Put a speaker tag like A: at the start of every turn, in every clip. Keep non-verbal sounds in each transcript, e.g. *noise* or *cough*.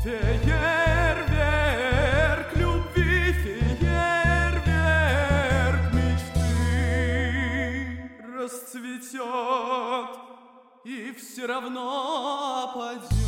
A: Фейерверк любви, фейерверк мечты расцветет и все равно падет.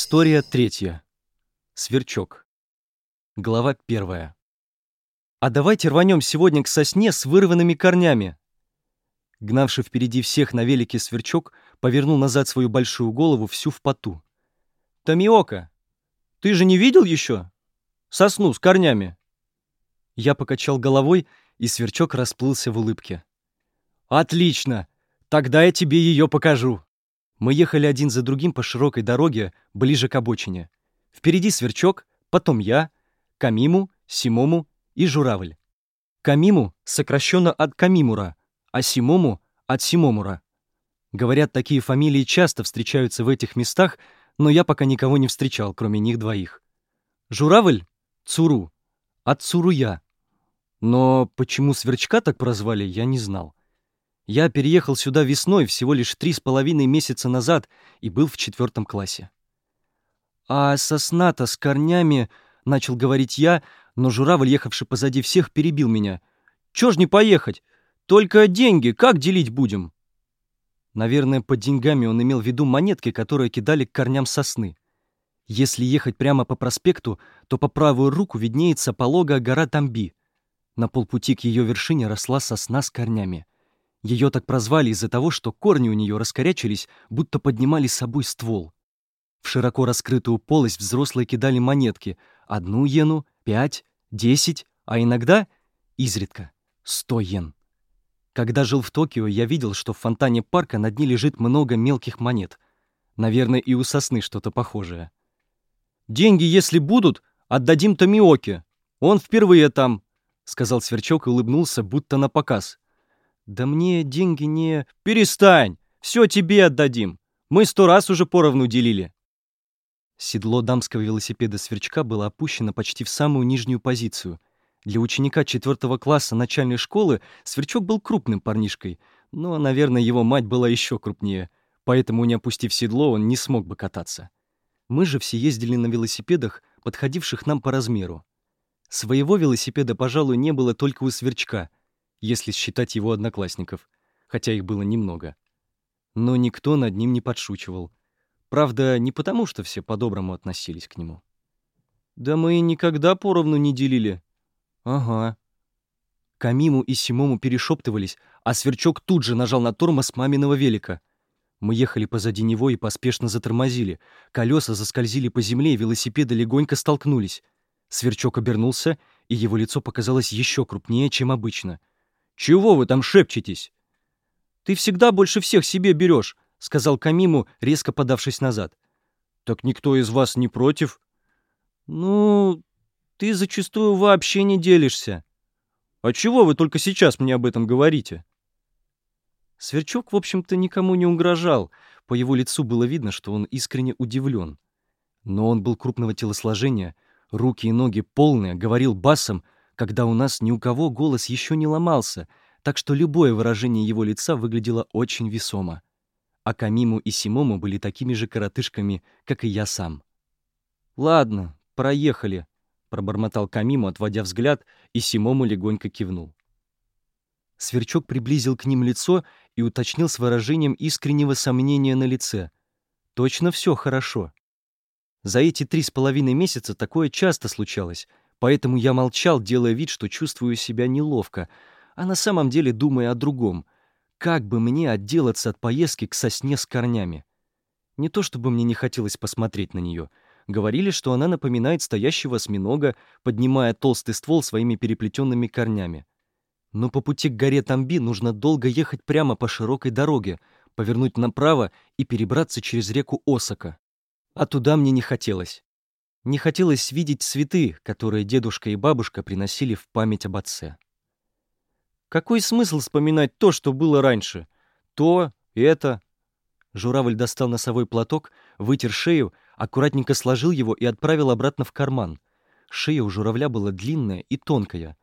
B: История третья. Сверчок. Глава первая. А давайте рванем сегодня к сосне с вырванными корнями. Гнавший впереди всех на велике сверчок повернул назад свою большую голову всю в поту. «Томиока, ты же не видел еще? Сосну с корнями!» Я покачал головой, и сверчок расплылся в улыбке. «Отлично! Тогда я тебе ее покажу!» Мы ехали один за другим по широкой дороге, ближе к обочине. Впереди сверчок, потом я, Камиму, Симому и Журавль. Камиму сокращенно от Камимура, а Симому — от Симомура. Говорят, такие фамилии часто встречаются в этих местах, но я пока никого не встречал, кроме них двоих. Журавль — Цуру, от Цуруя. Но почему сверчка так прозвали, я не знал. Я переехал сюда весной, всего лишь три с половиной месяца назад, и был в четвертом классе. «А сосна-то с корнями...» — начал говорить я, но журавль, ехавший позади всех, перебил меня. «Чё ж не поехать? Только деньги как делить будем?» Наверное, под деньгами он имел в виду монетки, которые кидали к корням сосны. Если ехать прямо по проспекту, то по правую руку виднеется пологая гора Тамби. На полпути к ее вершине росла сосна с корнями. Ее так прозвали из-за того, что корни у нее раскорячились, будто поднимали с собой ствол. В широко раскрытую полость взрослые кидали монетки. Одну йену, пять, десять, а иногда, изредка, сто йен. Когда жил в Токио, я видел, что в фонтане парка на дне лежит много мелких монет. Наверное, и у сосны что-то похожее. «Деньги, если будут, отдадим Томиоке. Он впервые там», — сказал Сверчок и улыбнулся, будто на показ. «Да мне деньги не...» «Перестань! Все тебе отдадим! Мы сто раз уже поровну делили!» Седло дамского велосипеда «Сверчка» было опущено почти в самую нижнюю позицию. Для ученика четвертого класса начальной школы Сверчок был крупным парнишкой, но, наверное, его мать была еще крупнее, поэтому, не опустив седло, он не смог бы кататься. Мы же все ездили на велосипедах, подходивших нам по размеру. Своего велосипеда, пожалуй, не было только у Сверчка — если считать его одноклассников, хотя их было немного. Но никто над ним не подшучивал. Правда, не потому, что все по-доброму относились к нему. «Да мы никогда поровну не делили». «Ага». Камиму и Симому перешептывались, а Сверчок тут же нажал на тормоз маминого велика. Мы ехали позади него и поспешно затормозили. Колеса заскользили по земле, велосипеды легонько столкнулись. Сверчок обернулся, и его лицо показалось еще крупнее, чем обычно. «Чего вы там шепчетесь?» «Ты всегда больше всех себе берешь», — сказал Камиму, резко подавшись назад. «Так никто из вас не против?» «Ну, ты зачастую вообще не делишься». «А чего вы только сейчас мне об этом говорите?» Сверчок, в общем-то, никому не угрожал. По его лицу было видно, что он искренне удивлен. Но он был крупного телосложения, руки и ноги полные, говорил басом — когда у нас ни у кого голос еще не ломался, так что любое выражение его лица выглядело очень весомо. А Камиму и Симому были такими же коротышками, как и я сам. «Ладно, проехали», — пробормотал Камиму, отводя взгляд, и Симому легонько кивнул. Сверчок приблизил к ним лицо и уточнил с выражением искреннего сомнения на лице. «Точно все хорошо». За эти три с половиной месяца такое часто случалось — Поэтому я молчал, делая вид, что чувствую себя неловко, а на самом деле думая о другом. Как бы мне отделаться от поездки к сосне с корнями? Не то чтобы мне не хотелось посмотреть на нее. Говорили, что она напоминает стоящего осьминога, поднимая толстый ствол своими переплетенными корнями. Но по пути к горе Тамби нужно долго ехать прямо по широкой дороге, повернуть направо и перебраться через реку Осака. А туда мне не хотелось. Не хотелось видеть цветы, которые дедушка и бабушка приносили в память об отце. Какой смысл вспоминать то, что было раньше? То, это... Журавль достал носовой платок, вытер шею, аккуратненько сложил его и отправил обратно в карман. Шея у журавля была длинная и тонкая.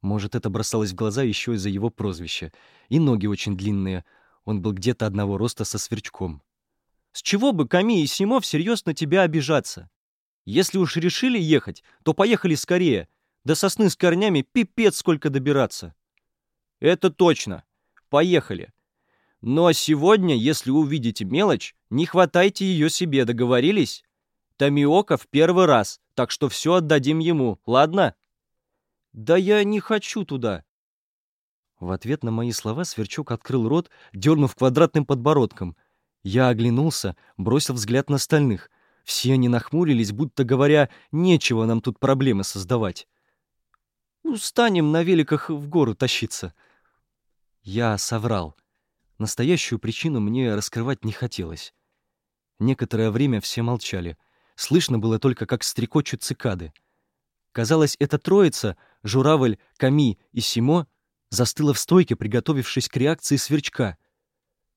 B: Может, это бросалось в глаза еще из-за его прозвища. И ноги очень длинные. Он был где-то одного роста со сверчком. «С чего бы Ками и Симо всерьез на тебя обижаться? Если уж решили ехать, то поехали скорее. До сосны с корнями пипец сколько добираться». «Это точно. Поехали. Но сегодня, если увидите мелочь, не хватайте ее себе, договорились? Тамиока в первый раз, так что все отдадим ему, ладно? Да я не хочу туда. В ответ на мои слова Сверчок открыл рот, дернув квадратным подбородком. Я оглянулся, бросил взгляд на остальных. Все они нахмурились, будто говоря, нечего нам тут проблемы создавать. Устанем на великах в гору тащиться. Я соврал. Настоящую причину мне раскрывать не хотелось. Некоторое время все молчали. Слышно было только, как стрекочут цикады. Казалось, эта троица — Журавль, Ками и Симо — застыла в стойке, приготовившись к реакции сверчка.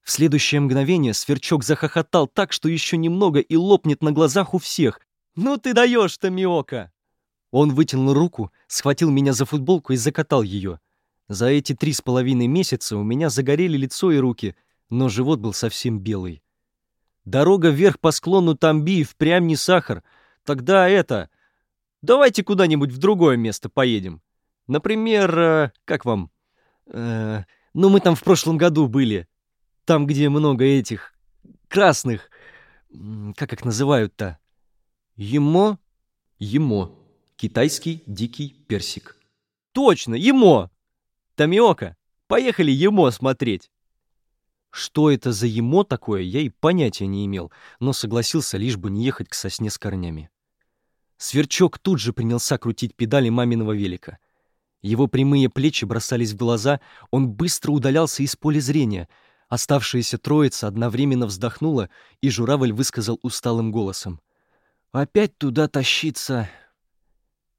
B: В следующее мгновение сверчок захохотал так, что еще немного и лопнет на глазах у всех. «Ну ты даешь, Тамиока!» Он вытянул руку, схватил меня за футболку и закатал ее — за эти три с половиной месяца у меня загорели лицо и руки, но живот был совсем белый. Дорога вверх по склону Тамби впрямь не сахар. Тогда это... Давайте куда-нибудь в другое место поедем. Например, э, как вам? Э, ну, мы там в прошлом году были. Там, где много этих... красных... Как их называют-то? Емо? Емо. Китайский дикий персик. Точно, емо! Тамиока, поехали емо смотреть!» Что это за емо такое, я и понятия не имел, но согласился лишь бы не ехать к сосне с корнями. Сверчок тут же принялся крутить педали маминого велика. Его прямые плечи бросались в глаза, он быстро удалялся из поля зрения. Оставшаяся троица одновременно вздохнула, и журавль высказал усталым голосом. «Опять туда тащиться!»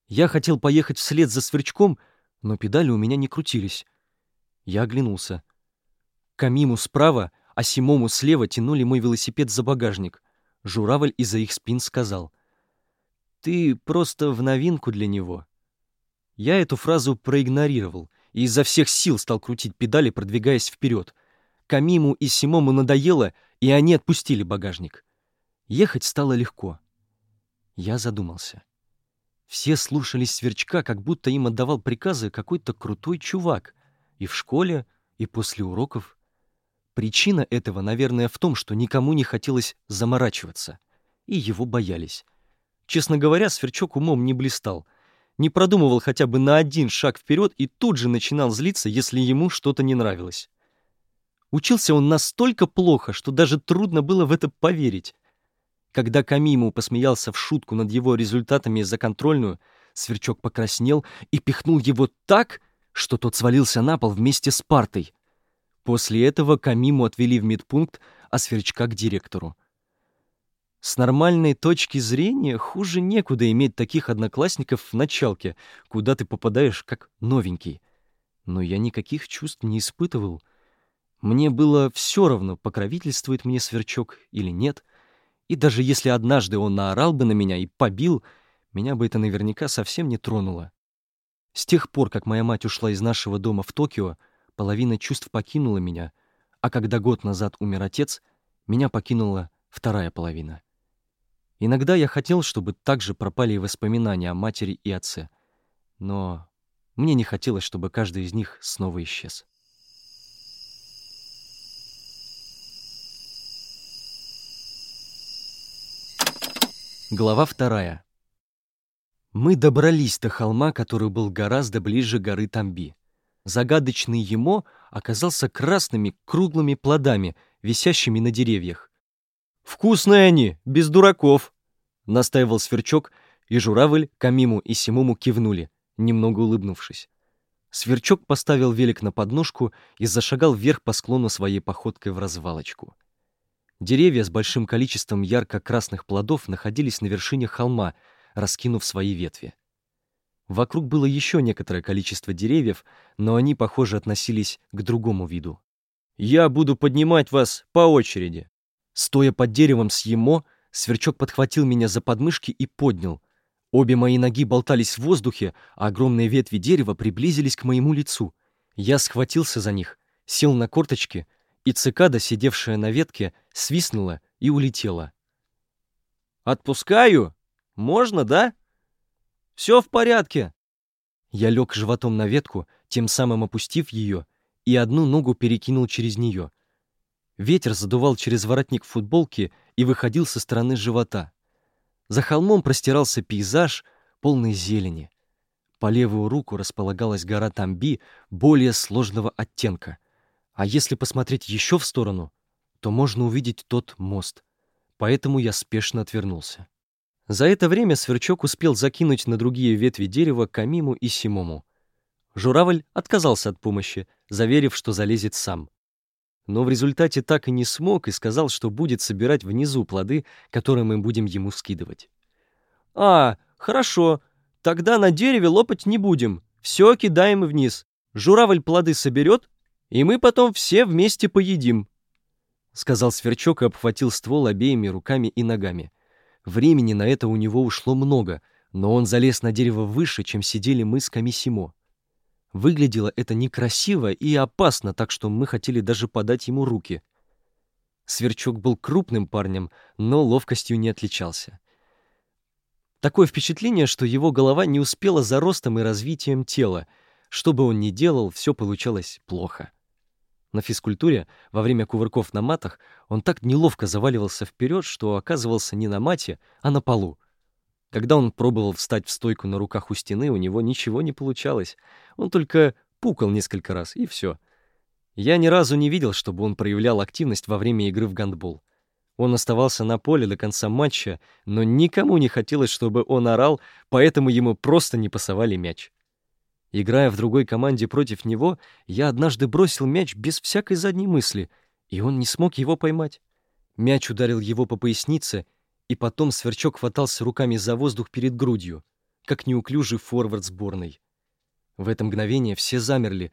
B: Я хотел поехать вслед за сверчком, но педали у меня не крутились. Я оглянулся. Камиму справа, а Симому слева тянули мой велосипед за багажник. Журавль из-за их спин сказал. «Ты просто в новинку для него». Я эту фразу проигнорировал и изо всех сил стал крутить педали, продвигаясь вперед. Камиму и Симому надоело, и они отпустили багажник. Ехать стало легко. Я задумался. Все слушались сверчка, как будто им отдавал приказы какой-то крутой чувак. И в школе, и после уроков. Причина этого, наверное, в том, что никому не хотелось заморачиваться. И его боялись. Честно говоря, сверчок умом не блистал. Не продумывал хотя бы на один шаг вперед и тут же начинал злиться, если ему что-то не нравилось. Учился он настолько плохо, что даже трудно было в это поверить. Когда Камиму посмеялся в шутку над его результатами за контрольную, Сверчок покраснел и пихнул его так, что тот свалился на пол вместе с партой. После этого Камиму отвели в медпункт, а Сверчка к директору. С нормальной точки зрения хуже некуда иметь таких одноклассников в началке, куда ты попадаешь как новенький. Но я никаких чувств не испытывал. Мне было все равно, покровительствует мне Сверчок или нет — и даже если однажды он наорал бы на меня и побил, меня бы это наверняка совсем не тронуло. С тех пор, как моя мать ушла из нашего дома в Токио, половина чувств покинула меня, а когда год назад умер отец, меня покинула вторая половина. Иногда я хотел, чтобы также пропали и воспоминания о матери и отце, но мне не хотелось, чтобы каждый из них снова исчез. Глава вторая. Мы добрались до холма, который был гораздо ближе горы Тамби. Загадочный емо оказался красными круглыми плодами, висящими на деревьях. «Вкусные они, без дураков!» — настаивал сверчок, и журавль, Камиму и Симуму кивнули, немного улыбнувшись. Сверчок поставил велик на подножку и зашагал вверх по склону своей походкой в развалочку. Деревья с большим количеством ярко-красных плодов находились на вершине холма, раскинув свои ветви. Вокруг было еще некоторое количество деревьев, но они, похоже, относились к другому виду. «Я буду поднимать вас по очереди». Стоя под деревом с емо, сверчок подхватил меня за подмышки и поднял. Обе мои ноги болтались в воздухе, а огромные ветви дерева приблизились к моему лицу. Я схватился за них, сел на корточки, и цикада, сидевшая на ветке, свистнула и улетела. «Отпускаю? Можно, да?» «Все в порядке!» Я лег животом на ветку, тем самым опустив ее, и одну ногу перекинул через нее. Ветер задувал через воротник футболки и выходил со стороны живота. За холмом простирался пейзаж, полный зелени. По левую руку располагалась гора Тамби более сложного оттенка. А если посмотреть еще в сторону, то можно увидеть тот мост. Поэтому я спешно отвернулся. За это время сверчок успел закинуть на другие ветви дерева Камиму и Симому. Журавль отказался от помощи, заверив, что залезет сам. Но в результате так и не смог и сказал, что будет собирать внизу плоды, которые мы будем ему скидывать. «А, хорошо, тогда на дереве лопать не будем, все кидаем вниз. Журавль плоды соберет, и мы потом все вместе поедим», — сказал сверчок и обхватил ствол обеими руками и ногами. Времени на это у него ушло много, но он залез на дерево выше, чем сидели мы с Камисимо. Выглядело это некрасиво и опасно, так что мы хотели даже подать ему руки. Сверчок был крупным парнем, но ловкостью не отличался. Такое впечатление, что его голова не успела за ростом и развитием тела. Что бы он ни делал, все получалось плохо. На физкультуре, во время кувырков на матах, он так неловко заваливался вперед, что оказывался не на мате, а на полу. Когда он пробовал встать в стойку на руках у стены, у него ничего не получалось. Он только пукал несколько раз, и все. Я ни разу не видел, чтобы он проявлял активность во время игры в гандбол. Он оставался на поле до конца матча, но никому не хотелось, чтобы он орал, поэтому ему просто не пасовали мяч. Играя в другой команде против него, я однажды бросил мяч без всякой задней мысли, и он не смог его поймать. Мяч ударил его по пояснице, и потом сверчок хватался руками за воздух перед грудью, как неуклюжий форвард сборной. В это мгновение все замерли,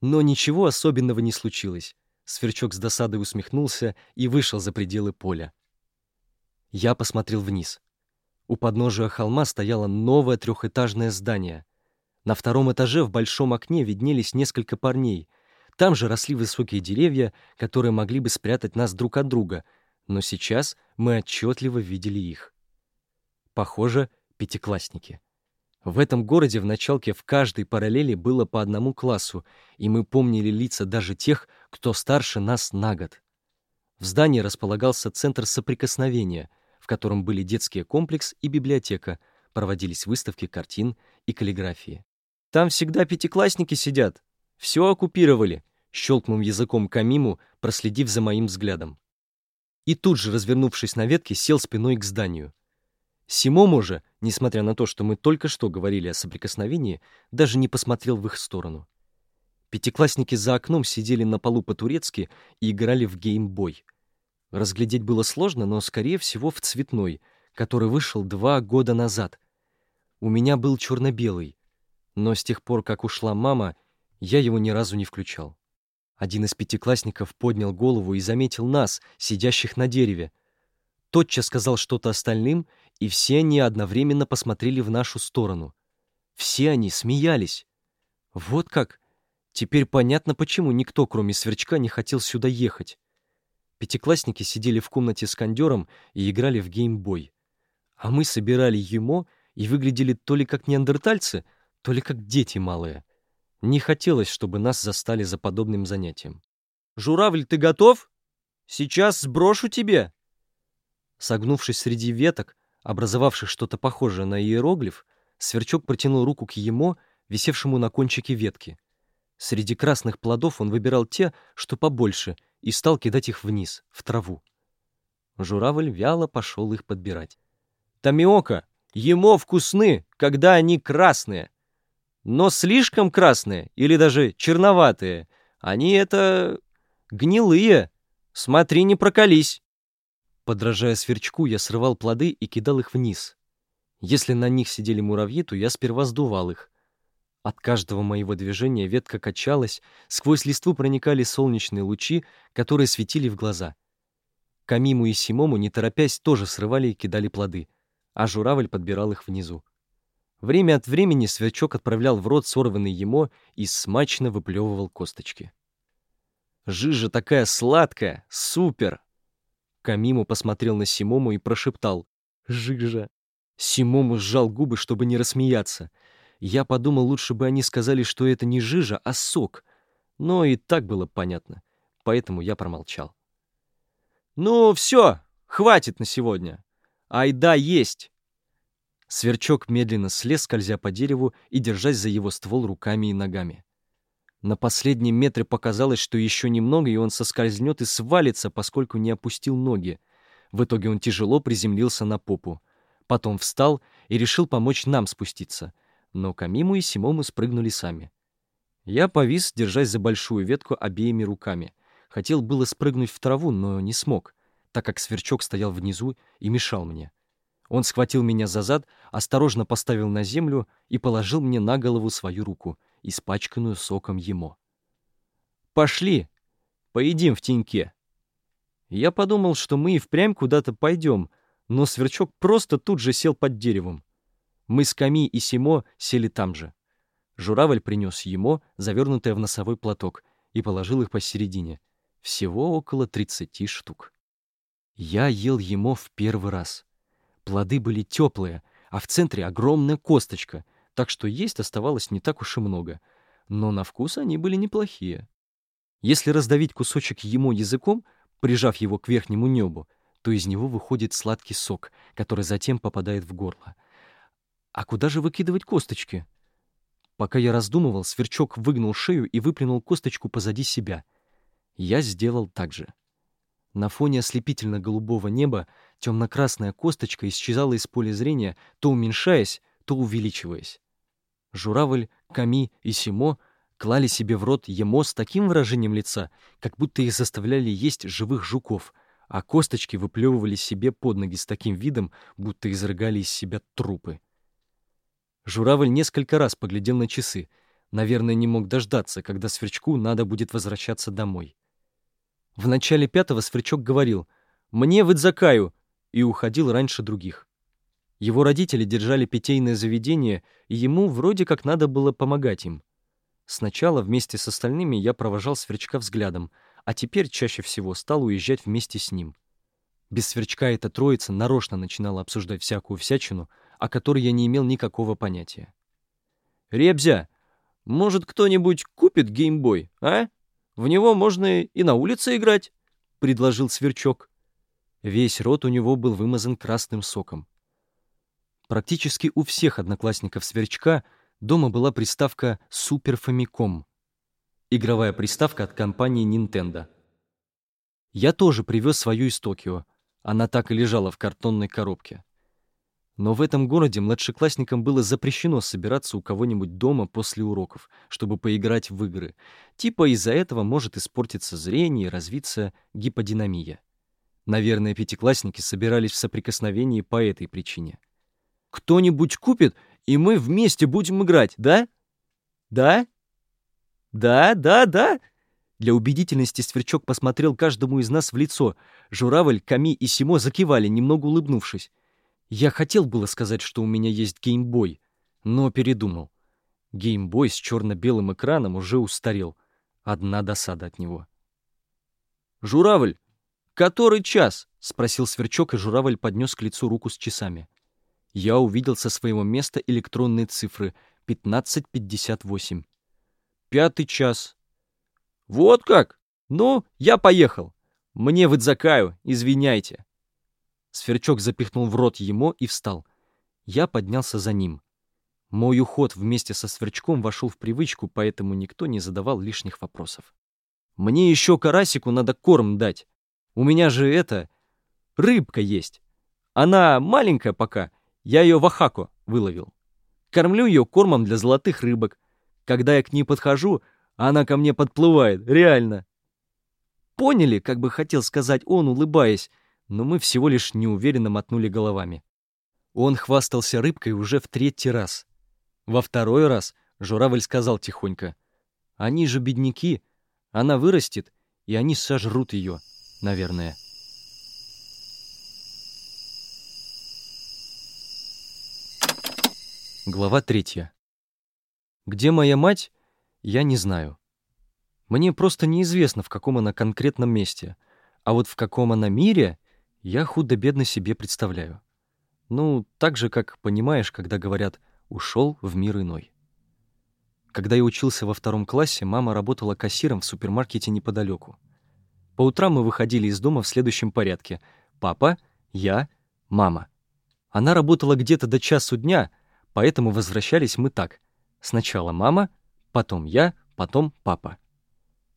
B: но ничего особенного не случилось. Сверчок с досадой усмехнулся и вышел за пределы поля. Я посмотрел вниз. У подножия холма стояло новое трехэтажное здание — на втором этаже в большом окне виднелись несколько парней. Там же росли высокие деревья, которые могли бы спрятать нас друг от друга, но сейчас мы отчетливо видели их. Похоже, пятиклассники. В этом городе в началке в каждой параллели было по одному классу, и мы помнили лица даже тех, кто старше нас на год. В здании располагался центр соприкосновения, в котором были детский комплекс и библиотека, проводились выставки картин и каллиграфии. Там всегда пятиклассники сидят. Все оккупировали», — щелкнул языком Камиму, проследив за моим взглядом. И тут же, развернувшись на ветке, сел спиной к зданию. Симому же, несмотря на то, что мы только что говорили о соприкосновении, даже не посмотрел в их сторону. Пятиклассники за окном сидели на полу по-турецки и играли в геймбой. Разглядеть было сложно, но, скорее всего, в цветной, который вышел два года назад. У меня был черно-белый, но с тех пор, как ушла мама, я его ни разу не включал. Один из пятиклассников поднял голову и заметил нас, сидящих на дереве. Тотчас сказал что-то остальным, и все они одновременно посмотрели в нашу сторону. Все они смеялись. Вот как! Теперь понятно, почему никто, кроме Сверчка, не хотел сюда ехать. Пятиклассники сидели в комнате с кондером и играли в геймбой. А мы собирали емо и выглядели то ли как неандертальцы — то ли как дети малые. Не хотелось, чтобы нас застали за подобным занятием. «Журавль, ты готов? Сейчас сброшу тебе!» Согнувшись среди веток, образовавших что-то похожее на иероглиф, сверчок протянул руку к ему, висевшему на кончике ветки. Среди красных плодов он выбирал те, что побольше, и стал кидать их вниз, в траву. Журавль вяло пошел их подбирать. «Тамиока, ему вкусны, когда они красные!» Но слишком красные или даже черноватые. Они это... гнилые. Смотри, не прокались. Подражая сверчку, я срывал плоды и кидал их вниз. Если на них сидели муравьи, то я сперва сдувал их. От каждого моего движения ветка качалась, сквозь листву проникали солнечные лучи, которые светили в глаза. Камиму и Симому, не торопясь, тоже срывали и кидали плоды, а журавль подбирал их внизу. Время от времени сверчок отправлял в рот сорванный емо и смачно выплевывал косточки. «Жижа такая сладкая! Супер!» Камиму посмотрел на Симому и прошептал «Жижа!». Симому сжал губы, чтобы не рассмеяться. Я подумал, лучше бы они сказали, что это не жижа, а сок. Но и так было понятно, поэтому я промолчал. «Ну, все, хватит на сегодня. Айда есть!» Сверчок медленно слез, скользя по дереву и держась за его ствол руками и ногами. На последнем метре показалось, что еще немного, и он соскользнет и свалится, поскольку не опустил ноги. В итоге он тяжело приземлился на попу. Потом встал и решил помочь нам спуститься. Но Камиму и Симому спрыгнули сами. Я повис, держась за большую ветку обеими руками. Хотел было спрыгнуть в траву, но не смог, так как сверчок стоял внизу и мешал мне. Он схватил меня за зад, осторожно поставил на землю и положил мне на голову свою руку, испачканную соком емо. «Пошли! Поедим в теньке!» Я подумал, что мы и впрямь куда-то пойдем, но сверчок просто тут же сел под деревом. Мы с Ками и Симо сели там же. Журавль принес емо, завернутое в носовой платок, и положил их посередине. Всего около 30 штук. Я ел емо в первый раз. Плоды были теплые, а в центре огромная косточка, так что есть оставалось не так уж и много. Но на вкус они были неплохие. Если раздавить кусочек ему языком, прижав его к верхнему небу, то из него выходит сладкий сок, который затем попадает в горло. А куда же выкидывать косточки? Пока я раздумывал, сверчок выгнул шею и выплюнул косточку позади себя. Я сделал так же. На фоне ослепительно-голубого неба темно-красная косточка исчезала из поля зрения, то уменьшаясь, то увеличиваясь. Журавль, Ками и Симо клали себе в рот емо с таким выражением лица, как будто их заставляли есть живых жуков, а косточки выплевывали себе под ноги с таким видом, будто изрыгали из себя трупы. Журавль несколько раз поглядел на часы. Наверное, не мог дождаться, когда сверчку надо будет возвращаться домой. В начале пятого Сверчок говорил «Мне в Идзакаю!» и уходил раньше других. Его родители держали питейное заведение, и ему вроде как надо было помогать им. Сначала вместе с остальными я провожал Сверчка взглядом, а теперь чаще всего стал уезжать вместе с ним. Без Сверчка эта троица нарочно начинала обсуждать всякую всячину, о которой я не имел никакого понятия. «Ребзя, может, кто-нибудь купит геймбой, а?» В него можно и на улице играть», — предложил Сверчок. Весь рот у него был вымазан красным соком. Практически у всех одноклассников Сверчка дома была приставка Super Famicom, игровая приставка от компании Nintendo. Я тоже привез свою из Токио. Она так и лежала в картонной коробке. Но в этом городе младшеклассникам было запрещено собираться у кого-нибудь дома после уроков, чтобы поиграть в игры. Типа из-за этого может испортиться зрение и развиться гиподинамия. Наверное, пятиклассники собирались в соприкосновении по этой причине. «Кто-нибудь купит, и мы вместе будем играть, да? Да? Да, да, да?» Для убедительности Сверчок посмотрел каждому из нас в лицо. Журавль, Ками и Симо закивали, немного улыбнувшись. Я хотел было сказать, что у меня есть геймбой, но передумал. Геймбой с черно-белым экраном уже устарел. Одна досада от него. «Журавль, который час?» — спросил Сверчок, и Журавль поднес к лицу руку с часами. Я увидел со своего места электронные цифры — 15.58. «Пятый час». «Вот как? Ну, я поехал. Мне в извиняйте». Сверчок запихнул в рот ему и встал. Я поднялся за ним. Мой уход вместе со Сверчком вошел в привычку, поэтому никто не задавал лишних вопросов. «Мне еще карасику надо корм дать. У меня же это... рыбка есть. Она маленькая пока, я ее в Ахако выловил. Кормлю ее кормом для золотых рыбок. Когда я к ней подхожу, она ко мне подплывает, реально». Поняли, как бы хотел сказать он, улыбаясь, но мы всего лишь неуверенно мотнули головами. Он хвастался рыбкой уже в третий раз. Во второй раз журавль сказал тихонько, «Они же бедняки, она вырастет, и они сожрут ее, наверное». Глава третья. Где моя мать, я не знаю. Мне просто неизвестно, в каком она конкретном месте. А вот в каком она мире, я худо-бедно себе представляю. Ну, так же, как понимаешь, когда говорят «ушел в мир иной». Когда я учился во втором классе, мама работала кассиром в супермаркете неподалеку. По утрам мы выходили из дома в следующем порядке. Папа, я, мама. Она работала где-то до часу дня, поэтому возвращались мы так. Сначала мама, потом я, потом папа.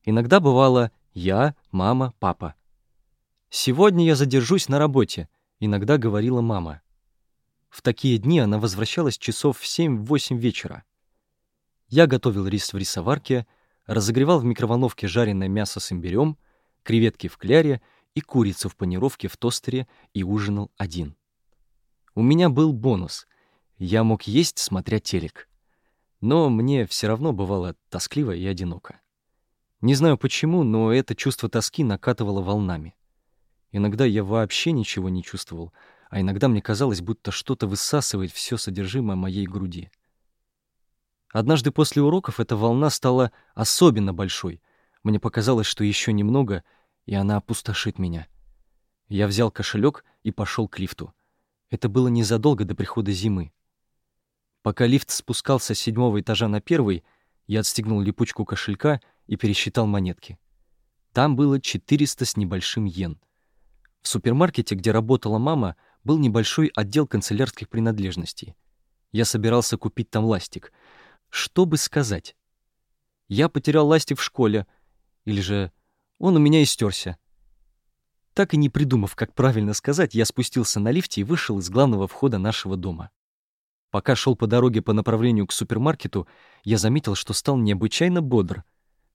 B: Иногда бывало я, мама, папа. «Сегодня я задержусь на работе», — иногда говорила мама. В такие дни она возвращалась часов в 7-8 вечера. Я готовил рис в рисоварке, разогревал в микроволновке жареное мясо с имбирем, креветки в кляре и курицу в панировке в тостере и ужинал один. У меня был бонус. Я мог есть, смотря телек. Но мне все равно бывало тоскливо и одиноко. Не знаю почему, но это чувство тоски накатывало волнами. Иногда я вообще ничего не чувствовал, а иногда мне казалось, будто что-то высасывает все содержимое моей груди. Однажды после уроков эта волна стала особенно большой. Мне показалось, что еще немного, и она опустошит меня. Я взял кошелек и пошел к лифту. Это было незадолго до прихода зимы. Пока лифт спускался с седьмого этажа на первый, я отстегнул липучку кошелька и пересчитал монетки. Там было 400 с небольшим йен. В супермаркете, где работала мама, был небольшой отдел канцелярских принадлежностей. Я собирался купить там ластик — что бы сказать? Я потерял ластик в школе, или же он у меня истерся. Так и не придумав, как правильно сказать, я спустился на лифте и вышел из главного входа нашего дома. Пока шел по дороге по направлению к супермаркету, я заметил, что стал необычайно бодр.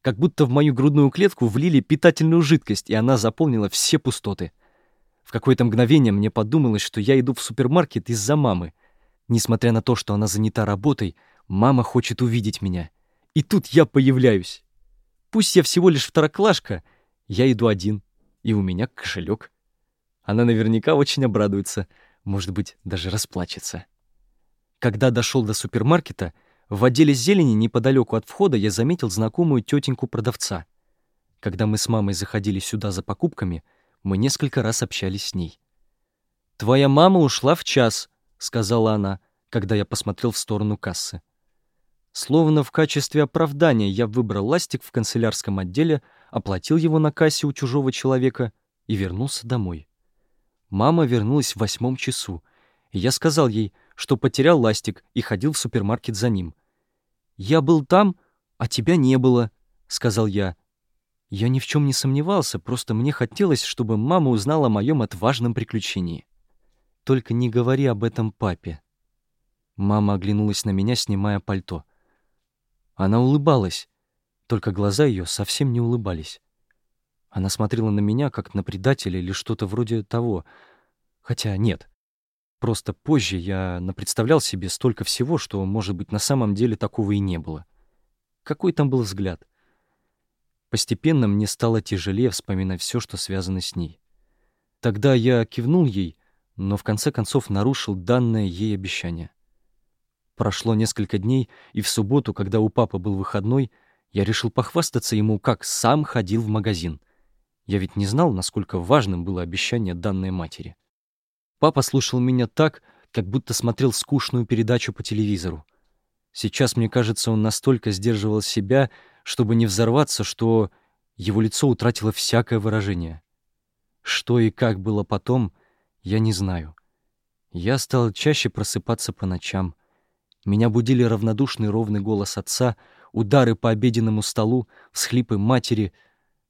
B: Как будто в мою грудную клетку влили питательную жидкость, и она заполнила все пустоты. В какое-то мгновение мне подумалось, что я иду в супермаркет из-за мамы. Несмотря на то, что она занята работой, Мама хочет увидеть меня. И тут я появляюсь. Пусть я всего лишь второклашка, я иду один, и у меня кошелек. Она наверняка очень обрадуется, может быть, даже расплачется. Когда дошел до супермаркета, в отделе зелени неподалеку от входа я заметил знакомую тетеньку продавца. Когда мы с мамой заходили сюда за покупками, мы несколько раз общались с ней. «Твоя мама ушла в час», — сказала она, когда я посмотрел в сторону кассы. Словно в качестве оправдания я выбрал ластик в канцелярском отделе, оплатил его на кассе у чужого человека и вернулся домой. Мама вернулась в восьмом часу, и я сказал ей, что потерял ластик и ходил в супермаркет за ним. «Я был там, а тебя не было», — сказал я. Я ни в чем не сомневался, просто мне хотелось, чтобы мама узнала о моем отважном приключении. «Только не говори об этом папе». Мама оглянулась на меня, снимая пальто — она улыбалась, только глаза ее совсем не улыбались. Она смотрела на меня, как на предателя или что-то вроде того. Хотя нет. Просто позже я напредставлял себе столько всего, что, может быть, на самом деле такого и не было. Какой там был взгляд? Постепенно мне стало тяжелее вспоминать все, что связано с ней. Тогда я кивнул ей, но в конце концов нарушил данное ей обещание. Прошло несколько дней, и в субботу, когда у папы был выходной, я решил похвастаться ему, как сам ходил в магазин. Я ведь не знал, насколько важным было обещание данной матери. Папа слушал меня так, как будто смотрел скучную передачу по телевизору. Сейчас, мне кажется, он настолько сдерживал себя, чтобы не взорваться, что его лицо утратило всякое выражение. Что и как было потом, я не знаю. Я стал чаще просыпаться по ночам — меня будили равнодушный ровный голос отца, удары по обеденному столу, всхлипы матери.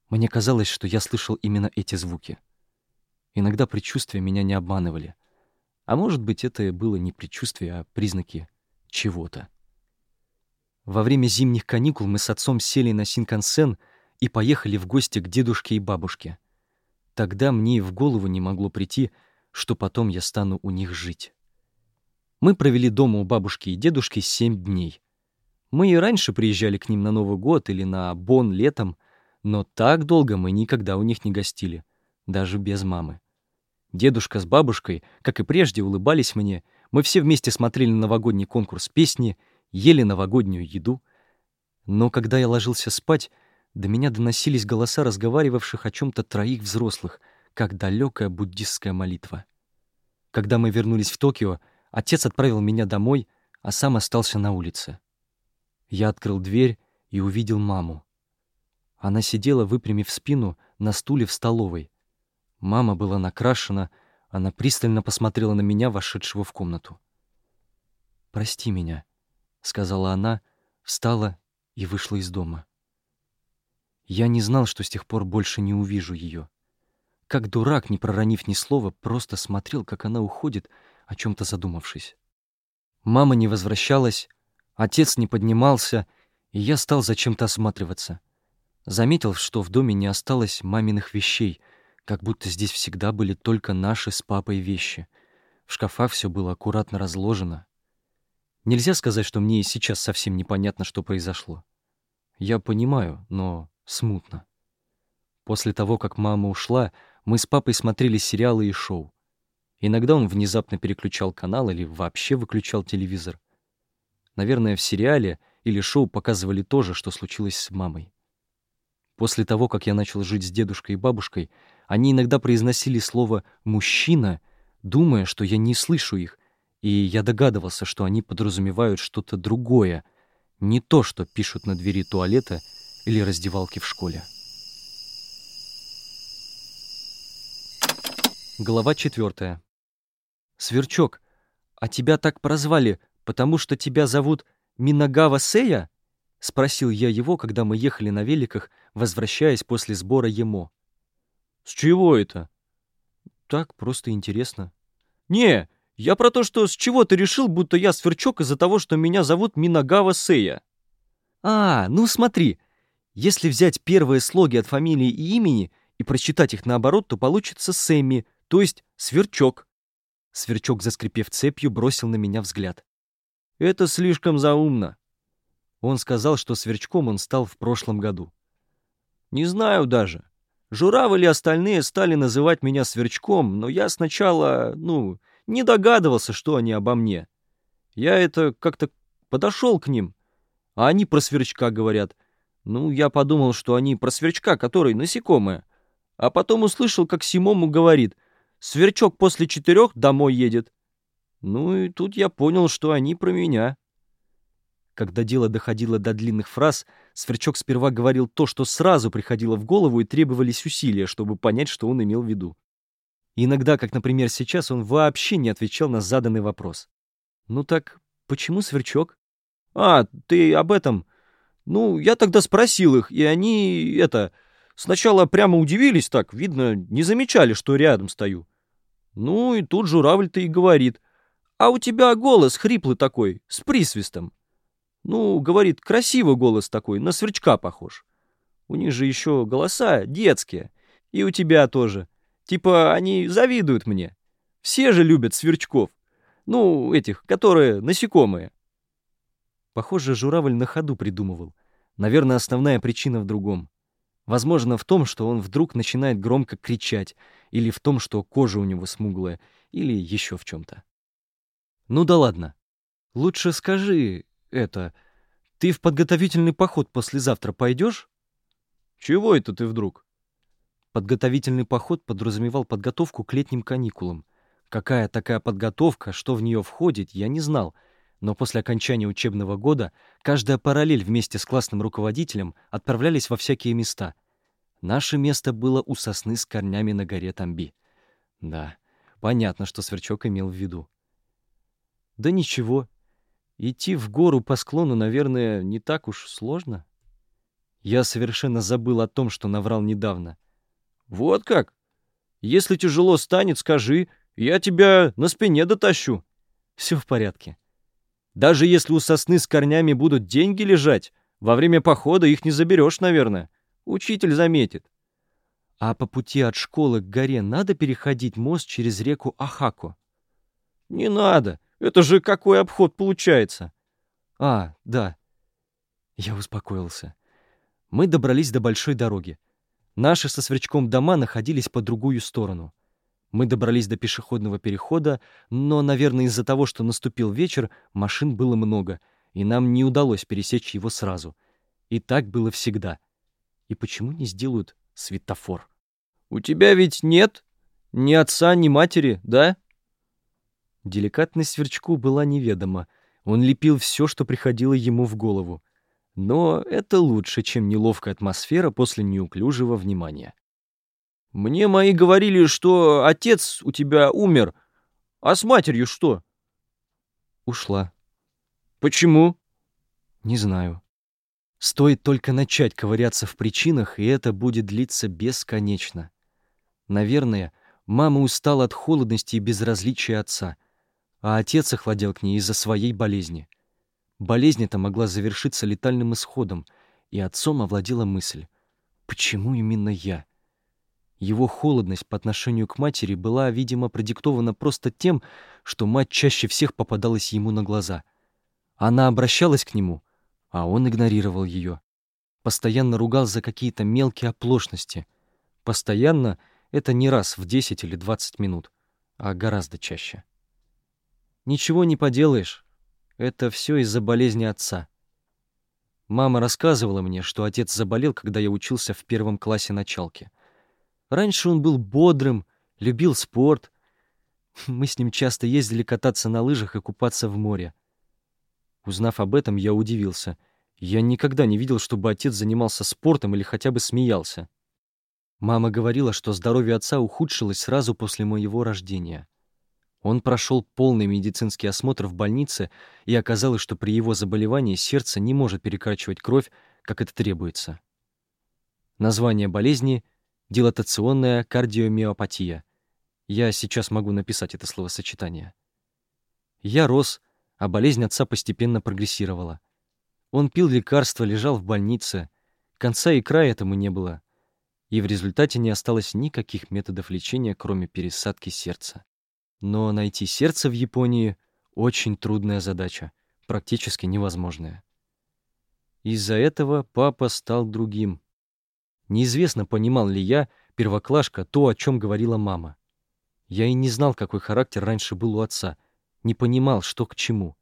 B: Мне казалось, что я слышал именно эти звуки. Иногда предчувствия меня не обманывали. А может быть, это было не предчувствие, а признаки чего-то. Во время зимних каникул мы с отцом сели на Синкансен и поехали в гости к дедушке и бабушке. Тогда мне и в голову не могло прийти, что потом я стану у них жить. Мы провели дома у бабушки и дедушки семь дней. Мы и раньше приезжали к ним на Новый год или на Бон летом, но так долго мы никогда у них не гостили, даже без мамы. Дедушка с бабушкой, как и прежде, улыбались мне, Мы все вместе смотрели новогодний конкурс песни, ели новогоднюю еду. Но когда я ложился спать, до меня доносились голоса разговаривавших о чем-то троих взрослых, как далекая буддистская молитва. Когда мы вернулись в Токио, отец отправил меня домой, а сам остался на улице. Я открыл дверь и увидел маму. Она сидела, выпрямив спину, на стуле в столовой. Мама была накрашена, она пристально посмотрела на меня, вошедшего в комнату. «Прости меня», — сказала она, встала и вышла из дома. Я не знал, что с тех пор больше не увижу ее. Как дурак, не проронив ни слова, просто смотрел, как она уходит, о чем-то задумавшись. Мама не возвращалась, отец не поднимался, и я стал зачем-то осматриваться. Заметил, что в доме не осталось маминых вещей, как будто здесь всегда были только наши с папой вещи. В шкафах все было аккуратно разложено. Нельзя сказать, что мне и сейчас совсем непонятно, что произошло. Я понимаю, но смутно. После того, как мама ушла, мы с папой смотрели сериалы и шоу. Иногда он внезапно переключал канал или вообще выключал телевизор. Наверное, в сериале или шоу показывали то же, что случилось с мамой. После того, как я начал жить с дедушкой и бабушкой, они иногда произносили слово «мужчина», думая, что я не слышу их, и я догадывался, что они подразумевают что-то другое, не то, что пишут на двери туалета или раздевалки в школе. Глава четвертая. «Сверчок, а тебя так прозвали, потому что тебя зовут Минагава Сея?» — спросил я его, когда мы ехали на великах, возвращаясь после сбора ЕМО. «С чего это?» «Так, просто интересно». «Не, я про то, что с чего ты решил, будто я сверчок из-за того, что меня зовут Минагава Сея». «А, ну смотри, если взять первые слоги от фамилии и имени и прочитать их наоборот, то получится Сэмми, то есть сверчок. Сверчок, заскрипев цепью, бросил на меня взгляд. Это слишком заумно. Он сказал, что сверчком он стал в прошлом году. Не знаю даже. Журавль и остальные стали называть меня сверчком, но я сначала, ну, не догадывался, что они обо мне. Я это как-то подошел к ним, а они про сверчка говорят. Ну, я подумал, что они про сверчка, который насекомое. А потом услышал, как Симому говорит, Сверчок после четырех домой едет. Ну и тут я понял, что они про меня. Когда дело доходило до длинных фраз, Сверчок сперва говорил то, что сразу приходило в голову, и требовались усилия, чтобы понять, что он имел в виду. Иногда, как, например, сейчас, он вообще не отвечал на заданный вопрос. «Ну так почему Сверчок?» «А, ты об этом...» «Ну, я тогда спросил их, и они, это, сначала прямо удивились так, видно, не замечали, что рядом стою. Ну и тут журавль-то и говорит. А у тебя голос хриплый такой, с присвистом. Ну, говорит, красивый голос такой, на сверчка похож. У них же еще голоса детские. И у тебя тоже. Типа они завидуют мне. Все же любят сверчков. Ну, этих, которые насекомые. Похоже, журавль на ходу придумывал. Наверное, основная причина в другом. Возможно, в том, что он вдруг начинает громко кричать, или в том, что кожа у него смуглая, или еще в чем-то. Ну да ладно. Лучше скажи это. Ты в подготовительный поход послезавтра пойдешь? Чего это ты вдруг? Подготовительный поход подразумевал подготовку к летним каникулам. Какая такая подготовка, что в нее входит, я не знал, но после окончания учебного года каждая параллель вместе с классным руководителем отправлялись во всякие места. Наше место было у сосны с корнями на горе Тамби. Да, понятно, что Сверчок имел в виду. Да ничего, идти в гору по склону, наверное, не так уж сложно. Я совершенно забыл о том, что наврал недавно. Вот как? Если тяжело станет, скажи, я тебя на спине дотащу. Все в порядке. Даже если у сосны с корнями будут деньги лежать, во время похода их не заберешь, наверное. Учитель заметит. А по пути от школы к горе надо переходить мост через реку Ахако? Не надо. Это же какой обход получается. А, да. Я успокоился. Мы добрались до большой дороги. Наши со Сверчком дома находились по другую сторону. Мы добрались до пешеходного перехода, но, наверное, из-за того, что наступил вечер, машин было много, и нам не удалось пересечь его сразу. И так было всегда. И почему не сделают светофор? «У тебя ведь нет ни отца, ни матери, да?» Деликатность сверчку была неведома. Он лепил все, что приходило ему в голову. Но это лучше, чем неловкая атмосфера после неуклюжего внимания. «Мне мои говорили, что отец у тебя умер. А с матерью что?» «Ушла». «Почему?» «Не знаю. Стоит только начать ковыряться в причинах, и это будет длиться бесконечно. Наверное, мама устала от холодности и безразличия отца, а отец охладел к ней из-за своей болезни. Болезнь эта могла завершиться летальным исходом, и отцом овладела мысль «Почему именно я?» Его холодность по отношению к матери была, видимо, продиктована просто тем, что мать чаще всех попадалась ему на глаза. Она обращалась к нему, а он игнорировал ее. Постоянно ругал за какие-то мелкие оплошности. Постоянно — это не раз в 10 или 20 минут, а гораздо чаще. Ничего не поделаешь. Это все из-за болезни отца. Мама рассказывала мне, что отец заболел, когда я учился в первом классе началки. Раньше он был бодрым, любил спорт. *laughs* Мы с ним часто ездили кататься на лыжах и купаться в море. Узнав об этом, я удивился. Я никогда не видел, чтобы отец занимался спортом или хотя бы смеялся. Мама говорила, что здоровье отца ухудшилось сразу после моего рождения. Он прошел полный медицинский осмотр в больнице, и оказалось, что при его заболевании сердце не может перекачивать кровь, как это требуется. Название болезни — Дилатационная кардиомиопатия. Я сейчас могу написать это словосочетание. Я рос, а болезнь отца постепенно прогрессировала. Он пил лекарства, лежал в больнице. Конца и края этому не было. И в результате не осталось никаких методов лечения, кроме пересадки сердца. Но найти сердце в Японии — очень трудная задача, практически невозможная. Из-за этого папа стал другим — Неизвестно, понимал ли я, первоклашка, то, о чем говорила мама. Я и не знал, какой характер раньше был у отца, не понимал, что к чему.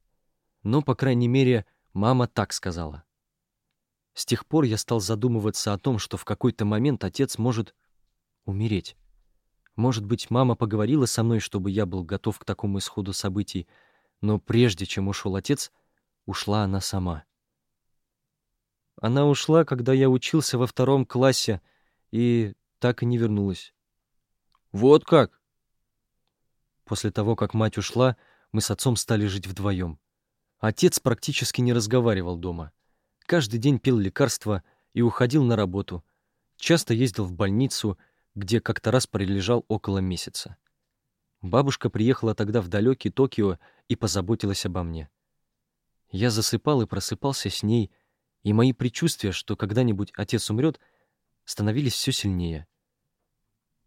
B: Но, по крайней мере, мама так сказала. С тех пор я стал задумываться о том, что в какой-то момент отец может умереть. Может быть, мама поговорила со мной, чтобы я был готов к такому исходу событий, но прежде чем ушел отец, ушла она сама. Она ушла, когда я учился во втором классе, и так и не вернулась. Вот как? После того, как мать ушла, мы с отцом стали жить вдвоем. Отец практически не разговаривал дома. Каждый день пил лекарства и уходил на работу. Часто ездил в больницу, где как-то раз пролежал около месяца. Бабушка приехала тогда в далекий Токио и позаботилась обо мне. Я засыпал и просыпался с ней, и мои предчувствия, что когда-нибудь отец умрет, становились все сильнее.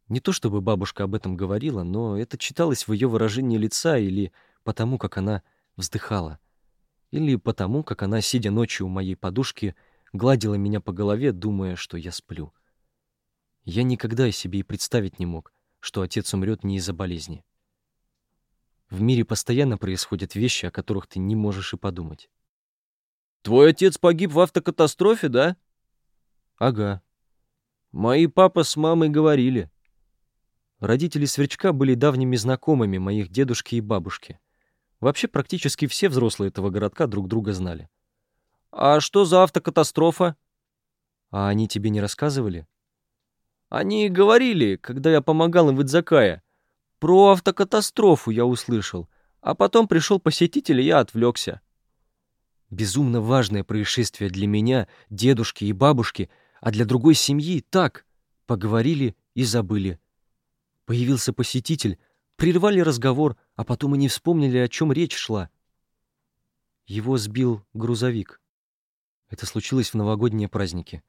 B: Не то чтобы бабушка об этом говорила, но это читалось в ее выражении лица или потому, как она вздыхала, или потому, как она, сидя ночью у моей подушки, гладила меня по голове, думая, что я сплю. Я никогда себе и представить не мог, что отец умрет не из-за болезни. В мире постоянно происходят вещи, о которых ты не можешь и подумать. Твой отец погиб в автокатастрофе, да? Ага. Мои папа с мамой говорили. Родители Сверчка были давними знакомыми моих дедушки и бабушки. Вообще практически все взрослые этого городка друг друга знали. А что за автокатастрофа? А они тебе не рассказывали? Они говорили, когда я помогал им в Идзакае. Про автокатастрофу я услышал, а потом пришел посетитель, и я отвлекся. Безумно важное происшествие для меня, дедушки и бабушки, а для другой семьи так. Поговорили и забыли. Появился посетитель, прервали разговор, а потом и не вспомнили, о чем речь шла. Его сбил грузовик. Это случилось в новогодние праздники.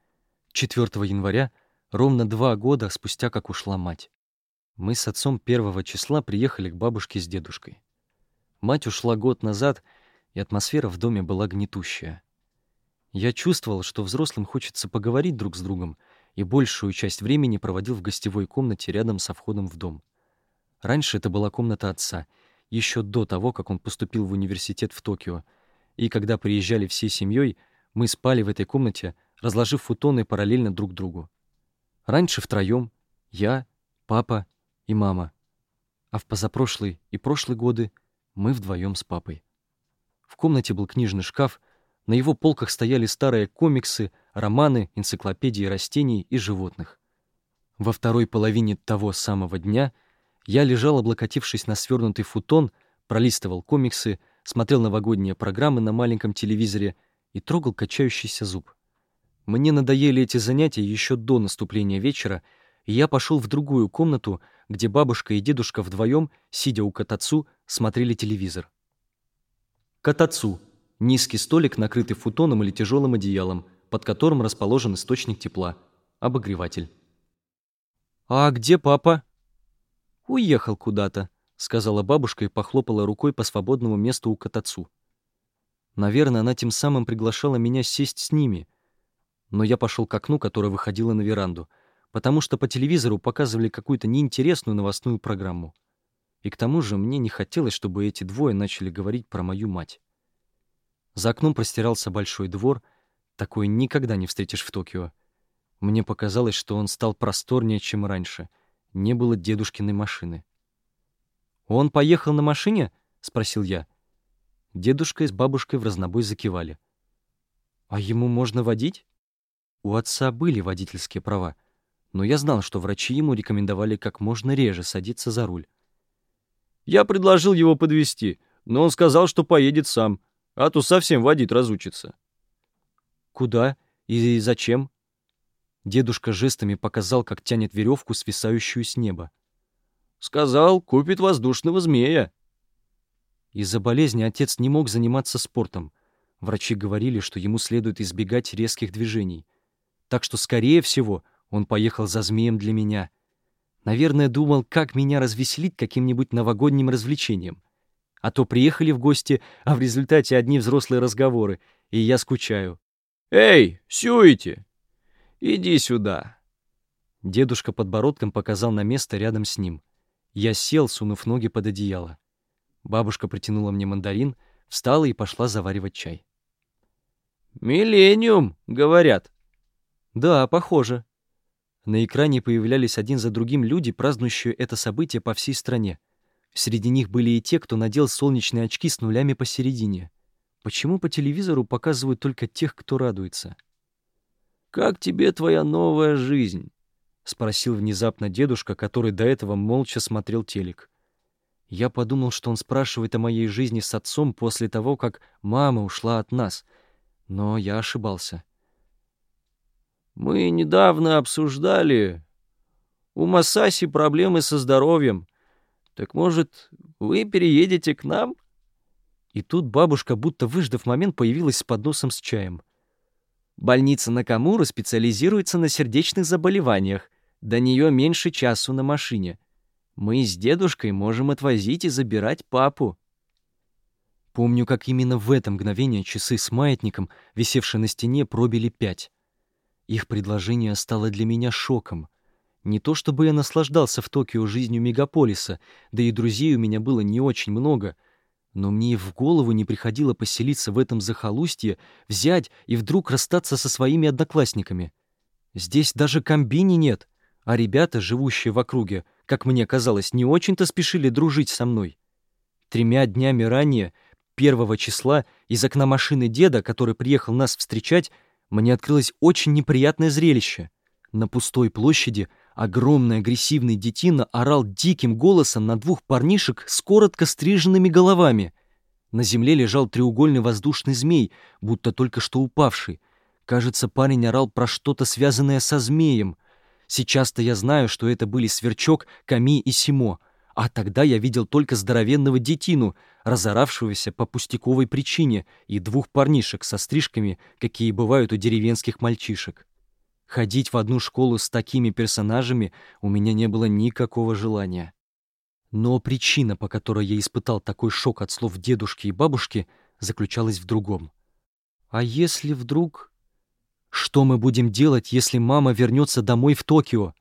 B: 4 января, ровно два года спустя, как ушла мать. Мы с отцом первого числа приехали к бабушке с дедушкой. Мать ушла год назад — и атмосфера в доме была гнетущая. Я чувствовал, что взрослым хочется поговорить друг с другом, и большую часть времени проводил в гостевой комнате рядом со входом в дом. Раньше это была комната отца, еще до того, как он поступил в университет в Токио. И когда приезжали всей семьей, мы спали в этой комнате, разложив футоны параллельно друг другу. Раньше втроем — я, папа и мама. А в позапрошлый и прошлые годы мы вдвоем с папой. В комнате был книжный шкаф, на его полках стояли старые комиксы, романы, энциклопедии растений и животных. Во второй половине того самого дня я лежал, облокотившись на свернутый футон, пролистывал комиксы, смотрел новогодние программы на маленьком телевизоре и трогал качающийся зуб. Мне надоели эти занятия еще до наступления вечера, и я пошел в другую комнату, где бабушка и дедушка вдвоем, сидя у катацу, смотрели телевизор. Катацу — низкий столик, накрытый футоном или тяжелым одеялом, под которым расположен источник тепла — обогреватель. «А где папа?» «Уехал куда-то», — сказала бабушка и похлопала рукой по свободному месту у катацу. Наверное, она тем самым приглашала меня сесть с ними. Но я пошел к окну, которое выходило на веранду — потому что по телевизору показывали какую-то неинтересную новостную программу. И к тому же мне не хотелось, чтобы эти двое начали говорить про мою мать. За окном простирался большой двор, такой никогда не встретишь в Токио. Мне показалось, что он стал просторнее, чем раньше. Не было дедушкиной машины. «Он поехал на машине?» — спросил я. Дедушка и с бабушкой в разнобой закивали. «А ему можно водить?» У отца были водительские права — но я знал, что врачи ему рекомендовали как можно реже садиться за руль.
C: Я предложил его подвести, но он сказал, что поедет сам, а то совсем водить разучится.
B: Куда и зачем? Дедушка жестами показал, как тянет веревку, свисающую с неба.
C: Сказал, купит воздушного змея.
B: Из-за болезни отец не мог заниматься спортом. Врачи говорили, что ему следует избегать резких движений. Так что, скорее всего, он поехал за змеем для меня. Наверное, думал, как меня развеселить каким-нибудь новогодним развлечением. А то приехали в гости, а в результате одни взрослые разговоры, и я скучаю.
C: «Эй, сюете! Иди сюда!»
B: Дедушка подбородком показал на место рядом с ним. Я сел, сунув ноги под одеяло. Бабушка протянула мне мандарин, встала и пошла заваривать чай.
C: «Миллениум, говорят».
B: «Да, похоже», на экране появлялись один за другим люди, празднующие это событие по всей стране. Среди них были и те, кто надел солнечные очки с нулями посередине. Почему по телевизору показывают только тех, кто радуется?
C: «Как тебе твоя новая жизнь?»
B: — спросил внезапно дедушка, который до этого молча смотрел телек. Я подумал, что он спрашивает о моей жизни с отцом после того, как мама ушла от нас. Но я ошибался.
C: Мы недавно обсуждали. У Масаси проблемы со здоровьем. Так, может, вы переедете к нам?»
B: И тут бабушка, будто выждав момент, появилась с подносом с чаем. «Больница Накамура специализируется на сердечных заболеваниях. До нее меньше часу на машине. Мы с дедушкой можем отвозить и забирать папу». Помню, как именно в это мгновение часы с маятником, висевшие на стене, пробили пять. Их предложение стало для меня шоком. Не то чтобы я наслаждался в Токио жизнью мегаполиса, да и друзей у меня было не очень много, но мне и в голову не приходило поселиться в этом захолустье, взять и вдруг расстаться со своими одноклассниками. Здесь даже комбини нет, а ребята, живущие в округе, как мне казалось, не очень-то спешили дружить со мной. Тремя днями ранее, первого числа, из окна машины деда, который приехал нас встречать, мне открылось очень неприятное зрелище. На пустой площади огромный агрессивный детина орал диким голосом на двух парнишек с коротко стриженными головами. На земле лежал треугольный воздушный змей, будто только что упавший. Кажется, парень орал про что-то связанное со змеем. Сейчас-то я знаю, что это были Сверчок, Ками и Симо — а тогда я видел только здоровенного детину, разоравшегося по пустяковой причине, и двух парнишек со стрижками, какие бывают у деревенских мальчишек. Ходить в одну школу с такими персонажами у меня не было никакого желания. Но причина, по которой я испытал такой шок от слов дедушки и бабушки, заключалась в другом. А если вдруг... Что мы будем делать, если мама вернется домой в Токио?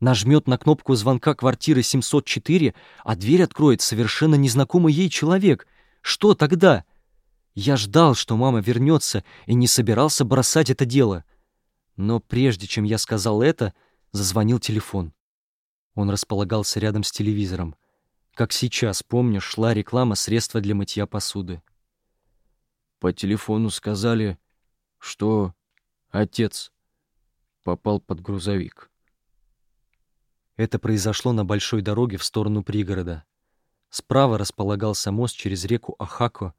B: Нажмет на кнопку звонка квартиры 704, а дверь откроет совершенно незнакомый ей человек. Что тогда? Я ждал, что мама вернется, и не собирался бросать это дело. Но прежде чем я сказал это, зазвонил телефон. Он располагался рядом с телевизором. Как сейчас, помню, шла реклама средства для мытья посуды.
C: По телефону сказали, что отец попал под грузовик.
B: Это произошло на большой дороге в сторону пригорода. Справа располагался мост через реку Ахако.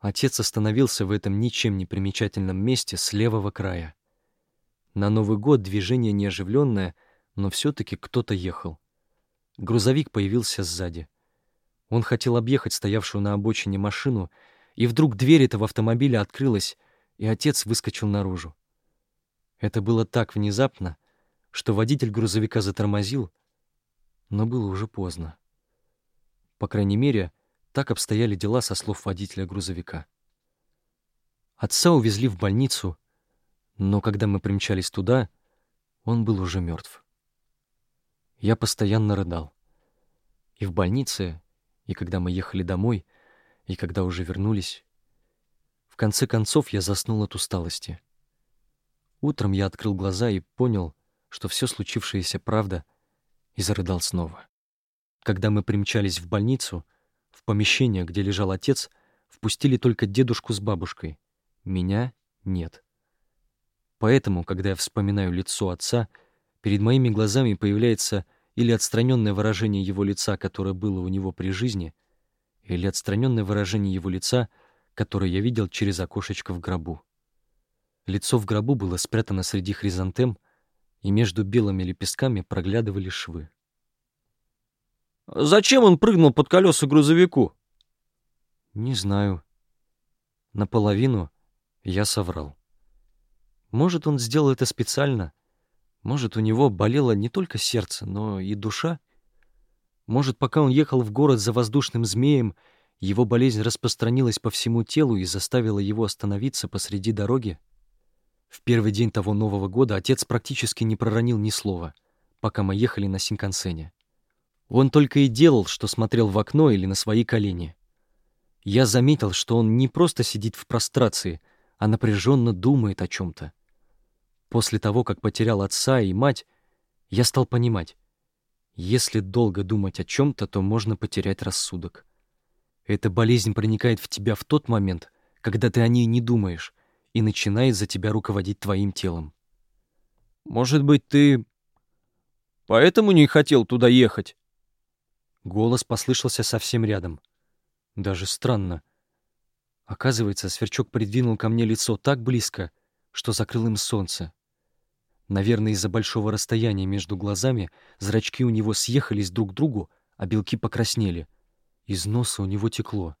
B: Отец остановился в этом ничем не примечательном месте с левого края. На Новый год движение неоживленное, но все-таки кто-то ехал. Грузовик появился сзади. Он хотел объехать стоявшую на обочине машину, и вдруг дверь этого автомобиля открылась, и отец выскочил наружу. Это было так внезапно, что водитель грузовика затормозил, но было уже поздно. По крайней мере, так обстояли дела со слов водителя грузовика. Отца увезли в больницу, но когда мы примчались туда, он был уже мертв. Я постоянно рыдал. И в больнице, и когда мы ехали домой, и когда уже вернулись. В конце концов я заснул от усталости. Утром я открыл глаза и понял, что все случившееся правда, и зарыдал снова. Когда мы примчались в больницу, в помещение, где лежал отец, впустили только дедушку с бабушкой. Меня нет. Поэтому, когда я вспоминаю лицо отца, перед моими глазами появляется или отстраненное выражение его лица, которое было у него при жизни, или отстраненное выражение его лица, которое я видел через окошечко в гробу. Лицо в гробу было спрятано среди хризантем, и между белыми лепестками проглядывали швы.
C: «Зачем он прыгнул под колеса грузовику?»
B: «Не знаю. Наполовину я соврал. Может, он сделал это специально. Может, у него болело не только сердце, но и душа. Может, пока он ехал в город за воздушным змеем, его болезнь распространилась по всему телу и заставила его остановиться посреди дороги. В первый день того Нового года отец практически не проронил ни слова, пока мы ехали на Синкансене. Он только и делал, что смотрел в окно или на свои колени. Я заметил, что он не просто сидит в прострации, а напряженно думает о чем-то. После того, как потерял отца и мать, я стал понимать, если долго думать о чем-то, то можно потерять рассудок. Эта болезнь проникает в тебя в тот момент, когда ты о ней не думаешь, и начинает за тебя руководить твоим телом.
C: Может быть, ты поэтому не хотел туда ехать?
B: Голос послышался совсем рядом. Даже странно. Оказывается, сверчок придвинул ко мне лицо так близко, что закрыл им солнце. Наверное, из-за большого расстояния между глазами зрачки у него съехались друг к другу, а белки покраснели. Из носа у него текло.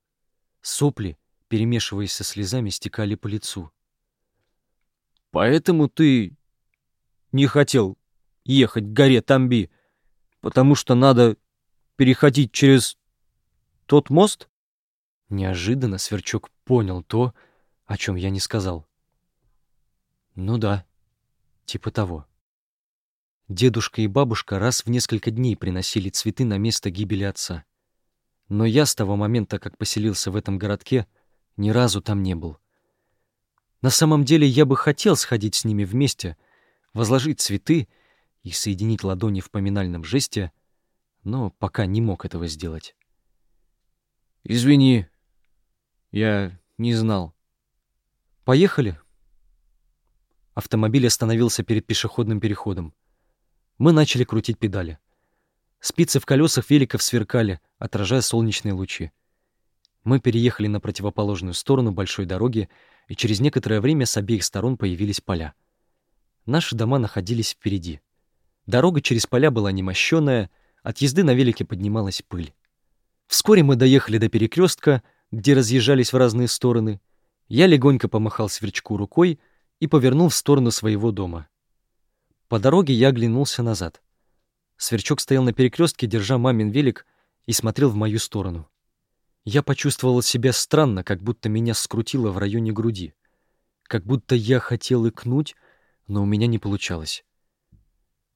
B: Сопли, перемешиваясь со слезами, стекали по лицу.
C: Поэтому ты не хотел ехать к горе Тамби, потому что надо переходить через тот мост?
B: Неожиданно Сверчок понял то, о чем я не сказал. Ну да, типа того. Дедушка и бабушка раз в несколько дней приносили цветы на место гибели отца. Но я с того момента, как поселился в этом городке, ни разу там не был. На самом деле я бы хотел сходить с ними вместе, возложить цветы и соединить ладони в поминальном жесте, но пока не мог этого сделать.
C: «Извини, я не знал».
B: «Поехали?» Автомобиль остановился перед пешеходным переходом. Мы начали крутить педали. Спицы в колесах великов сверкали, отражая солнечные лучи. Мы переехали на противоположную сторону большой дороги и через некоторое время с обеих сторон появились поля. Наши дома находились впереди. Дорога через поля была немощенная, от езды на велике поднималась пыль. Вскоре мы доехали до перекрестка, где разъезжались в разные стороны. Я легонько помахал сверчку рукой и повернул в сторону своего дома. По дороге я оглянулся назад. Сверчок стоял на перекрестке, держа мамин велик, и смотрел в мою сторону. Я почувствовал себя странно, как будто меня скрутило в районе груди. Как будто я хотел икнуть, но у меня не получалось.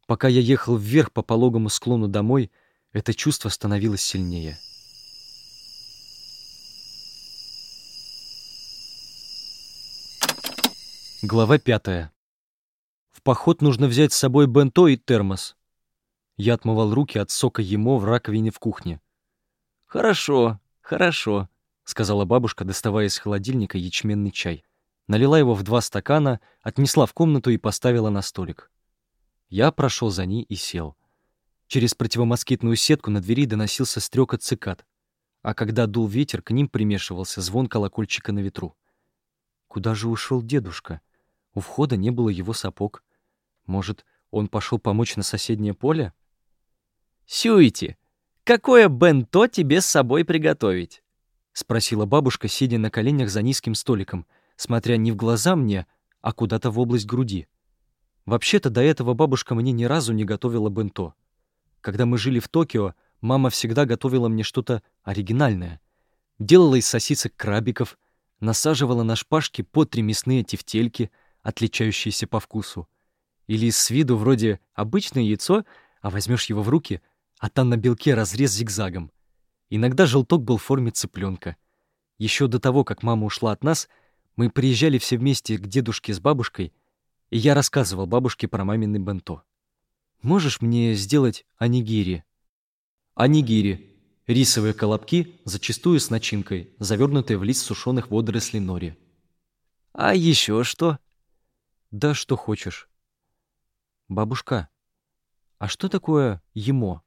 B: Пока я ехал вверх по пологому склону домой, это чувство становилось сильнее. Глава пятая. В поход нужно взять с собой бенто и термос. Я отмывал руки от сока емо в раковине в кухне. «Хорошо, хорошо», — сказала бабушка, доставая из холодильника ячменный чай. Налила его в два стакана, отнесла в комнату и поставила на столик. Я прошел за ней и сел. Через противомоскитную сетку на двери доносился стрекот цикад, а когда дул ветер, к ним примешивался звон колокольчика на ветру. Куда же ушел дедушка? У входа не было его сапог. Может, он пошел помочь на соседнее поле? «Сюити, какое бенто тебе с собой приготовить?» — спросила бабушка, сидя на коленях за низким столиком, смотря не в глаза мне, а куда-то в область груди. Вообще-то до этого бабушка мне ни разу не готовила бенто. Когда мы жили в Токио, мама всегда готовила мне что-то оригинальное. Делала из сосисок крабиков, насаживала на шпажки по три мясные тефтельки, отличающиеся по вкусу. Или с виду вроде обычное яйцо, а возьмешь его в руки, а там на белке разрез зигзагом. Иногда желток был в форме цыпленка. Еще до того, как мама ушла от нас, мы приезжали все вместе к дедушке с бабушкой — и я рассказывал бабушке про мамины бенто. «Можешь мне сделать анигири?» Анигири — рисовые колобки, зачастую с начинкой, завернутые в лист сушеных водорослей нори. «А еще что?» «Да что хочешь». «Бабушка, а что такое емо?»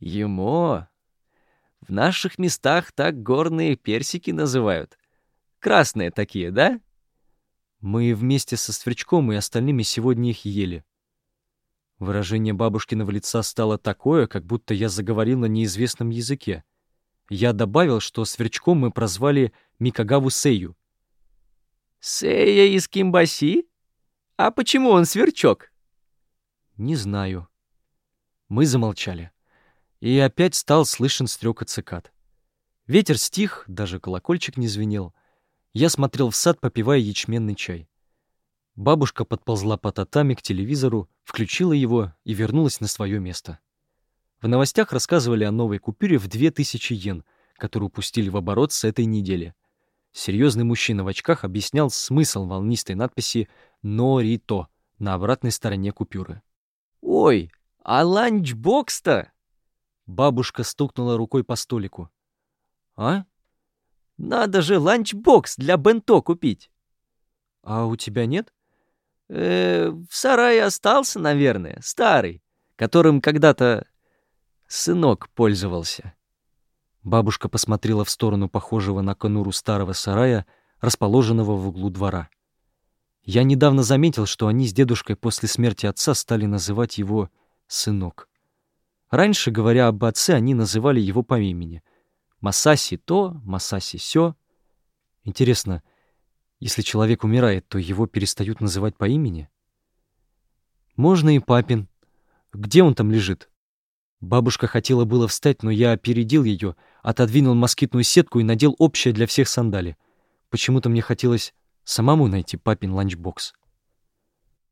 B: «Емо? В наших местах так горные персики называют. Красные такие, да?» Мы вместе со Сверчком и остальными сегодня их ели. Выражение бабушкиного лица стало такое, как будто я заговорил на неизвестном языке. Я добавил, что Сверчком мы прозвали Микагаву Сею. «Сея из Кимбаси? А почему он сверчок?» «Не знаю». Мы замолчали. И опять стал слышен стрекот цикад. Ветер стих, даже колокольчик не звенел — я смотрел в сад, попивая ячменный чай. Бабушка подползла по татами к телевизору, включила его и вернулась на свое место. В новостях рассказывали о новой купюре в 2000 йен, которую пустили в оборот с этой недели. Серьезный мужчина в очках объяснял смысл волнистой надписи «Норито» на обратной стороне купюры. «Ой, а ланчбокс-то?» Бабушка стукнула рукой по столику. «А?» Надо же ланчбокс для бенто купить. А у тебя нет? Э, в сарае остался, наверное, старый, которым когда-то сынок пользовался. Бабушка посмотрела в сторону похожего на конуру старого сарая, расположенного в углу двора. Я недавно заметил, что они с дедушкой после смерти отца стали называть его «сынок». Раньше, говоря об отце, они называли его по имени — Масаси то, Масаси сё. Интересно, если человек умирает, то его перестают называть по имени? Можно и папин. Где он там лежит? Бабушка хотела было встать, но я опередил ее, отодвинул москитную сетку и надел общее для всех сандали. Почему-то мне хотелось самому найти папин ланчбокс.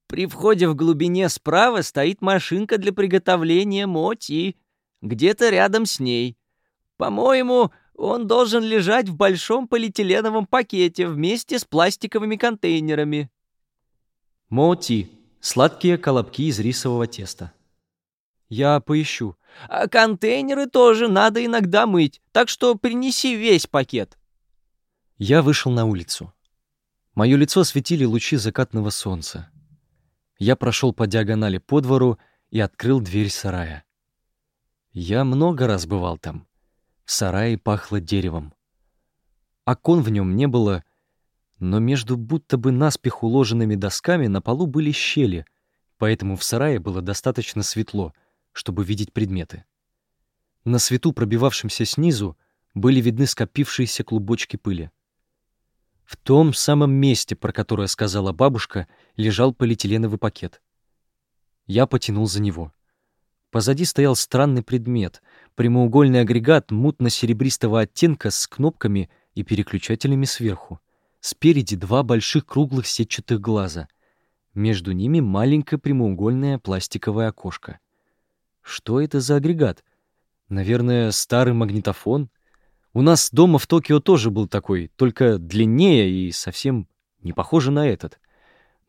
B: При входе в глубине справа стоит машинка для приготовления моти. Где-то рядом с ней. По-моему, он должен лежать в большом полиэтиленовом пакете вместе с пластиковыми контейнерами. Моти — сладкие колобки из рисового теста. Я поищу. А контейнеры тоже надо иногда мыть, так что принеси весь пакет. Я вышел на улицу. Мое лицо светили лучи закатного солнца. Я прошел по диагонали по двору и открыл дверь сарая. Я много раз бывал там. В сарае пахло деревом. Окон в нем не было, но между будто бы наспех уложенными досками на полу были щели, поэтому в сарае было достаточно светло, чтобы видеть предметы. На свету, пробивавшемся снизу, были видны скопившиеся клубочки пыли. В том самом месте, про которое сказала бабушка, лежал полиэтиленовый пакет. Я потянул за него. Позади стоял странный предмет, прямоугольный агрегат мутно-серебристого оттенка с кнопками и переключателями сверху. Спереди два больших круглых сетчатых глаза. Между ними маленькое прямоугольное пластиковое окошко. Что это за агрегат? Наверное, старый магнитофон? У нас дома в Токио тоже был такой, только длиннее и совсем не похоже на этот.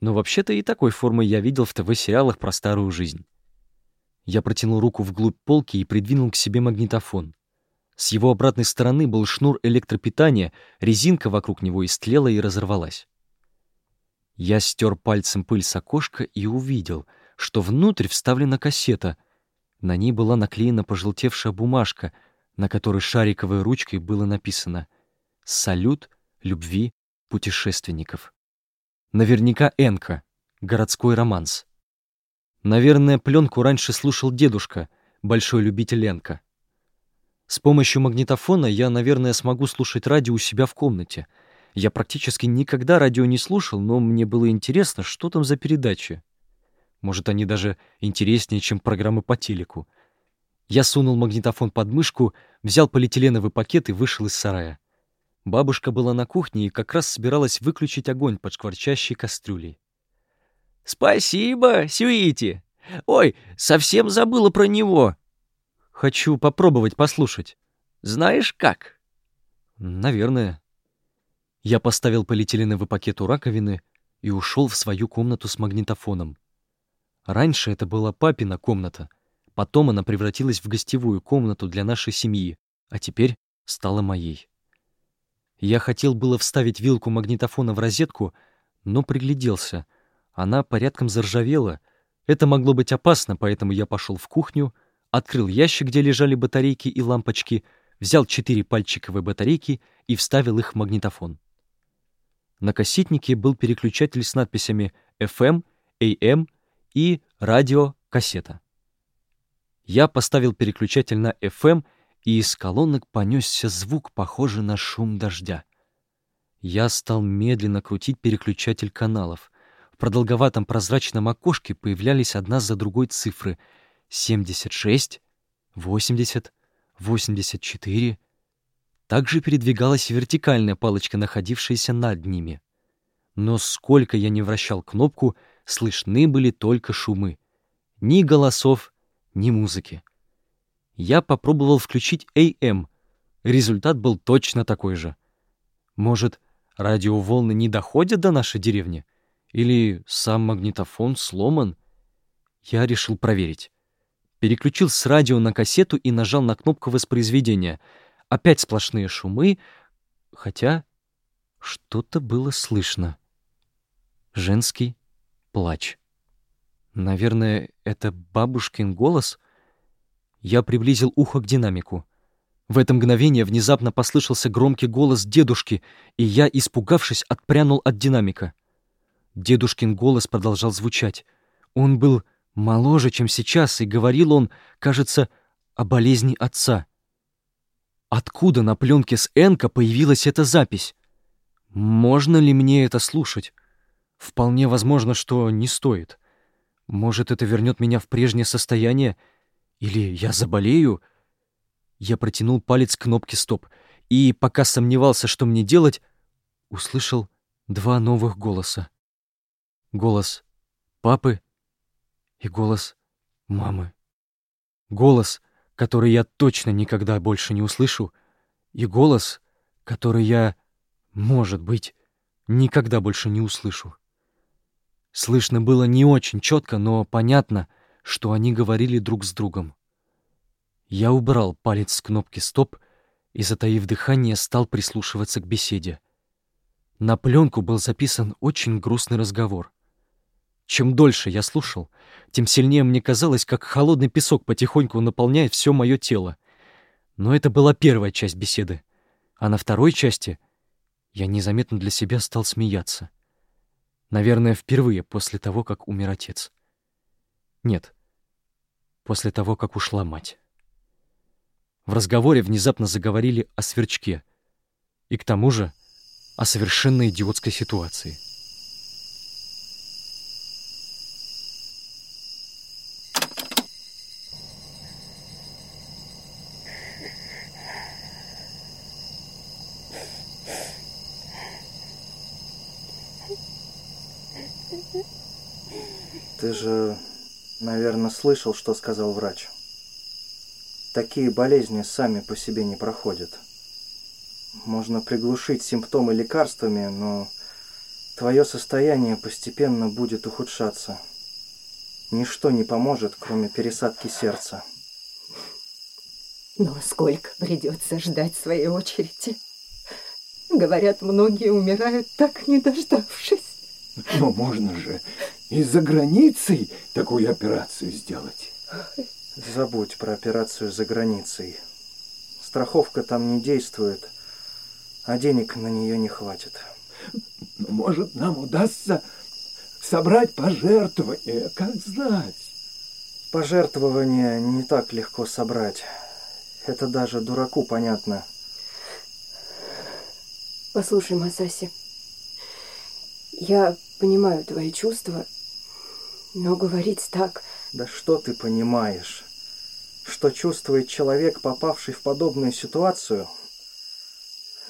B: Но вообще-то и такой формы я видел в ТВ-сериалах про старую жизнь. Я протянул руку вглубь полки и придвинул к себе магнитофон. С его обратной стороны был шнур электропитания, резинка вокруг него истлела и разорвалась. Я стер пальцем пыль с окошка и увидел, что внутрь вставлена кассета. На ней была наклеена пожелтевшая бумажка, на которой шариковой ручкой было написано «Салют любви путешественников». Наверняка Энка, городской романс. Наверное, пленку раньше слушал дедушка, большой любитель Энка. С помощью магнитофона я, наверное, смогу слушать радио у себя в комнате. Я практически никогда радио не слушал, но мне было интересно, что там за передачи. Может, они даже интереснее, чем программы по телеку. Я сунул магнитофон под мышку, взял полиэтиленовый пакет и вышел из сарая. Бабушка была на кухне и как раз собиралась выключить огонь под шкварчащей кастрюлей.
C: «Спасибо, Сюити! Ой, совсем забыла про него!»
B: «Хочу попробовать послушать».
C: «Знаешь как?»
B: «Наверное». Я поставил полиэтиленовый пакет у раковины и ушел в свою комнату с магнитофоном. Раньше это была папина комната, потом она превратилась в гостевую комнату для нашей семьи, а теперь стала моей. Я хотел было вставить вилку магнитофона в розетку, но пригляделся. Она порядком заржавела. Это могло быть опасно, поэтому я пошел в кухню, открыл ящик, где лежали батарейки и лампочки, взял четыре пальчиковые батарейки и вставил их в магнитофон. На кассетнике был переключатель с надписями FM, AM и радиокассета. Я поставил переключатель на FM — и из колонок понесся звук, похожий на шум дождя. Я стал медленно крутить переключатель каналов. В продолговатом прозрачном окошке появлялись одна за другой цифры — 76, 80, 84. Также передвигалась вертикальная палочка, находившаяся над ними. Но сколько я не вращал кнопку, слышны были только шумы. Ни голосов, ни музыки. Я попробовал включить AM. Результат был точно такой же. Может, радиоволны не доходят до нашей деревни? Или сам магнитофон сломан? Я решил проверить. Переключил с радио на кассету и нажал на кнопку воспроизведения. Опять сплошные шумы, хотя что-то было слышно. Женский плач. Наверное, это бабушкин голос — я приблизил ухо к динамику. В это мгновение внезапно послышался громкий голос дедушки, и я, испугавшись, отпрянул от динамика. Дедушкин голос продолжал звучать. Он был моложе, чем сейчас, и говорил он, кажется, о болезни отца. Откуда на пленке с Энка появилась эта запись? Можно ли мне это слушать? Вполне возможно, что не стоит. Может, это вернет меня в прежнее состояние, или я заболею? Я протянул палец к кнопке «Стоп» и, пока сомневался, что мне делать, услышал два новых голоса. Голос папы и голос мамы. Голос, который я точно никогда больше не услышу, и голос, который я, может быть, никогда больше не услышу. Слышно было не очень четко, но понятно — что они говорили друг с другом. Я убрал палец с кнопки «Стоп» и, затаив дыхание, стал прислушиваться к беседе. На пленку был записан очень грустный разговор. Чем дольше я слушал, тем сильнее мне казалось, как холодный песок потихоньку наполняет все мое тело. Но это была первая часть беседы. А на второй части я незаметно для себя стал смеяться. Наверное, впервые после того, как умер отец. Нет. После того, как ушла мать. В разговоре внезапно заговорили о сверчке. И к тому же о совершенно идиотской ситуации.
D: Ты же, наверное, слышал, что сказал врач. Такие болезни сами по себе не проходят. Можно приглушить симптомы лекарствами, но твое состояние постепенно будет ухудшаться. Ничто не поможет, кроме пересадки сердца.
E: Но сколько придется ждать своей очереди? Говорят, многие умирают так не дождавшись.
F: Но можно же и за границей такую операцию сделать.
D: Забудь про операцию за границей. Страховка там не действует, а денег на нее не хватит.
F: Но, может, нам удастся собрать пожертвования, как знать.
D: Пожертвования не так легко собрать. Это даже дураку понятно.
E: Послушай, Масаси, я понимаю твои чувства, но говорить так...
D: Да что ты понимаешь? Что чувствует человек, попавший в подобную ситуацию,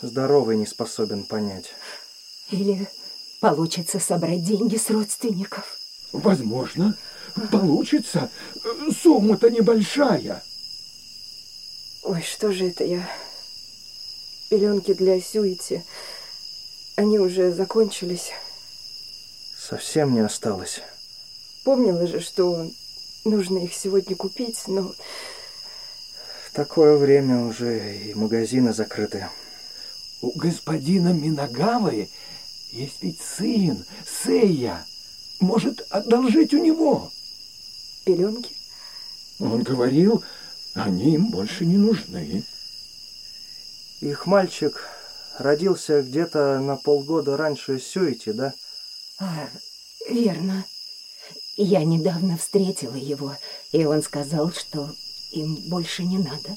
D: здоровый не способен понять.
E: Или получится собрать деньги с родственников?
F: Возможно, получится. Сумма-то небольшая.
E: Ой, что же это я? Пеленки для Сюити. Они уже закончились.
D: Совсем не осталось.
E: Помнила же, что нужно их сегодня купить, но...
D: В такое время уже и магазины закрыты.
F: У господина Минагавы есть ведь сын, Сея. Может, одолжить у него?
E: Пеленки?
F: Он говорил, они им больше не нужны.
D: Их мальчик родился где-то на полгода раньше Сюити, да?
E: А, верно. Я недавно встретила его, и он сказал, что им больше не надо.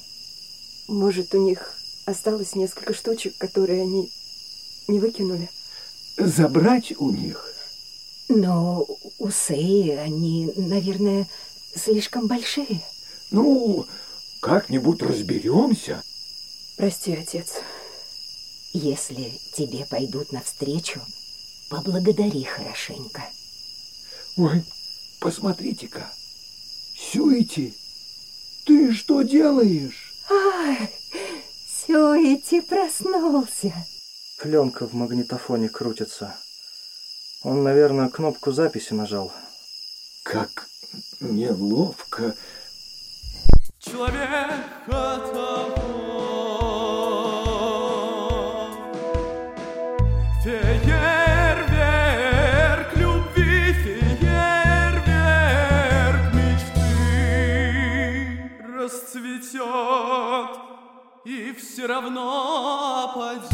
E: Может, у них осталось несколько штучек, которые они не выкинули?
F: Забрать у них?
E: Но у Сеи они, наверное, слишком большие.
F: Ну, как-нибудь разберемся.
E: Прости, отец. Если тебе пойдут навстречу, поблагодари хорошенько.
F: Ой, посмотрите-ка. Сюити, ты что делаешь?
E: Ай, Сюити проснулся.
D: Пленка в магнитофоне крутится. Он, наверное, кнопку записи нажал.
F: Как неловко.
A: Человека того и все равно падет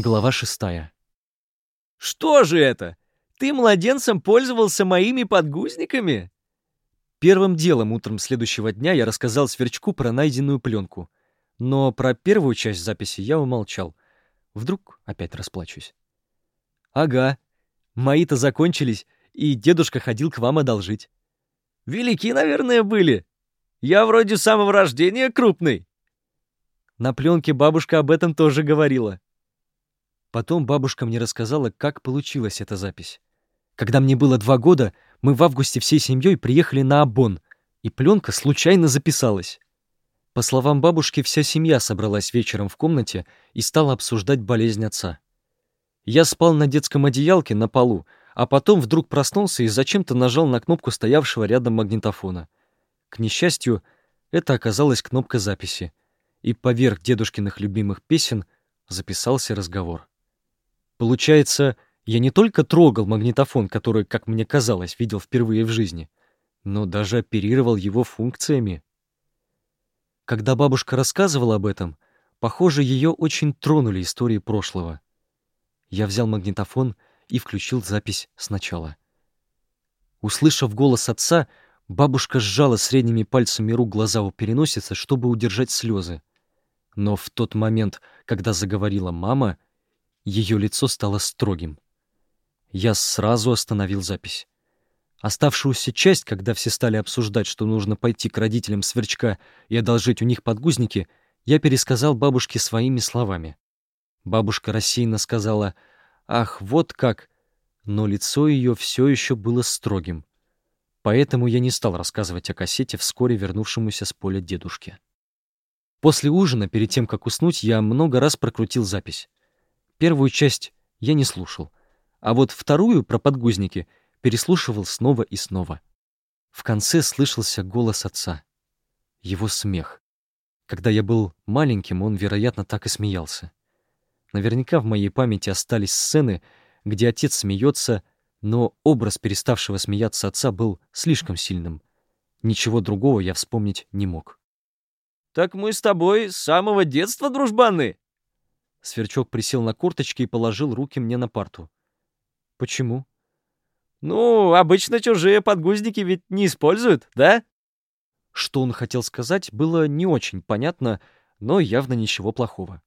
B: Глава шестая.
C: Что же это? Ты младенцем пользовался моими подгузниками?
B: Первым делом утром следующего дня я рассказал Сверчку про найденную пленку. Но про первую часть записи я умолчал. Вдруг опять расплачусь. Ага, мои-то закончились, и дедушка ходил к вам одолжить.
C: Велики, наверное, были. Я вроде с самого рождения крупный.
B: На пленке бабушка об этом тоже говорила. Потом бабушка мне рассказала, как получилась эта запись. Когда мне было два года, мы в августе всей семьей приехали на Абон, и пленка случайно записалась. По словам бабушки, вся семья собралась вечером в комнате и стала обсуждать болезнь отца. Я спал на детском одеялке на полу, а потом вдруг проснулся и зачем-то нажал на кнопку стоявшего рядом магнитофона. К несчастью, это оказалась кнопка записи, и поверх дедушкиных любимых песен записался разговор. Получается, я не только трогал магнитофон, который, как мне казалось, видел впервые в жизни, но даже оперировал его функциями. Когда бабушка рассказывала об этом, похоже, ее очень тронули истории прошлого. Я взял магнитофон и включил запись сначала. Услышав голос отца, бабушка сжала средними пальцами рук глаза у переносицы, чтобы удержать слезы. Но в тот момент, когда заговорила мама, ее лицо стало строгим. Я сразу остановил запись. Оставшуюся часть, когда все стали обсуждать, что нужно пойти к родителям Сверчка и одолжить у них подгузники, я пересказал бабушке своими словами. Бабушка рассеянно сказала «Ах, вот как!», но лицо ее все еще было строгим. Поэтому я не стал рассказывать о кассете вскоре вернувшемуся с поля дедушке. После ужина, перед тем, как уснуть, я много раз прокрутил запись. Первую часть я не слушал, а вот вторую про подгузники переслушивал снова и снова. В конце слышался голос отца. Его смех. Когда я был маленьким, он, вероятно, так и смеялся. Наверняка в моей памяти остались сцены, где отец смеется, но образ переставшего смеяться отца был слишком сильным. Ничего другого я вспомнить не мог.
C: «Так мы с тобой с самого детства дружбаны!»
B: Сверчок присел на корточки и положил руки мне на парту. «Почему?»
C: «Ну, обычно чужие подгузники ведь не используют, да?»
B: Что он хотел сказать, было не очень понятно, но явно ничего плохого.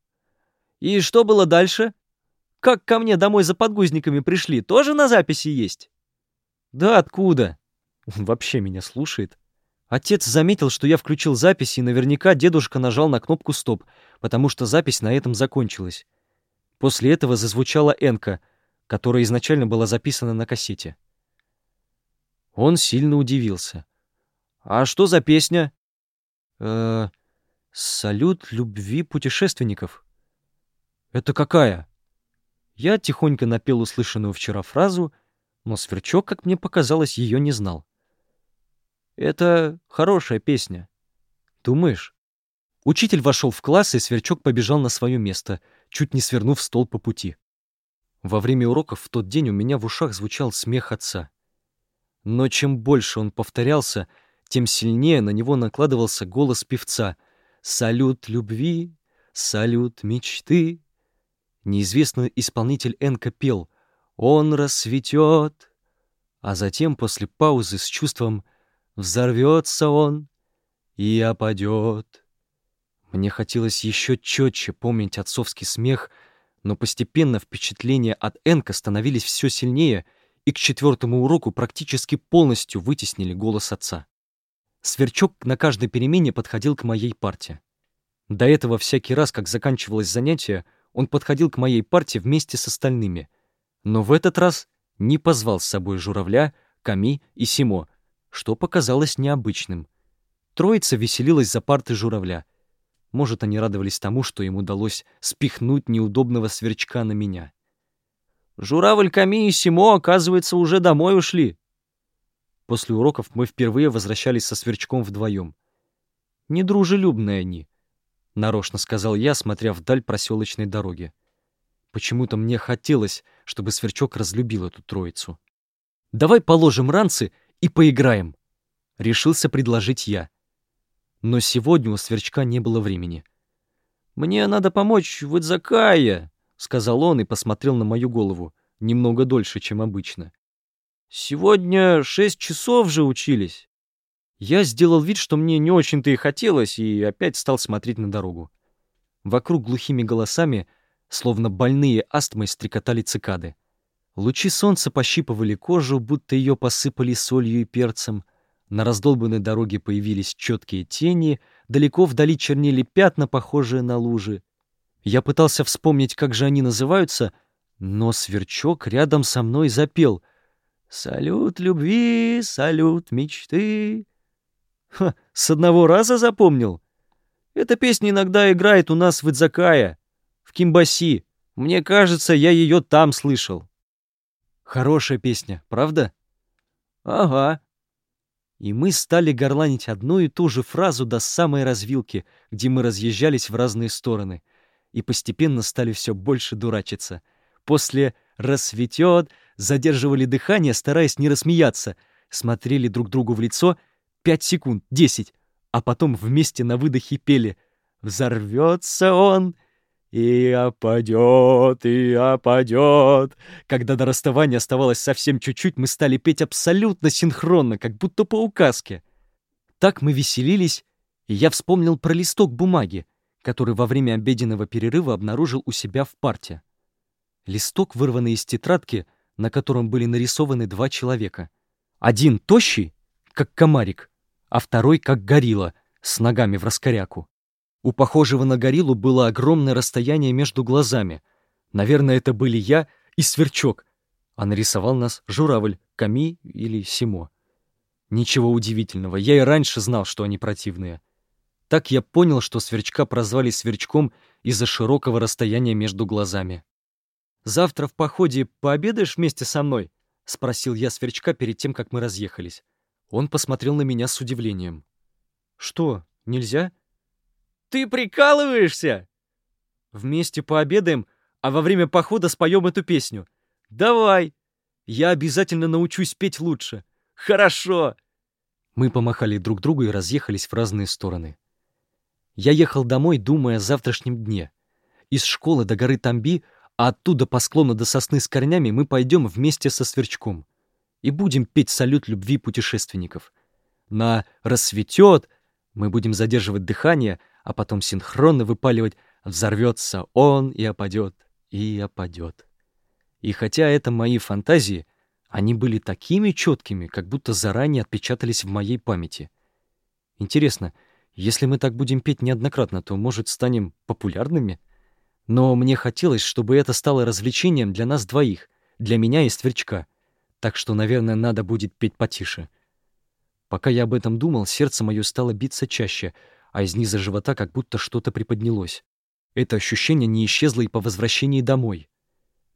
C: «И что было дальше? Как ко мне домой за подгузниками пришли, тоже на записи есть?»
B: «Да откуда?» Он вообще меня слушает. Отец заметил, что я включил запись, и наверняка дедушка нажал на кнопку «Стоп», потому что запись на этом закончилась. После этого зазвучала «Энка», которая изначально была записана на кассете. Он сильно удивился.
C: «А что за песня?»
B: э «Салют любви путешественников». «Это какая?» Я тихонько напел услышанную вчера фразу, но Сверчок, как мне показалось, ее не знал. «Это хорошая песня. Думаешь?» Учитель вошел в класс, и Сверчок побежал на свое место, чуть не свернув стол по пути. Во время уроков в тот день у меня в ушах звучал смех отца. Но чем больше он повторялся, тем сильнее на него накладывался голос певца «Салют любви, салют мечты». Неизвестный исполнитель Энка пел «Он рассветет», а затем после паузы с чувством «Взорвется он и опадет». Мне хотелось еще четче помнить отцовский смех — но постепенно впечатления от Энка становились все сильнее и к четвертому уроку практически полностью вытеснили голос отца. Сверчок на каждой перемене подходил к моей парте. До этого всякий раз, как заканчивалось занятие, он подходил к моей парте вместе с остальными. Но в этот раз не позвал с собой журавля, Ками и Симо, что показалось необычным. Троица веселилась за парты журавля, может, они радовались тому, что им удалось спихнуть неудобного сверчка на меня.
C: «Журавль Ками и Симо, оказывается, уже домой ушли».
B: После уроков мы впервые возвращались со сверчком вдвоем. «Недружелюбные они», — нарочно сказал я, смотря вдаль проселочной дороги. Почему-то мне хотелось, чтобы сверчок разлюбил эту троицу. «Давай положим ранцы и поиграем», — решился предложить я. Но сегодня у сверчка не было времени.
C: «Мне надо помочь в Идзакае», — сказал он и посмотрел на мою голову, немного дольше, чем обычно. «Сегодня шесть часов же учились».
B: Я сделал вид, что мне не очень-то и хотелось, и опять стал смотреть на дорогу. Вокруг глухими голосами, словно больные астмой, стрекотали цикады. Лучи солнца пощипывали кожу, будто ее посыпали солью и перцем. На раздолбанной дороге появились четкие тени, далеко вдали чернели пятна, похожие на лужи. Я пытался вспомнить, как же они называются, но сверчок рядом со мной запел «Салют любви, салют мечты». Ха, с одного раза запомнил. Эта песня иногда играет у нас в Идзакая, в Кимбаси. Мне кажется, я ее там слышал. Хорошая песня, правда?
C: Ага,
B: и мы стали горланить одну и ту же фразу до самой развилки, где мы разъезжались в разные стороны, и постепенно стали все больше дурачиться. После «рассветет» задерживали дыхание, стараясь не рассмеяться, смотрели друг другу в лицо пять секунд, десять, а потом вместе на выдохе пели «Взорвется он!» И опадет, и опадет. Когда до расставания оставалось совсем чуть-чуть, мы стали петь абсолютно синхронно, как будто по указке. Так мы веселились, и я вспомнил про листок бумаги, который во время обеденного перерыва обнаружил у себя в парте. Листок, вырванный из тетрадки, на котором были нарисованы два человека. Один тощий, как комарик, а второй как горилла, с ногами в раскоряку. У похожего на гориллу было огромное расстояние между глазами. Наверное, это были я и сверчок, а нарисовал нас журавль, Ками или Симо. Ничего удивительного, я и раньше знал, что они противные. Так я понял, что сверчка прозвали сверчком из-за широкого расстояния между глазами. «Завтра в походе пообедаешь вместе со мной?» — спросил я сверчка перед тем, как мы разъехались. Он посмотрел на меня с удивлением. «Что, нельзя?» «Ты прикалываешься?» «Вместе пообедаем, а во время похода споем эту песню. Давай! Я обязательно научусь петь лучше. Хорошо!» Мы помахали друг другу и разъехались в разные стороны. Я ехал домой, думая о завтрашнем дне. Из школы до горы Тамби, а оттуда по склону до сосны с корнями мы пойдем вместе со Сверчком и будем петь салют любви путешественников. На «рассветет» мы будем задерживать дыхание, а потом синхронно выпаливать «взорвется он и опадет, и опадет». И хотя это мои фантазии, они были такими четкими, как будто заранее отпечатались в моей памяти. Интересно, если мы так будем петь неоднократно, то, может, станем популярными? Но мне хотелось, чтобы это стало развлечением для нас двоих, для меня и Стверчка. Так что, наверное, надо будет петь потише. Пока я об этом думал, сердце мое стало биться чаще, а из низа живота как будто что-то приподнялось. Это ощущение не исчезло и по возвращении домой.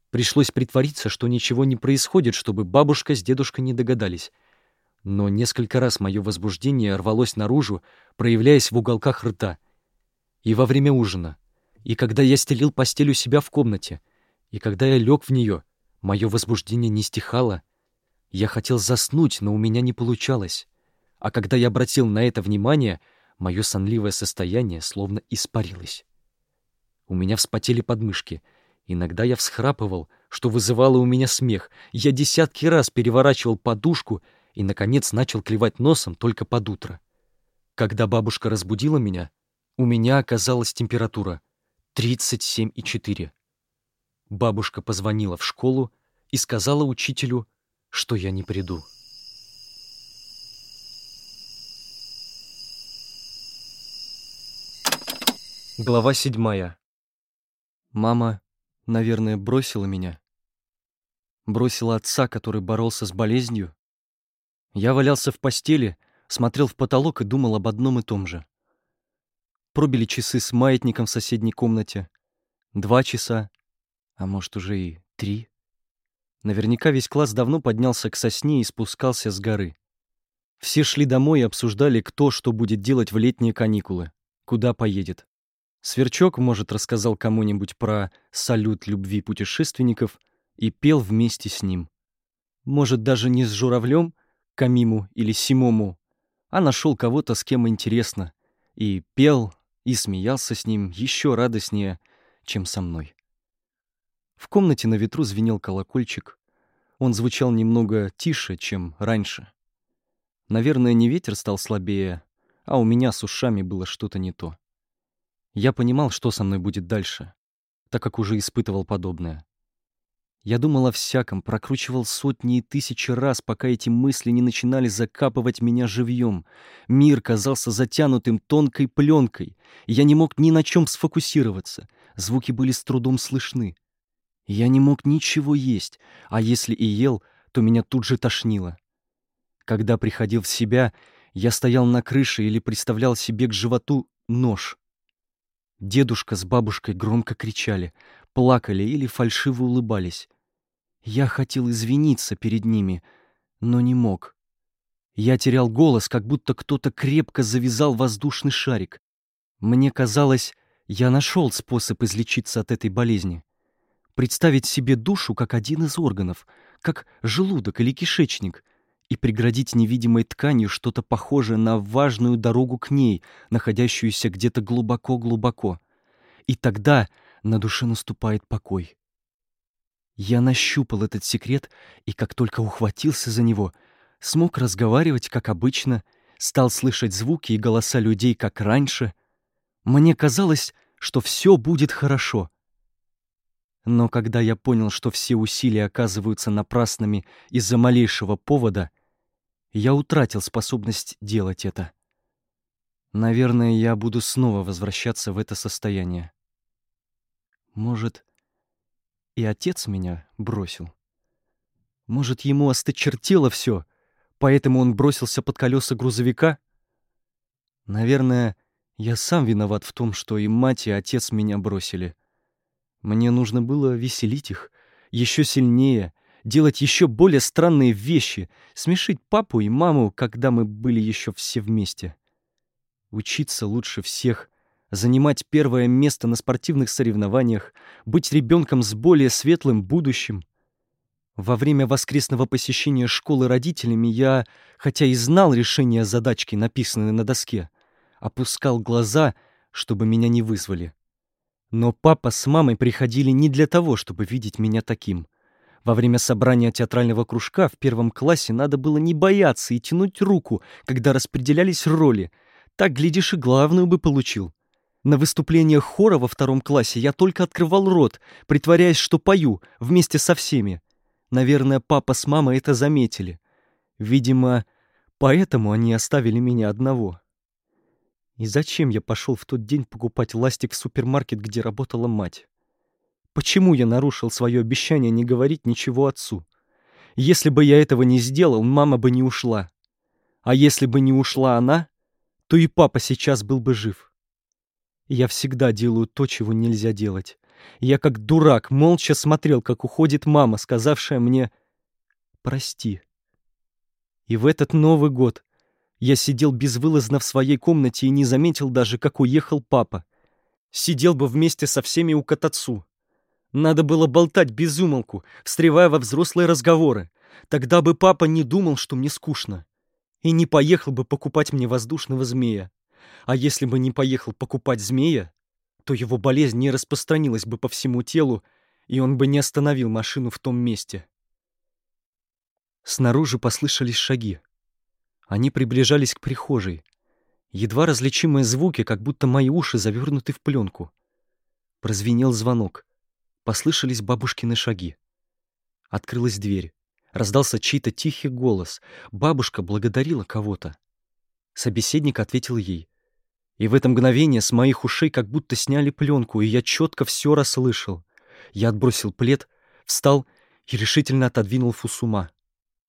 B: Пришлось притвориться, что ничего не происходит, чтобы бабушка с дедушкой не догадались. Но несколько раз мое возбуждение рвалось наружу, проявляясь в уголках рта. И во время ужина, и когда я стелил постель у себя в комнате, и когда я лег в нее, мое возбуждение не стихало. Я хотел заснуть, но у меня не получалось. А когда я обратил на это внимание, мое сонливое состояние словно испарилось. У меня вспотели подмышки — Иногда я всхрапывал, что вызывало у меня смех. Я десятки раз переворачивал подушку и, наконец, начал клевать носом только под утро. Когда бабушка разбудила меня, у меня оказалась температура 37,4. Бабушка позвонила в школу и сказала учителю, что я не приду. Глава седьмая. Мама наверное, бросила меня. Бросила отца, который боролся с болезнью. Я валялся в постели, смотрел в потолок и думал об одном и том же. Пробили часы с маятником в соседней комнате. Два часа, а может уже и три. Наверняка весь класс давно поднялся к сосне и спускался с горы. Все шли домой и обсуждали, кто что будет делать в летние каникулы, куда поедет. Сверчок, может, рассказал кому-нибудь про салют любви путешественников и пел вместе с ним. Может, даже не с журавлем, Камиму или Симому, а нашел кого-то, с кем интересно, и пел, и смеялся с ним еще радостнее, чем со мной. В комнате на ветру звенел колокольчик. Он звучал немного тише, чем раньше. Наверное, не ветер стал слабее, а у меня с ушами было что-то не то. Я понимал, что со мной будет дальше, так как уже испытывал подобное. Я думал о всяком, прокручивал сотни и тысячи раз, пока эти мысли не начинали закапывать меня живьем. Мир казался затянутым тонкой пленкой, я не мог ни на чем сфокусироваться. Звуки были с трудом слышны. Я не мог ничего есть, а если и ел, то меня тут же тошнило. Когда приходил в себя, я стоял на крыше или представлял себе к животу нож. Дедушка с бабушкой громко кричали, плакали или фальшиво улыбались. Я хотел извиниться перед ними, но не мог. Я терял голос, как будто кто-то крепко завязал воздушный шарик. Мне казалось, я нашел способ излечиться от этой болезни. Представить себе душу как один из органов, как желудок или кишечник — и преградить невидимой тканью что-то похожее на важную дорогу к ней, находящуюся где-то глубоко-глубоко. И тогда на душе наступает покой. Я нащупал этот секрет, и как только ухватился за него, смог разговаривать, как обычно, стал слышать звуки и голоса людей, как раньше. Мне казалось, что все будет хорошо. Но когда я понял, что все усилия оказываются напрасными из-за малейшего повода, я утратил способность делать это. Наверное, я буду снова возвращаться в это состояние. Может, и отец меня бросил. Может, ему осточертело все, поэтому он бросился под колеса грузовика? Наверное, я сам виноват в том, что и мать, и отец меня бросили. Мне нужно было веселить их еще сильнее, делать еще более странные вещи, смешить папу и маму, когда мы были еще все вместе. Учиться лучше всех, занимать первое место на спортивных соревнованиях, быть ребенком с более светлым будущим. Во время воскресного посещения школы родителями я, хотя и знал решение задачки, написанной на доске, опускал глаза, чтобы меня не вызвали. Но папа с мамой приходили не для того, чтобы видеть меня таким. Во время собрания театрального кружка в первом классе надо было не бояться и тянуть руку, когда распределялись роли. Так, глядишь, и главную бы получил. На выступлениях хора во втором классе я только открывал рот, притворяясь, что пою, вместе со всеми. Наверное, папа с мамой это заметили. Видимо, поэтому они оставили меня одного. И зачем я пошел в тот день покупать ластик в супермаркет, где работала мать? Почему я нарушил свое обещание не говорить ничего отцу? Если бы я этого не сделал, мама бы не ушла. А если бы не ушла она, то и папа сейчас был бы жив. Я всегда делаю то, чего нельзя делать. Я как дурак молча смотрел, как уходит мама, сказавшая мне «Прости». И в этот Новый год я сидел безвылазно в своей комнате и не заметил даже, как уехал папа. Сидел бы вместе со всеми у Катацу. Надо было болтать без умолку, встревая во взрослые разговоры. Тогда бы папа не думал, что мне скучно. И не поехал бы покупать мне воздушного змея. А если бы не поехал покупать змея, то его болезнь не распространилась бы по всему телу, и он бы не остановил машину в том месте. Снаружи послышались шаги. Они приближались к прихожей. Едва различимые звуки, как будто мои уши завернуты в пленку. Прозвенел звонок. Послышались бабушкины шаги. Открылась дверь. Раздался чей-то тихий голос. Бабушка благодарила кого-то. Собеседник ответил ей. И в это мгновение с моих ушей как будто сняли пленку, и я четко все расслышал. Я отбросил плед, встал и решительно отодвинул Фусума.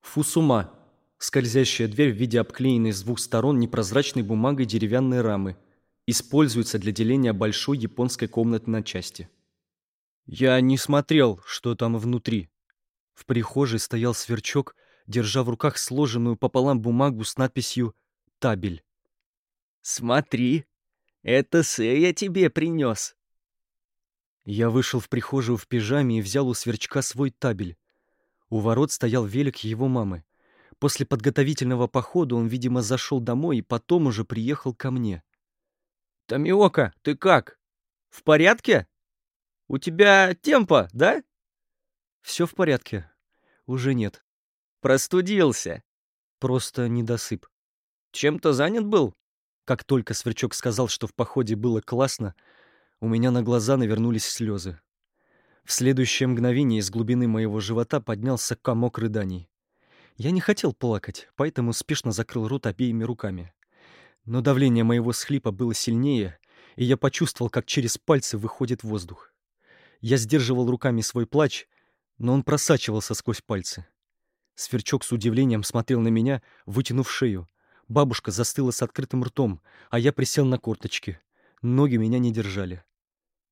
B: Фусума Скользящая дверь в виде обклеенной с двух сторон непрозрачной бумагой деревянной рамы. Используется для деления большой японской комнаты на части. Я не смотрел, что там внутри. В прихожей стоял сверчок, держа в руках сложенную пополам бумагу с надписью «Табель».
C: «Смотри, это Сэя тебе принес».
B: Я вышел в прихожую в пижаме и взял у сверчка свой табель. У ворот стоял велик его мамы. После подготовительного похода он, видимо, зашел домой и потом уже приехал ко мне.
C: «Тамиока, ты как? В порядке? У тебя темпа, да?»
B: «Все в порядке. Уже нет».
C: «Простудился?»
B: «Просто недосып».
C: «Чем-то занят был?»
B: Как только Сверчок сказал, что в походе было классно, у меня на глаза навернулись слезы. В следующее мгновение из глубины моего живота поднялся комок рыданий. Я не хотел плакать, поэтому спешно закрыл рот обеими руками. Но давление моего схлипа было сильнее, и я почувствовал, как через пальцы выходит воздух. Я сдерживал руками свой плач, но он просачивался сквозь пальцы. Сверчок с удивлением смотрел на меня, вытянув шею. Бабушка застыла с открытым ртом, а я присел на корточки. Ноги меня не держали.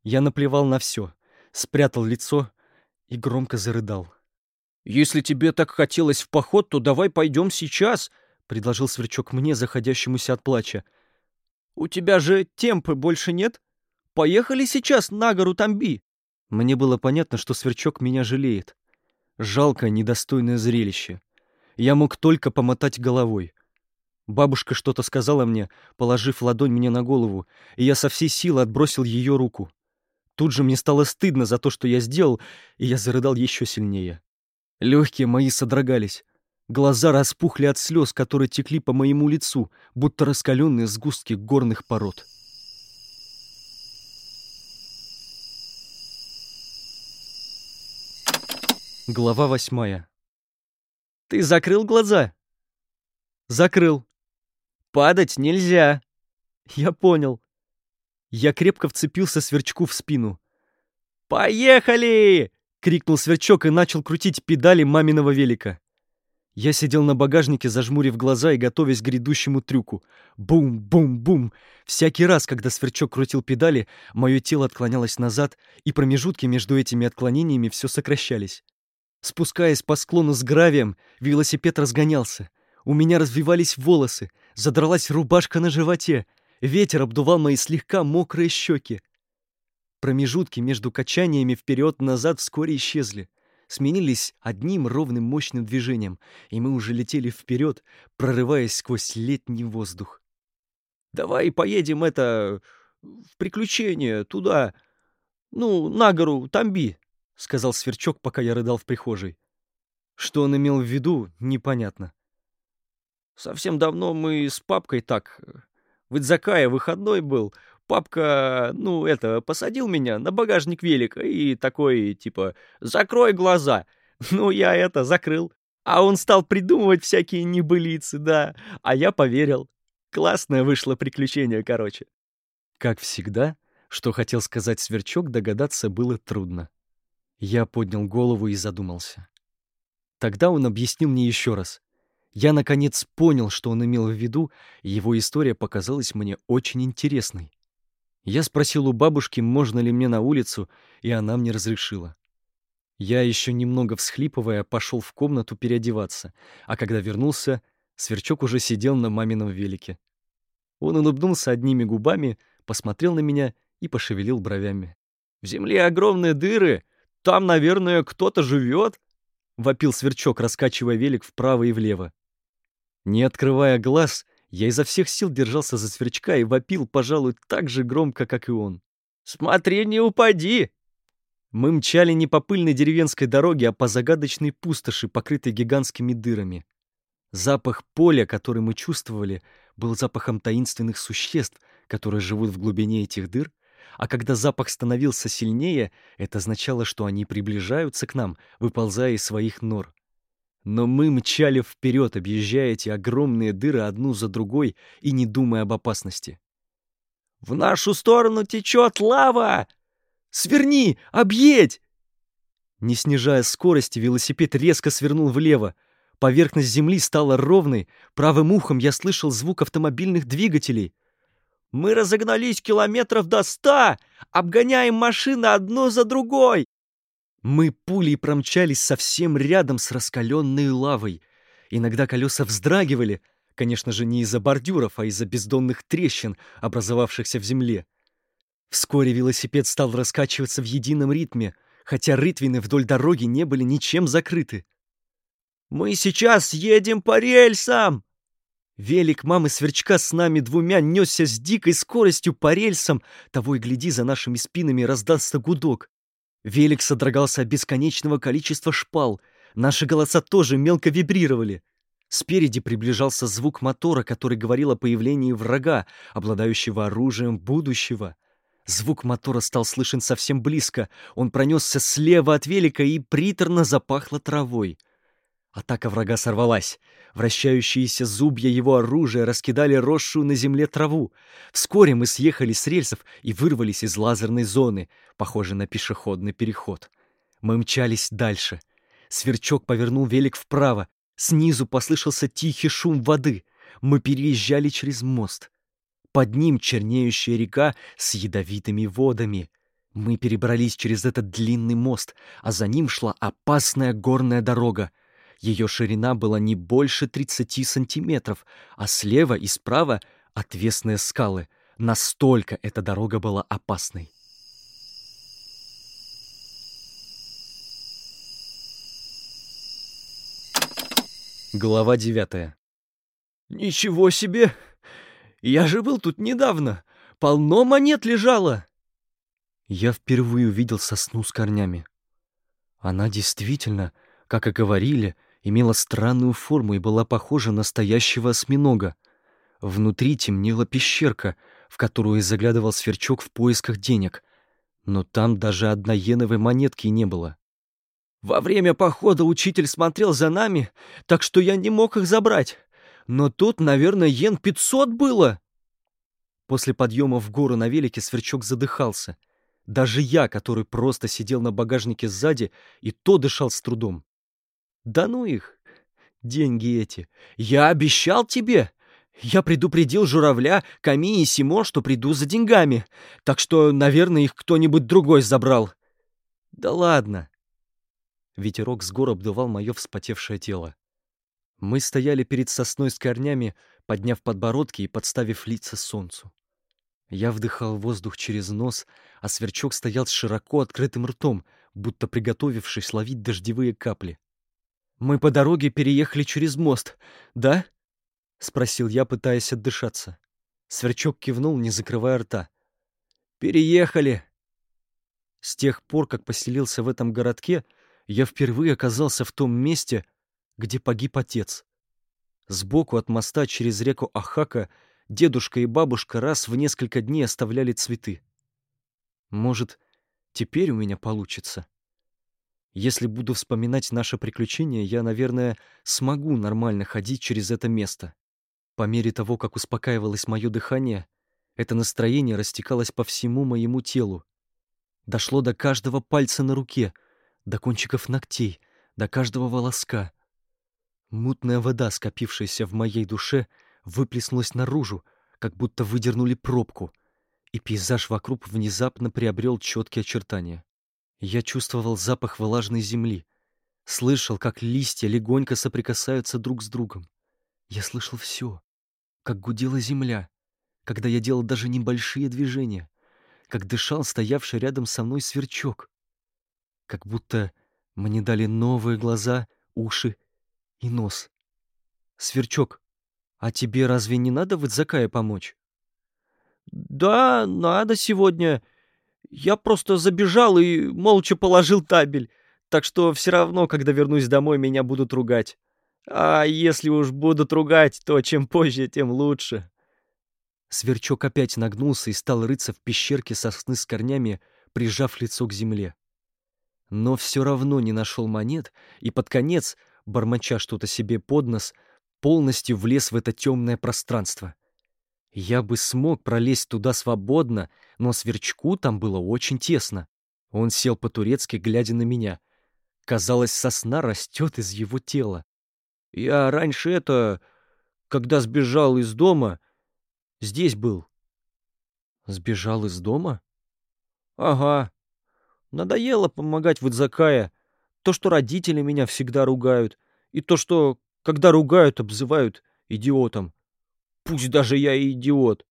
B: Я наплевал на все, спрятал лицо и громко зарыдал.
C: «Если тебе так хотелось в поход, то давай пойдем сейчас», —
B: предложил Сверчок мне, заходящемуся от плача.
C: «У тебя же темпы больше нет? Поехали сейчас на гору Тамби».
B: Мне было понятно, что Сверчок меня жалеет. Жалкое, недостойное зрелище. Я мог только помотать головой. Бабушка что-то сказала мне, положив ладонь мне на голову, и я со всей силы отбросил ее руку. Тут же мне стало стыдно за то, что я сделал, и я зарыдал еще сильнее. Легкие мои содрогались. Глаза распухли от слез, которые текли по моему лицу, будто раскаленные сгустки горных пород. Глава восьмая. Ты закрыл глаза? Закрыл. Падать нельзя. Я понял. Я крепко вцепился сверчку в спину. «Поехали!» — крикнул сверчок и начал крутить педали маминого велика. Я сидел на багажнике, зажмурив глаза и готовясь к грядущему трюку. Бум-бум-бум! Всякий раз, когда сверчок крутил педали, мое тело отклонялось назад, и промежутки между этими отклонениями все сокращались. Спускаясь по склону с гравием, велосипед разгонялся. У меня развивались волосы, задралась рубашка на животе, ветер обдувал мои слегка мокрые щеки. Промежутки между качаниями вперед-назад вскоре исчезли сменились одним ровным мощным движением, и мы уже летели вперед, прорываясь сквозь летний воздух. «Давай поедем это... в приключение, туда... ну, на гору Тамби», — сказал Сверчок, пока я рыдал в прихожей. Что он имел в виду, непонятно. Совсем давно мы с папкой так... В Идзакае выходной был, папка, ну, это, посадил меня на багажник велика и такой, типа, закрой глаза. *laughs* Ну, я это, закрыл. А он стал придумывать всякие небылицы, да. А я поверил. Классное вышло приключение, короче. Как всегда, что хотел сказать Сверчок, догадаться было трудно. Я поднял голову и задумался. Тогда он объяснил мне еще раз. Я, наконец, понял, что он имел в виду, и его история показалась мне очень интересной. Я спросил у бабушки, можно ли мне на улицу, и она мне разрешила. Я еще немного всхлипывая пошел в комнату переодеваться, а когда вернулся, Сверчок уже сидел на мамином велике. Он улыбнулся одними губами, посмотрел на меня и пошевелил бровями. «В земле огромные дыры! Там, наверное, кто-то живет!» — вопил Сверчок, раскачивая велик вправо и влево. Не открывая глаз, я изо всех сил держался за сверчка и вопил, пожалуй, так же громко, как и он. «Смотри, не упади!» Мы мчали не по пыльной деревенской дороге, а по загадочной пустоши, покрытой гигантскими дырами. Запах поля, который мы чувствовали, был запахом таинственных существ, которые живут в глубине этих дыр, а когда запах становился сильнее, это означало, что они приближаются к нам, выползая из своих нор. Но мы мчали вперед, объезжая эти огромные дыры одну за другой и не думая об опасности. «В нашу сторону течет лава! Сверни! Объедь!» Не снижая скорости, велосипед резко свернул влево. Поверхность земли стала ровной, правым ухом я слышал звук автомобильных двигателей. «Мы разогнались километров до ста! Обгоняем машины одну за другой! Мы пулей промчались совсем рядом с раскаленной лавой. Иногда колеса вздрагивали, конечно же, не из-за бордюров, а из-за бездонных трещин, образовавшихся в земле. Вскоре велосипед стал раскачиваться в едином ритме, хотя рытвины вдоль дороги не были ничем закрыты. «Мы сейчас едем по рельсам!» Велик мамы Сверчка с нами двумя несся с дикой скоростью по рельсам, того и гляди, за нашими спинами раздастся гудок. Велик содрогался от бесконечного количества шпал. Наши голоса тоже мелко вибрировали. Спереди приближался звук мотора, который говорил о появлении врага, обладающего оружием будущего. Звук мотора стал слышен совсем близко. Он пронесся слева от велика и приторно запахло травой. Атака врага сорвалась. Вращающиеся зубья его оружия раскидали росшую на земле траву. Вскоре мы съехали с рельсов и вырвались из лазерной зоны, похожей на пешеходный переход. Мы мчались дальше. Сверчок повернул велик вправо. Снизу послышался тихий шум воды. Мы переезжали через мост. Под ним чернеющая река с ядовитыми водами. Мы перебрались через этот длинный мост, а за ним шла опасная горная дорога — ее ширина была не больше 30 сантиметров, а слева и справа отвесные скалы. Настолько эта дорога была опасной. Глава девятая. «Ничего себе! Я же был тут недавно! Полно монет лежало!» Я впервые увидел сосну с корнями. Она действительно, как и говорили, имела странную форму и была похожа на настоящего осьминога. Внутри темнела пещерка, в которую заглядывал сверчок в поисках денег, но там даже одной иеновой монетки не было. Во время похода учитель смотрел за нами, так что я не мог их забрать. Но тут, наверное, йен 500 было. После подъема в гору на велике сверчок задыхался. Даже я, который просто сидел на багажнике сзади, и то дышал с трудом. Да ну их, деньги эти. Я обещал тебе. Я предупредил журавля, Ками и Симо, что приду за деньгами. Так что, наверное, их кто-нибудь другой забрал. Да ладно. Ветерок с гор обдувал мое вспотевшее тело. Мы стояли перед сосной с корнями, подняв подбородки и подставив лица солнцу. Я вдыхал воздух через нос, а сверчок стоял с широко открытым ртом, будто приготовившись ловить дождевые капли. «Мы по дороге переехали через мост, да?» — спросил я, пытаясь отдышаться. Сверчок кивнул, не закрывая рта. «Переехали!» С тех пор, как поселился в этом городке, я впервые оказался в том месте, где погиб отец. Сбоку от моста через реку Ахака дедушка и бабушка раз в несколько дней оставляли цветы. Может, теперь у меня получится? Если буду вспоминать наше приключение, я, наверное, смогу нормально ходить через это место. По мере того, как успокаивалось мое дыхание, это настроение растекалось по всему моему телу. Дошло до каждого пальца на руке, до кончиков ногтей, до каждого волоска. Мутная вода, скопившаяся в моей душе, выплеснулась наружу, как будто выдернули пробку, и пейзаж вокруг внезапно приобрел четкие очертания. Я чувствовал запах влажной земли, слышал, как листья легонько соприкасаются друг с другом. Я слышал все, как гудела земля, когда я делал даже небольшие движения, как дышал стоявший рядом со мной сверчок, как будто мне дали новые глаза, уши и нос. Сверчок, а тебе разве не надо в Идзакае помочь? Да, надо сегодня. Я просто забежал и молча положил табель, так что все равно, когда вернусь домой, меня будут ругать. А если уж будут ругать, то чем позже, тем лучше. Сверчок опять нагнулся и стал рыться в пещерке сосны с корнями, прижав лицо к земле. Но все равно не нашел монет, и под конец, бормоча что-то себе под нос, полностью влез в это темное пространство. Я бы смог пролезть туда свободно, но сверчку там было очень тесно. Он сел по-турецки, глядя на меня. Казалось, сосна растет из его тела. Я раньше это, когда сбежал из дома, здесь был. Сбежал из дома? Ага. Надоело помогать в. То, что родители меня всегда ругают, и то, что, когда ругают, обзывают идиотом. Пусть даже я и идиот.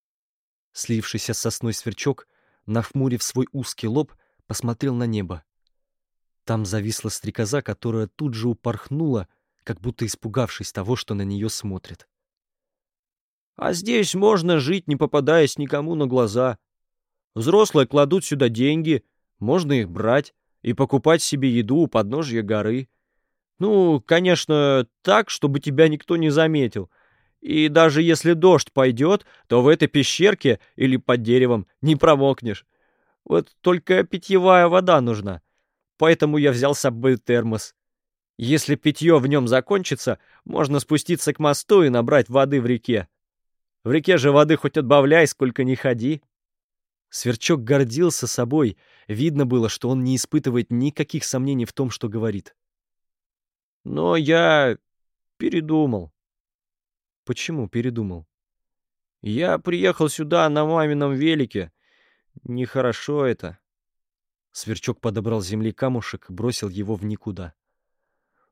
B: Слившийся с сосной сверчок, нахмурив свой узкий лоб, посмотрел на небо. Там зависла стрекоза, которая тут же упорхнула, как будто испугавшись того, что на нее смотрит. А здесь можно жить, не попадаясь никому на глаза. Взрослые кладут сюда деньги, можно их брать и покупать себе еду у подножья горы. Ну, конечно, так, чтобы тебя никто не заметил. И даже если дождь пойдет, то в этой пещерке или под деревом не промокнешь. Вот только питьевая вода нужна. Поэтому я взял с собой термос. Если питье в нем закончится, можно спуститься к мосту и набрать воды в реке. В реке же воды хоть отбавляй, сколько ни ходи. Сверчок гордился собой. Видно было, что он не испытывает никаких сомнений в том, что говорит. Но я передумал. Почему передумал? Я приехал сюда на мамином велике. Нехорошо это. Сверчок подобрал земли камушек и бросил его в никуда.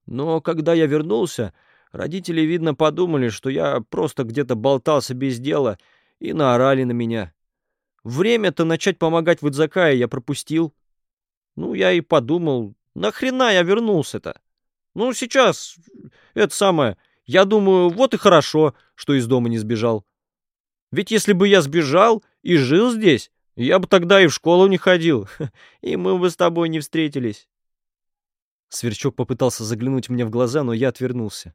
B: Но когда я вернулся, родители, видно, подумали, что я просто где-то болтался без дела и наорали на меня. Время-то начать помогать в я пропустил. Ну, я и подумал, нахрена я вернулся-то? Ну, сейчас, это самое, я думаю, вот и хорошо, что из дома не сбежал. Ведь если бы я сбежал и жил здесь, я бы тогда и в школу не ходил, *laughs* и мы бы с тобой не встретились. Сверчок попытался заглянуть мне в глаза, но я отвернулся.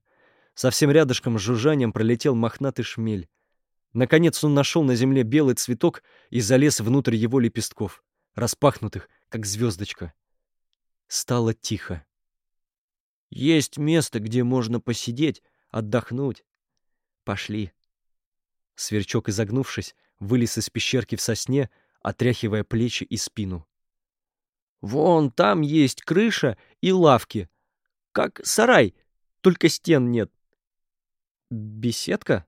B: Совсем рядышком с жужжанием пролетел мохнатый шмель. Наконец он нашел на земле белый цветок и залез внутрь его лепестков, распахнутых, как звездочка. Стало тихо. Есть место, где можно посидеть, отдохнуть. Пошли. Сверчок, изогнувшись, вылез из пещерки в сосне, отряхивая плечи и спину. Вон там есть крыша и лавки. Как сарай, только стен нет. Беседка?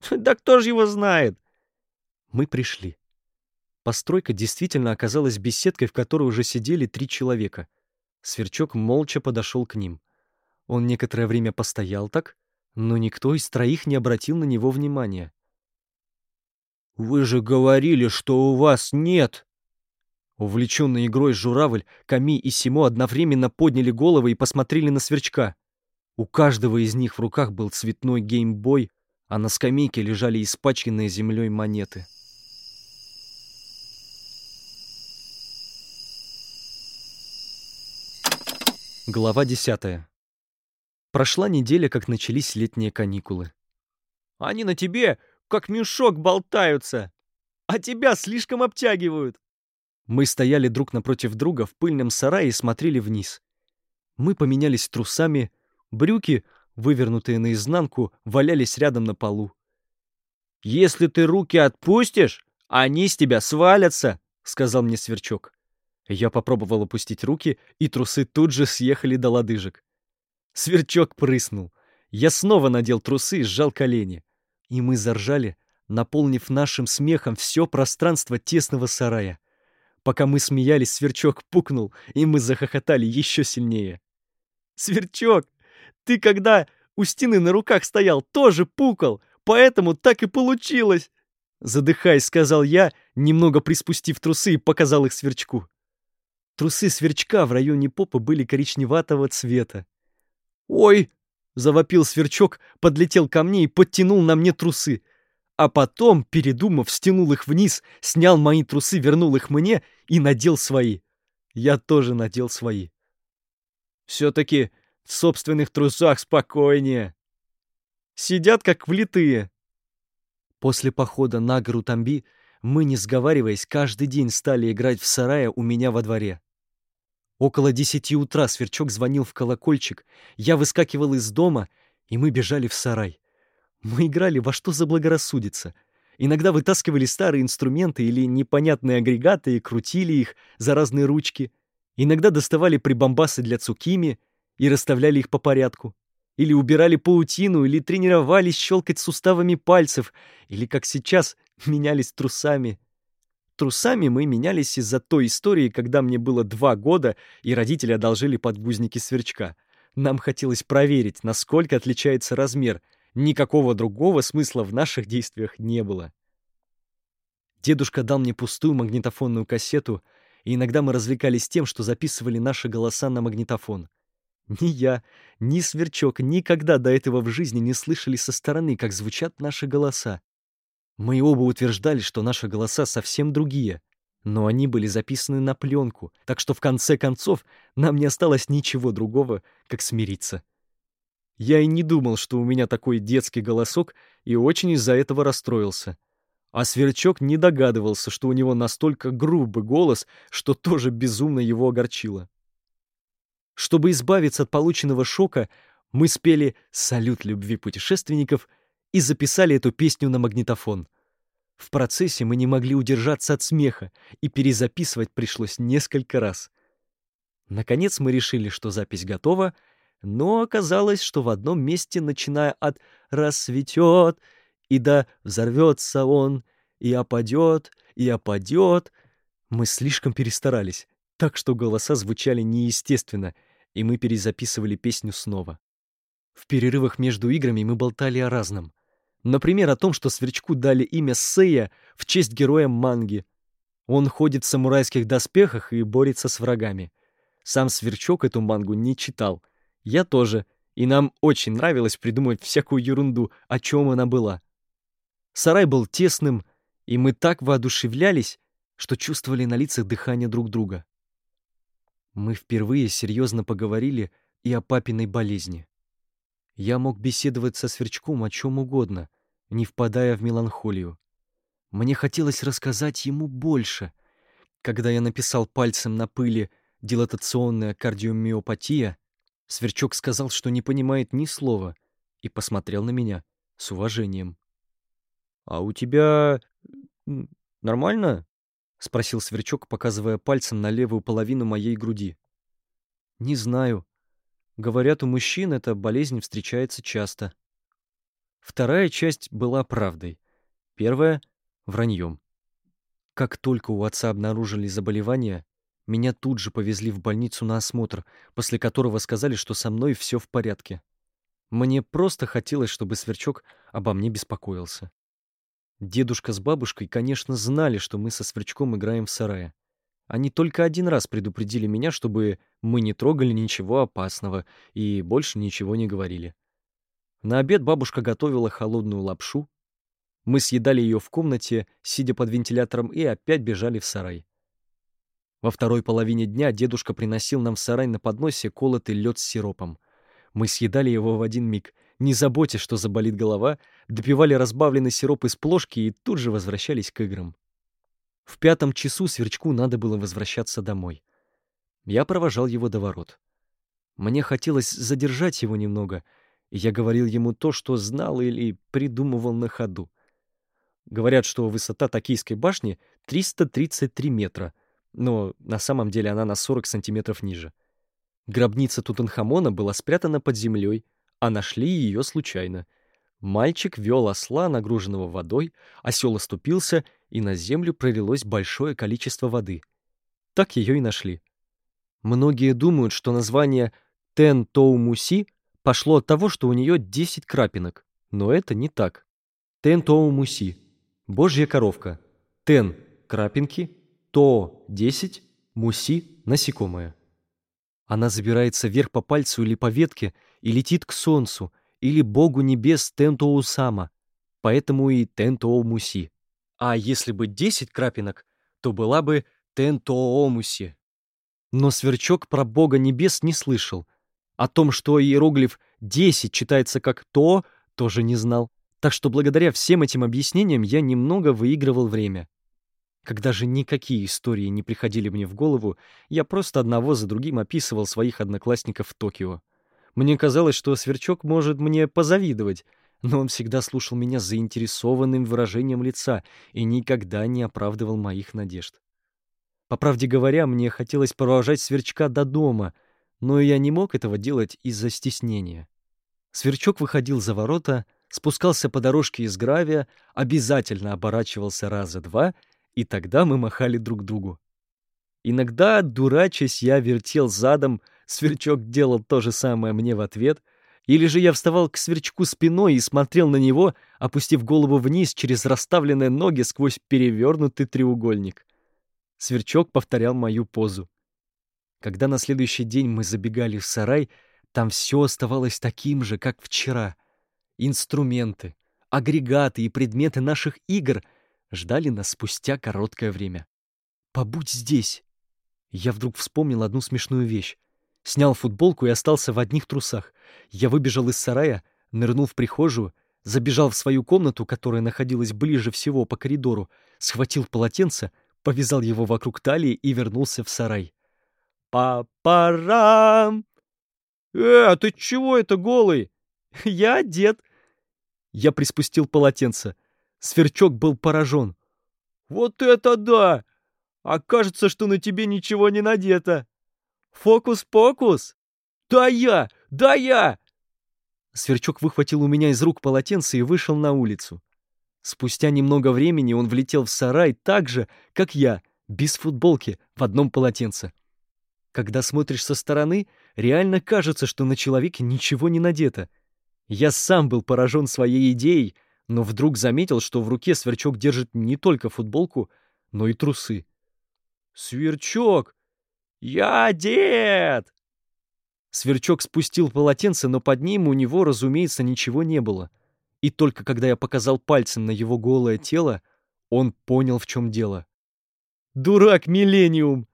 B: *laughs* Да кто же его знает? Мы пришли. Постройка действительно оказалась беседкой, в которой уже сидели три человека. Сверчок молча подошел к ним. Он некоторое время постоял так, но никто из троих не обратил на него внимания. «Вы же говорили, что у вас нет!» Увлеченные игрой журавль, Ками и Симо одновременно подняли головы и посмотрели на сверчка. У каждого из них в руках был цветной геймбой, а на скамейке лежали испачканные землей монеты. Глава десятая. Прошла неделя, как начались летние каникулы. «Они на тебе, как мешок, болтаются, а тебя слишком обтягивают!» Мы стояли друг напротив друга в пыльном сарае и смотрели вниз. Мы поменялись трусами, брюки, вывернутые наизнанку, валялись рядом на полу. «Если ты руки отпустишь, они с тебя свалятся», — сказал мне Сверчок. Я попробовал опустить руки, и трусы тут же съехали до лодыжек. Сверчок прыснул. Я снова надел трусы и сжал колени. И мы заржали, наполнив нашим смехом все пространство тесного сарая. Пока мы смеялись, сверчок пукнул, и мы захохотали еще сильнее. «Сверчок, ты когда у стены на руках стоял, тоже пукал, поэтому так и получилось!» Задыхаясь, сказал я, немного приспустив трусы и показал их сверчку. Трусы сверчка в районе попы были коричневатого цвета. «Ой!» — завопил сверчок, подлетел ко мне и подтянул на мне трусы. А потом, передумав, стянул их вниз, снял мои трусы, вернул их мне и надел свои. Я тоже надел свои. Все-таки в собственных трусах спокойнее. Сидят как влитые. После похода на гору Тамби мы, не сговариваясь, каждый день стали играть в сарае у меня во дворе. Около десяти утра сверчок звонил в колокольчик, я выскакивал из дома, и мы бежали в сарай. Мы играли во что заблагорассудится. Иногда вытаскивали старые инструменты или непонятные агрегаты и крутили их за разные ручки. Иногда доставали прибамбасы для цукими и расставляли их по порядку. Или убирали паутину, или тренировались щелкать суставами пальцев, или, как сейчас, *laughs* менялись трусами Трусами мы менялись из-за той истории, когда мне было два года, и родители одолжили подгузники сверчка. Нам хотелось проверить, насколько отличается размер. Никакого другого смысла в наших действиях не было. Дедушка дал мне пустую магнитофонную кассету, и иногда мы развлекались тем, что записывали наши голоса на магнитофон. Ни я, ни Сверчок никогда до этого в жизни не слышали со стороны, как звучат наши голоса. Мы оба утверждали, что наши голоса совсем другие, но они были записаны на пленку, так что в конце концов нам не осталось ничего другого, как смириться. Я и не думал, что у меня такой детский голосок, и очень из-за этого расстроился. А Сверчок не догадывался, что у него настолько грубый голос, что тоже безумно его огорчило. Чтобы избавиться от полученного шока, мы спели «Салют любви путешественников» и записали эту песню на магнитофон. В процессе мы не могли удержаться от смеха, и перезаписывать пришлось несколько раз. Наконец мы решили, что запись готова, но оказалось, что в одном месте, начиная от «рассветет» и до «взорвется он», и «опадет», и «опадет», мы слишком перестарались, так что голоса звучали неестественно, и мы перезаписывали песню снова. В перерывах между играми мы болтали о разном. Например, о том, что Сверчку дали имя Сея в честь героя манги. Он ходит в самурайских доспехах и борется с врагами. Сам Сверчок эту мангу не читал. Я тоже. И нам очень нравилось придумывать всякую ерунду, о чем она была. Сарай был тесным, и мы так воодушевлялись, что чувствовали на лицах дыхание друг друга. Мы впервые серьезно поговорили и о папиной болезни. Я мог беседовать со Сверчком о чем угодно, не впадая в меланхолию. Мне хотелось рассказать ему больше. Когда я написал пальцем на пыли «дилатационная кардиомиопатия», Сверчок сказал, что не понимает ни слова, и посмотрел на меня с уважением. «А у тебя... нормально?» — спросил Сверчок, показывая пальцем на левую половину моей груди. «Не знаю. Говорят, у мужчин эта болезнь встречается часто». Вторая часть была правдой. Первая — враньем. Как только у отца обнаружили заболевание, меня тут же повезли в больницу на осмотр, после которого сказали, что со мной все в порядке. Мне просто хотелось, чтобы Сверчок обо мне беспокоился. Дедушка с бабушкой, конечно, знали, что мы со Сверчком играем в сарае. Они только один раз предупредили меня, чтобы мы не трогали ничего опасного и больше ничего не говорили. На обед бабушка готовила холодную лапшу. Мы съедали ее в комнате, сидя под вентилятором, и опять бежали в сарай. Во второй половине дня дедушка приносил нам в сарай на подносе колотый лед с сиропом. Мы съедали его в один миг, не заботясь, что заболит голова, допивали разбавленный сироп из плошки и тут же возвращались к играм. В пятом часу сверчку надо было возвращаться домой. Я провожал его до ворот. Мне хотелось задержать его немного — я говорил ему то, что знал или придумывал на ходу. Говорят, что высота Токийской башни 333 метра, но на самом деле она на 40 сантиметров ниже. Гробница Тутанхамона была спрятана под землей, а нашли ее случайно. Мальчик вел осла, нагруженного водой, осел оступился, и на землю пролилось большое количество воды. Так ее и нашли. Многие думают, что название Тен Тоу Муси пошло от того, что у нее 10 крапинок. Но это не так. Тен Тоу Муси. Божья коровка. Тен – крапинки. То – 10. Муси – насекомое. Она забирается вверх по пальцу или по ветке и летит к солнцу, или богу небес Тентоу Сама, поэтому и Тентоу Муси. А если бы 10 крапинок, то была бы Тентоу Муси. Но сверчок про бога небес не слышал – о том, что иероглиф 10 читается как «то», тоже не знал. Так что благодаря всем этим объяснениям я немного выигрывал время. Когда же никакие истории не приходили мне в голову, я просто одного за другим описывал своих одноклассников в Токио. Мне казалось, что Сверчок может мне позавидовать, но он всегда слушал меня с заинтересованным выражением лица и никогда не оправдывал моих надежд. По правде говоря, мне хотелось провожать Сверчка до дома — но я не мог этого делать из-за стеснения. Сверчок выходил за ворота, спускался по дорожке из гравия, обязательно оборачивался раза два, и тогда мы махали друг другу. Иногда, дурачась, я вертел задом, сверчок делал то же самое мне в ответ, или же я вставал к сверчку спиной и смотрел на него, опустив голову вниз через расставленные ноги сквозь перевернутый треугольник. Сверчок повторял мою позу. Когда на следующий день мы забегали в сарай, там все оставалось таким же, как вчера. Инструменты, агрегаты и предметы наших игр ждали нас спустя короткое время. «Побудь здесь!» Я вдруг вспомнил одну смешную вещь. Снял футболку и остался в одних трусах. Я выбежал из сарая, нырнул в прихожую, забежал в свою комнату, которая находилась ближе всего по коридору, схватил полотенце, повязал его вокруг талии и вернулся в сарай. Па-парам! Э, а ты чего это голый? *laughs* Я дед. Я приспустил полотенце. Сверчок был поражен. Вот это да! Окажется, что на тебе ничего не надето. Фокус-покус! Да я! Да я! Сверчок выхватил у меня из рук полотенце и вышел на улицу. Спустя немного времени он влетел в сарай так же, как я, без футболки, в одном полотенце. Когда смотришь со стороны, реально кажется, что на человеке ничего не надето. Я сам был поражен своей идеей, но вдруг заметил, что в руке Сверчок держит не только футболку, но и трусы. «Сверчок! Я дед!» Сверчок спустил полотенце, но под ним у него, разумеется, ничего не было. И только когда я показал пальцем на его голое тело, он понял, в чем дело. «Дурак, Миллениум!»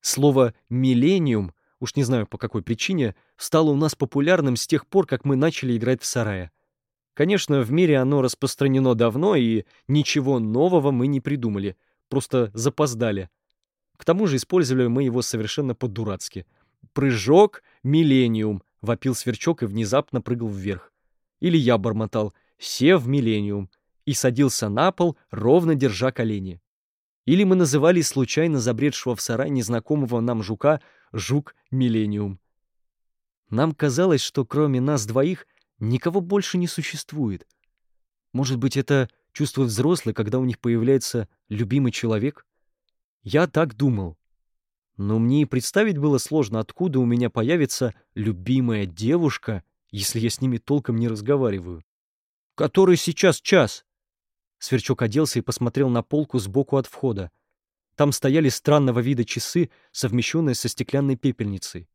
B: Слово «миллениум», уж не знаю по какой причине, стало у нас популярным с тех пор, как мы начали играть в сарае. Конечно, в мире оно распространено давно, и ничего нового мы не придумали, просто запоздали. К тому же использовали мы его совершенно по-дурацки. Прыжок, «Миллениум», — вопил сверчок и внезапно прыгал вверх. Или я бормотал «Се в миллениум» и садился на пол, ровно держа колени. Или мы называли случайно забредшего в сарай незнакомого нам жука «Жук-миллениум». Нам казалось, что кроме нас двоих никого больше не существует. Может быть, это чувствуют взрослые, когда у них появляется любимый человек? Я так думал. Но мне и представить было сложно, откуда у меня появится любимая девушка, если я с ними толком не разговариваю. Который сейчас час? Сверчок оделся и посмотрел на полку сбоку от входа. Там стояли странного вида часы, совмещенные со стеклянной пепельницей.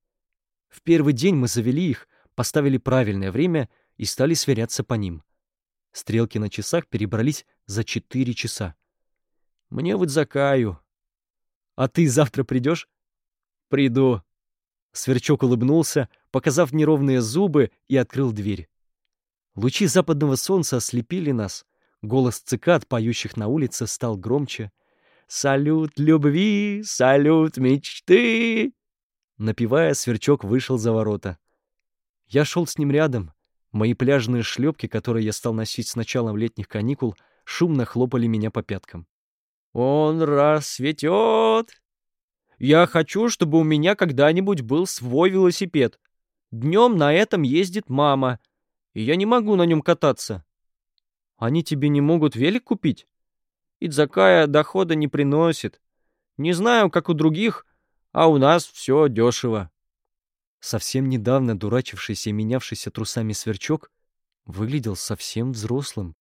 B: В первый день мы завели их, поставили правильное время и стали сверяться по ним. Стрелки на часах перебрались за четыре часа. Мне вот закаю. А ты завтра придешь? Приду. Сверчок улыбнулся, показав неровные зубы, и открыл дверь. Лучи западного солнца ослепили нас. Голос цикад, поющих на улице, стал громче. «Салют любви, салют мечты!» Напевая, сверчок вышел за ворота. Я шел с ним рядом. Мои пляжные шлепки, которые я стал носить с началом летних каникул, шумно хлопали меня по пяткам. «Он рассветет!» «Я хочу, чтобы у меня когда-нибудь был свой велосипед. Днем на этом ездит мама, и я не могу на нем кататься. Они тебе не могут велик купить? Идзакая дохода не приносит. Не знаю, как у других, а у нас все дешево. Совсем недавно дурачившийся и менявшийся трусами сверчок выглядел совсем взрослым.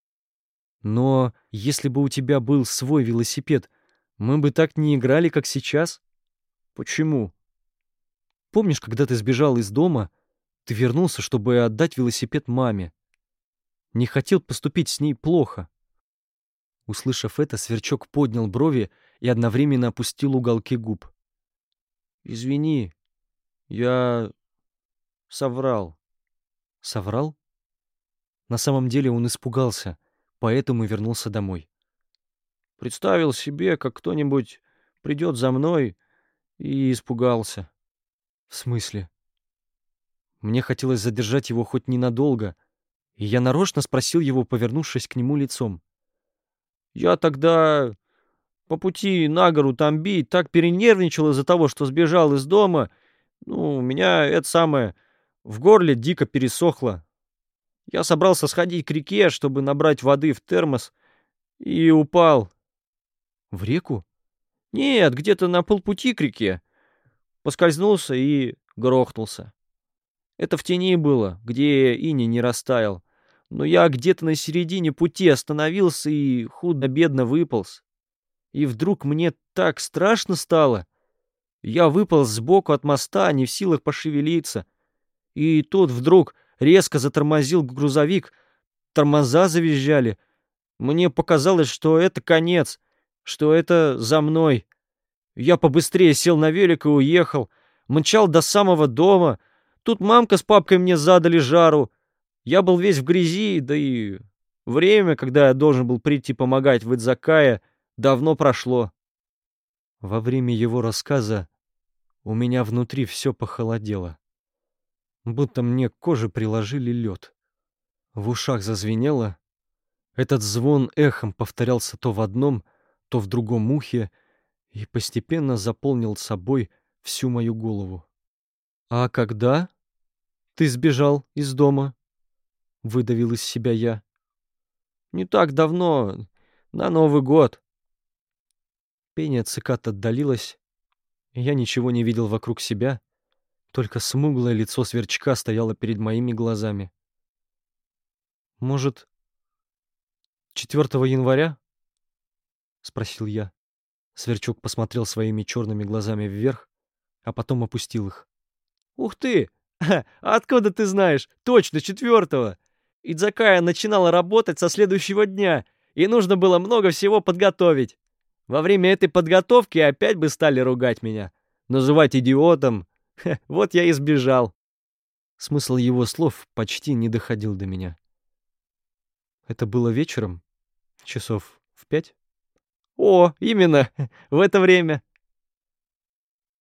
B: Но если бы у тебя был свой велосипед, мы бы так не играли, как сейчас. Почему? Помнишь, когда ты сбежал из дома, ты вернулся, чтобы отдать велосипед маме? Не хотел поступить с ней плохо. Услышав это, сверчок поднял брови и одновременно опустил уголки губ. «Извини, я соврал». «Соврал?» На самом деле он испугался, поэтому вернулся домой. Представил себе, как кто-нибудь придет за мной, и испугался. В смысле? Мне хотелось задержать его хоть ненадолго, и я нарочно спросил его, повернувшись к нему лицом. «Я тогда по пути на гору Тамби так перенервничал из-за того, что сбежал из дома. Ну, у меня это самое в горле дико пересохло. Я собрался сходить к реке, чтобы набрать воды в термос, и упал. В реку? Нет, где-то на полпути к реке. Поскользнулся и грохнулся. Это в тени было, где ини не растаял но я где-то на середине пути остановился и худо-бедно выполз. И вдруг мне так страшно стало. Я выполз сбоку от моста, не в силах пошевелиться. И тут вдруг резко затормозил грузовик, тормоза завизжали. Мне показалось, что это конец, что это за мной. Я побыстрее сел на велик и уехал, мчал до самого дома. Тут мамка с папкой мне задали жару. Я был весь в грязи, да и время, когда я должен был прийти помогать в Идзакае, давно прошло. Во время его рассказа у меня внутри все похолодело. Будто мне к коже приложили лед. В ушах зазвенело. Этот звон эхом повторялся то в одном, то в другом ухе и постепенно заполнил собой всю мою голову. «А когда ты сбежал из дома?» — выдавил из себя я. «Не так давно, на Новый год». Пение цикад отдалилось, я ничего не видел вокруг себя, только смуглое лицо сверчка стояло перед моими глазами. «Может, 4 января?» — спросил я. Сверчок посмотрел своими черными глазами вверх, а потом опустил их. «Ух ты! А откуда ты знаешь? Точно, четвертого! Идзакая начинала работать со следующего дня, и нужно было много всего подготовить. Во время этой подготовки опять бы стали ругать меня. Называть идиотом. *laughs* вот я и сбежал. Смысл его слов почти не доходил до меня. Это было вечером? Часов в пять? О, именно, *laughs* в это время.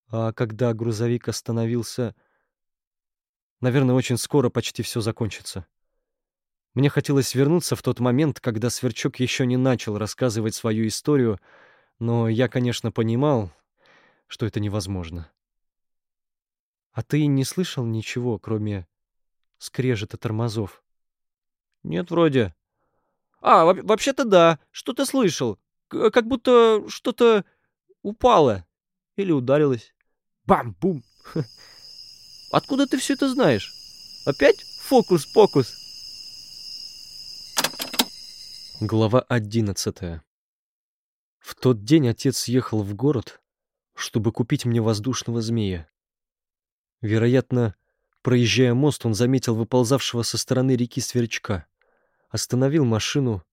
B: А когда грузовик остановился, Наверное, очень скоро почти все закончится. Мне хотелось вернуться в тот момент, когда Сверчок еще не начал рассказывать свою историю, но я, конечно, понимал, что это невозможно. А ты не слышал ничего, кроме скрежета тормозов? Нет, вроде. А, вообще-то да, что-то слышал. Как будто что-то упало или ударилось. Бам-бум. *laughs* Откуда ты все это знаешь? Опять фокус-покус? Глава одиннадцатая. В тот день отец ехал в город, чтобы купить мне воздушного змея. Вероятно, проезжая мост, он заметил выползавшего со стороны реки сверчка. Остановил машину.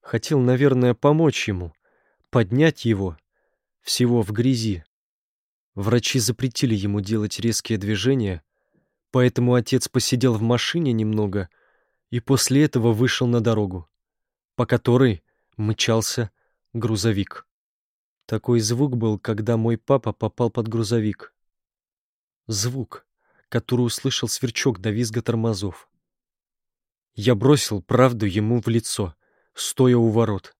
B: Хотел, наверное, помочь ему, поднять его, всего в грязи. Врачи запретили ему делать резкие движения, поэтому отец посидел в машине немного и после этого вышел на дорогу, по которой мчался грузовик. Такой звук был, когда мой папа попал под грузовик. Звук, который услышал сверчок до визга тормозов. Я бросил правду ему в лицо, стоя у ворот.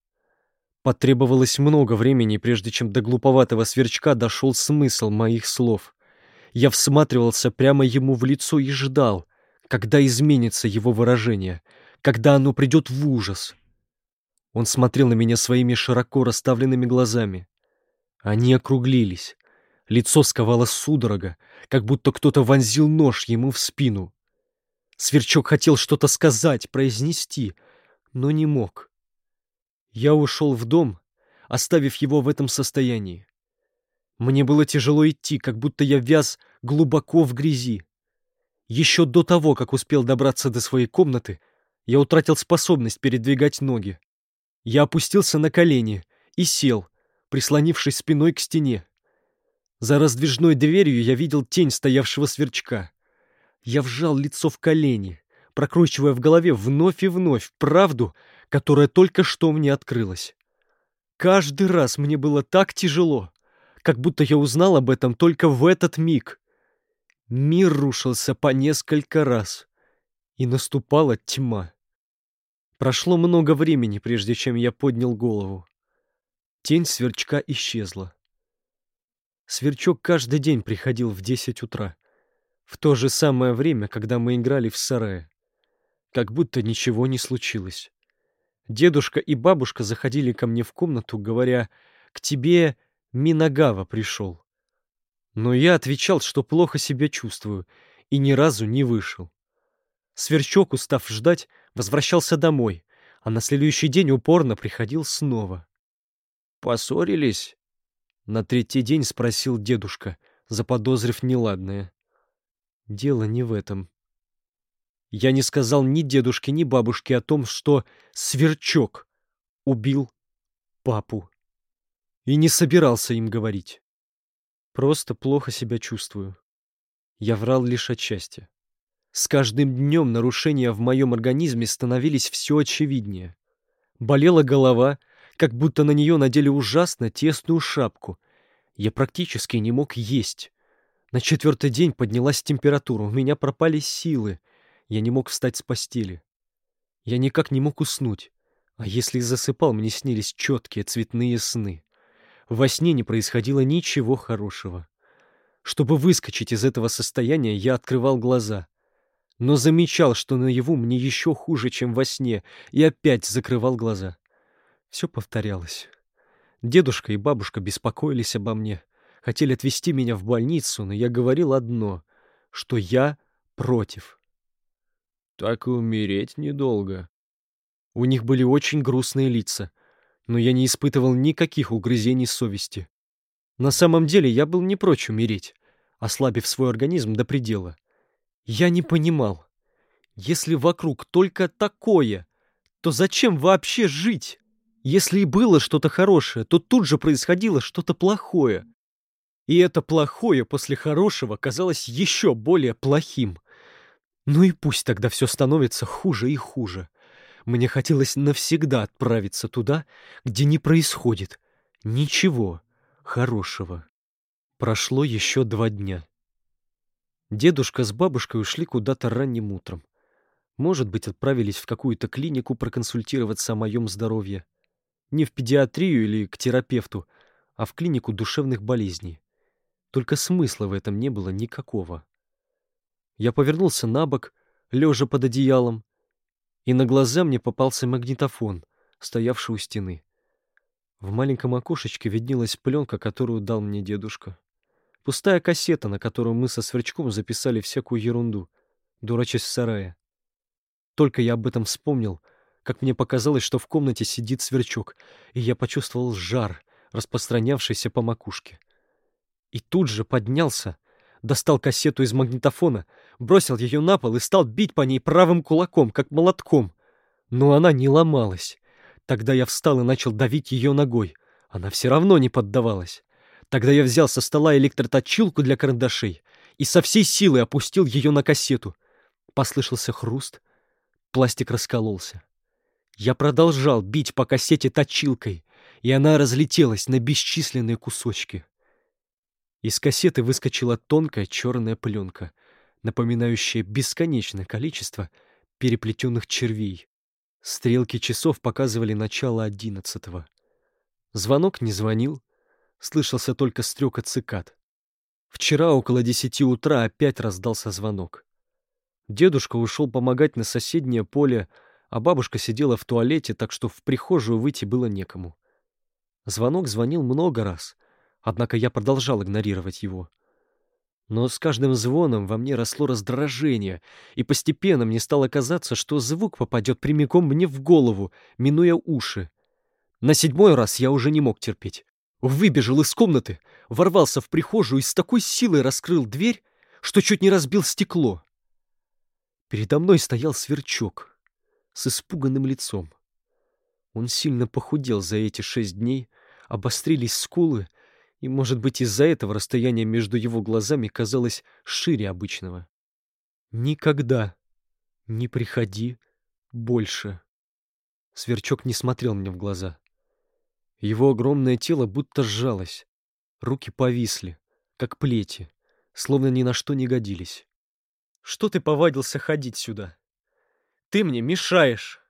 B: Потребовалось много времени, прежде чем до глуповатого сверчка дошел смысл моих слов. Я всматривался прямо ему в лицо и ждал, когда изменится его выражение, когда оно придет в ужас. Он смотрел на меня своими широко расставленными глазами. Они округлились. Лицо сковало судорога, как будто кто-то вонзил нож ему в спину. Сверчок хотел что-то сказать, произнести, но не мог. Я ушел в дом, оставив его в этом состоянии. Мне было тяжело идти, как будто я вяз глубоко в грязи. Еще до того, как успел добраться до своей комнаты, я утратил способность передвигать ноги. Я опустился на колени и сел, прислонившись спиной к стене. За раздвижной дверью я видел тень стоявшего сверчка. Я вжал лицо в колени, прокручивая в голове вновь и вновь правду, которая только что мне открылась. Каждый раз мне было так тяжело, как будто я узнал об этом только в этот миг. Мир рушился по несколько раз, и наступала тьма. Прошло много времени, прежде чем я поднял голову. Тень сверчка исчезла. Сверчок каждый день приходил в десять утра, в то же самое время, когда мы играли в сарае. Как будто ничего не случилось. Дедушка и бабушка заходили ко мне в комнату, говоря, «К тебе Минагава пришел». Но я отвечал, что плохо себя чувствую, и ни разу не вышел. Сверчок, устав ждать, возвращался домой, а на следующий день упорно приходил снова. «Поссорились?» — на третий день спросил дедушка, заподозрив неладное. «Дело не в этом», я не сказал ни дедушке, ни бабушке о том, что Сверчок убил папу. И не собирался им говорить. Просто плохо себя чувствую. Я врал лишь отчасти. С каждым днем нарушения в моем организме становились все очевиднее. Болела голова, как будто на нее надели ужасно тесную шапку. Я практически не мог есть. На четвертый день поднялась температура, у меня пропали силы — я не мог встать с постели. Я никак не мог уснуть. А если и засыпал, мне снились четкие цветные сны. Во сне не происходило ничего хорошего. Чтобы выскочить из этого состояния, я открывал глаза. Но замечал, что наяву мне еще хуже, чем во сне, и опять закрывал глаза. Все повторялось. Дедушка и бабушка беспокоились обо мне, хотели отвезти меня в больницу, но я говорил одно, что я против. Так и умереть недолго. У них были очень грустные лица, но я не испытывал никаких угрызений совести. На самом деле я был не прочь умереть, ослабив свой организм до предела. Я не понимал. Если вокруг только такое, то зачем вообще жить? Если и было что-то хорошее, то тут же происходило что-то плохое. И это плохое после хорошего казалось еще более плохим. Ну и пусть тогда все становится хуже и хуже. Мне хотелось навсегда отправиться туда, где не происходит ничего хорошего. Прошло еще два дня. Дедушка с бабушкой ушли куда-то ранним утром. Может быть, отправились в какую-то клинику проконсультироваться о моем здоровье. Не в педиатрию или к терапевту, а в клинику душевных болезней. Только смысла в этом не было никакого. Я повернулся на бок, лежа под одеялом, и на глаза мне попался магнитофон, стоявший у стены. В маленьком окошечке виднелась пленка, которую дал мне дедушка. Пустая кассета, на которую мы со сверчком записали всякую ерунду, дурачась в сарае. Только я об этом вспомнил, как мне показалось, что в комнате сидит сверчок, и я почувствовал жар, распространявшийся по макушке. И тут же поднялся, достал кассету из магнитофона, бросил ее на пол и стал бить по ней правым кулаком, как молотком. Но она не ломалась. Тогда я встал и начал давить ее ногой. Она все равно не поддавалась. Тогда я взял со стола электроточилку для карандашей и со всей силы опустил ее на кассету. Послышался хруст. Пластик раскололся. Я продолжал бить по кассете точилкой, и она разлетелась на бесчисленные кусочки. Из кассеты выскочила тонкая черная пленка, напоминающая бесконечное количество переплетенных червей. Стрелки часов показывали начало одиннадцатого. Звонок не звонил, слышался только стрекот цикад. Вчера около десяти утра опять раздался звонок. Дедушка ушел помогать на соседнее поле, а бабушка сидела в туалете, так что в прихожую выйти было некому. Звонок звонил много раз, однако я продолжал игнорировать его. Но с каждым звоном во мне росло раздражение, и постепенно мне стало казаться, что звук попадет прямиком мне в голову, минуя уши. На седьмой раз я уже не мог терпеть. Выбежал из комнаты, ворвался в прихожую и с такой силой раскрыл дверь, что чуть не разбил стекло. Передо мной стоял сверчок с испуганным лицом. Он сильно похудел за эти шесть дней, обострились скулы, и, может быть, из-за этого расстояние между его глазами казалось шире обычного. «Никогда не приходи больше». Сверчок не смотрел мне в глаза. Его огромное тело будто сжалось. Руки повисли, как плети, словно ни на что не годились. «Что ты повадился ходить сюда? Ты мне мешаешь.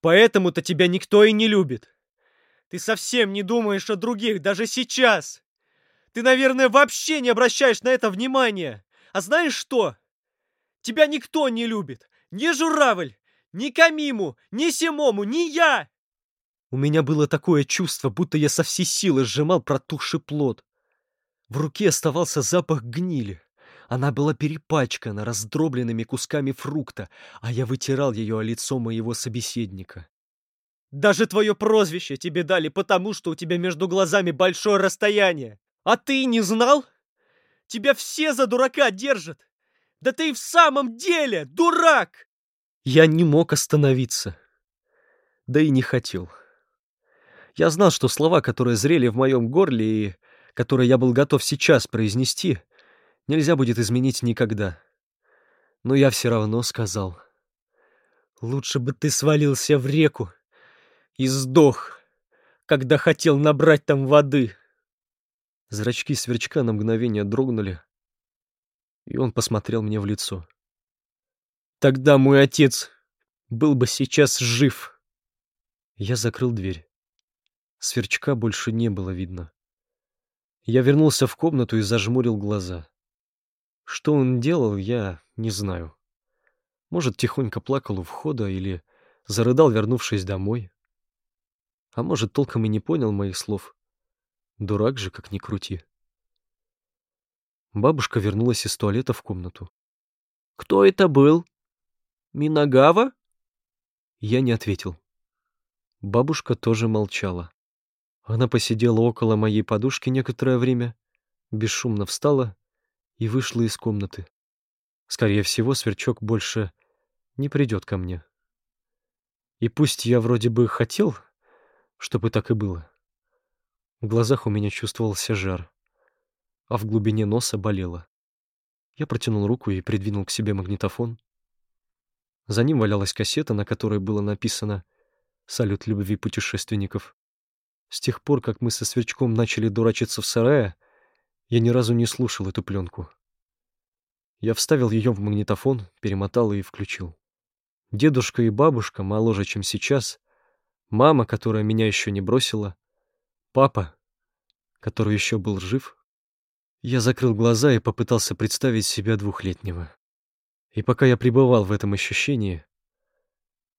B: Поэтому-то тебя никто и не любит. Ты совсем не думаешь о других даже сейчас. Ты, наверное, вообще не обращаешь на это внимания. А знаешь что? Тебя никто не любит. Ни Журавль, ни Камиму, ни Семому, ни я. У меня было такое чувство, будто я со всей силы сжимал протухший плод. В руке оставался запах гнили. Она была перепачкана раздробленными кусками фрукта, а я вытирал ее о лицо моего собеседника. Даже твое прозвище тебе дали потому, что у тебя между глазами большое расстояние. А ты не знал? Тебя все за дурака держат. Да ты и в самом деле дурак! Я не мог остановиться. Да и не хотел. Я знал, что слова, которые зрели в моем горле и которые я был готов сейчас произнести, нельзя будет изменить никогда. Но я все равно сказал. Лучше бы ты свалился в реку и сдох, когда хотел набрать там воды. Зрачки сверчка на мгновение дрогнули, и он посмотрел мне в лицо. Тогда мой отец был бы сейчас жив. Я закрыл дверь. Сверчка больше не было видно. Я вернулся в комнату и зажмурил глаза. Что он делал, я не знаю. Может, тихонько плакал у входа или зарыдал, вернувшись домой. А может, толком и не понял моих слов. Дурак же, как ни крути. Бабушка вернулась из туалета в комнату. «Кто это был? Минагава?» Я не ответил. Бабушка тоже молчала. Она посидела около моей подушки некоторое время, бесшумно встала и вышла из комнаты. Скорее всего, сверчок больше не придет ко мне. И пусть я вроде бы хотел, чтобы так и было, в глазах у меня чувствовался жар, а в глубине носа болело. Я протянул руку и придвинул к себе магнитофон. За ним валялась кассета, на которой было написано «Салют любви путешественников». С тех пор, как мы со Сверчком начали дурачиться в сарае, я ни разу не слушал эту пленку. Я вставил ее в магнитофон, перемотал и включил. Дедушка и бабушка моложе, чем сейчас, мама, которая меня еще не бросила, папа, который еще был жив. Я закрыл глаза и попытался представить себя двухлетнего. И пока я пребывал в этом ощущении,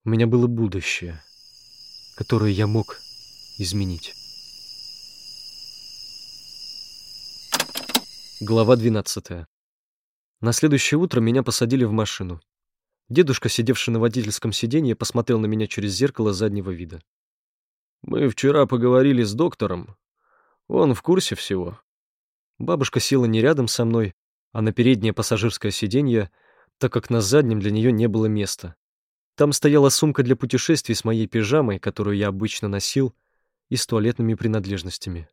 B: у меня было будущее, которое я мог изменить. Глава 12. На следующее утро меня посадили в машину. Дедушка, сидевший на водительском сиденье, посмотрел на меня через зеркало заднего вида. «Мы вчера поговорили с доктором. Он в курсе всего». Бабушка села не рядом со мной, а на переднее пассажирское сиденье, так как на заднем для нее не было места. Там стояла сумка для путешествий с моей пижамой, которую я обычно носил, и с туалетными принадлежностями.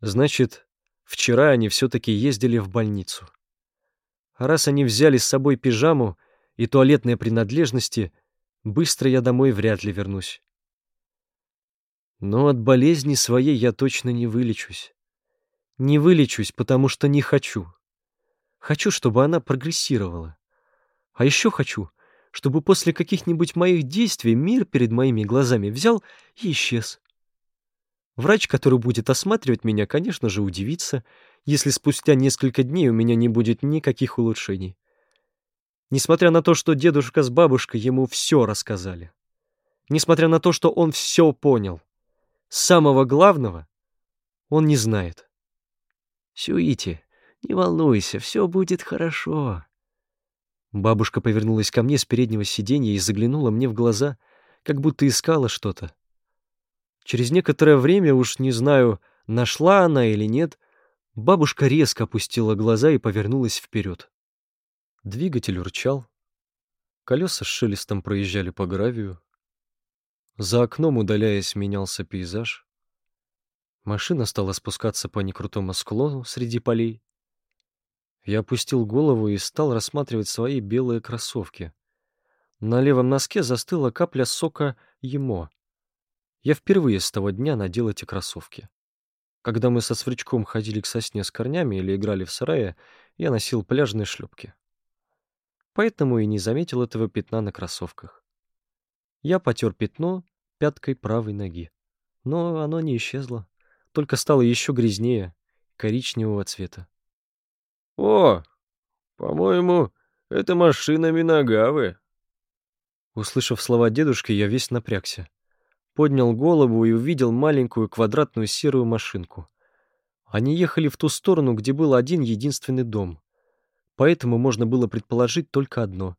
B: Значит, вчера они все-таки ездили в больницу. А раз они взяли с собой пижаму и туалетные принадлежности, быстро я домой вряд ли вернусь. Но от болезни своей я точно не вылечусь. Не вылечусь, потому что не хочу. Хочу, чтобы она прогрессировала. А еще хочу, чтобы после каких-нибудь моих действий мир перед моими глазами взял и исчез. Врач, который будет осматривать меня, конечно же, удивится, если спустя несколько дней у меня не будет никаких улучшений. Несмотря на то, что дедушка с бабушкой ему все рассказали. Несмотря на то, что он все понял. Самого главного он не знает. «Сюити, не волнуйся, все будет хорошо», Бабушка повернулась ко мне с переднего сиденья и заглянула мне в глаза, как будто искала что-то. Через некоторое время, уж не знаю, нашла она или нет, бабушка резко опустила глаза и повернулась вперед. Двигатель урчал. Колеса с шелестом проезжали по гравию. За окном, удаляясь, менялся пейзаж. Машина стала спускаться по некрутому склону среди полей. Я опустил голову и стал рассматривать свои белые кроссовки. На левом носке застыла капля сока емо. Я впервые с того дня надел эти кроссовки. Когда мы со Сверчком ходили к сосне с корнями или играли в сарае, я носил пляжные шлепки. Поэтому и не заметил этого пятна на кроссовках. Я потер пятно пяткой правой ноги. Но оно не исчезло, только стало еще грязнее, коричневого цвета. «О, по-моему, это машина Минагавы». Услышав слова дедушки, я весь напрягся. Поднял голову и увидел маленькую квадратную серую машинку. Они ехали в ту сторону, где был один единственный дом. Поэтому можно было предположить только одно.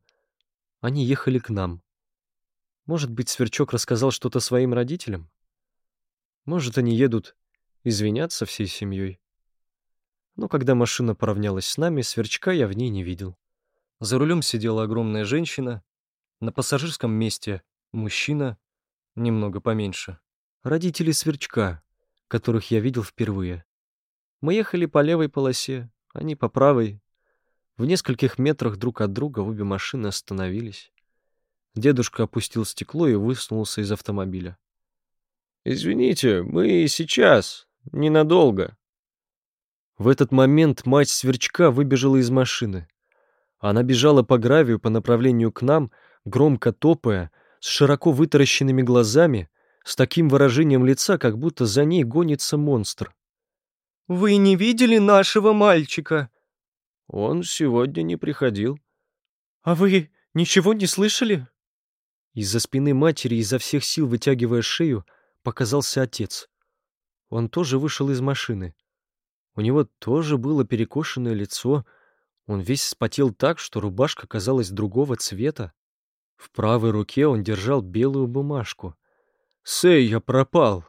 B: Они ехали к нам. Может быть, Сверчок рассказал что-то своим родителям? Может, они едут извиняться всей семьей? но когда машина поравнялась с нами, сверчка я в ней не видел. За рулем сидела огромная женщина, на пассажирском месте мужчина, немного поменьше. Родители сверчка, которых я видел впервые. Мы ехали по левой полосе, они по правой. В нескольких метрах друг от друга обе машины остановились. Дедушка опустил стекло и высунулся из автомобиля. «Извините, мы сейчас, ненадолго», в этот момент мать сверчка выбежала из машины. Она бежала по гравию по направлению к нам, громко топая, с широко вытаращенными глазами, с таким выражением лица, как будто за ней гонится монстр. «Вы не видели нашего мальчика?» «Он сегодня не приходил». «А вы ничего не слышали?» Из-за спины матери, изо всех сил вытягивая шею, показался отец. Он тоже вышел из машины. У него тоже было перекошенное лицо. Он весь спотел так, что рубашка казалась другого цвета. В правой руке он держал белую бумажку. «Сэй, я пропал.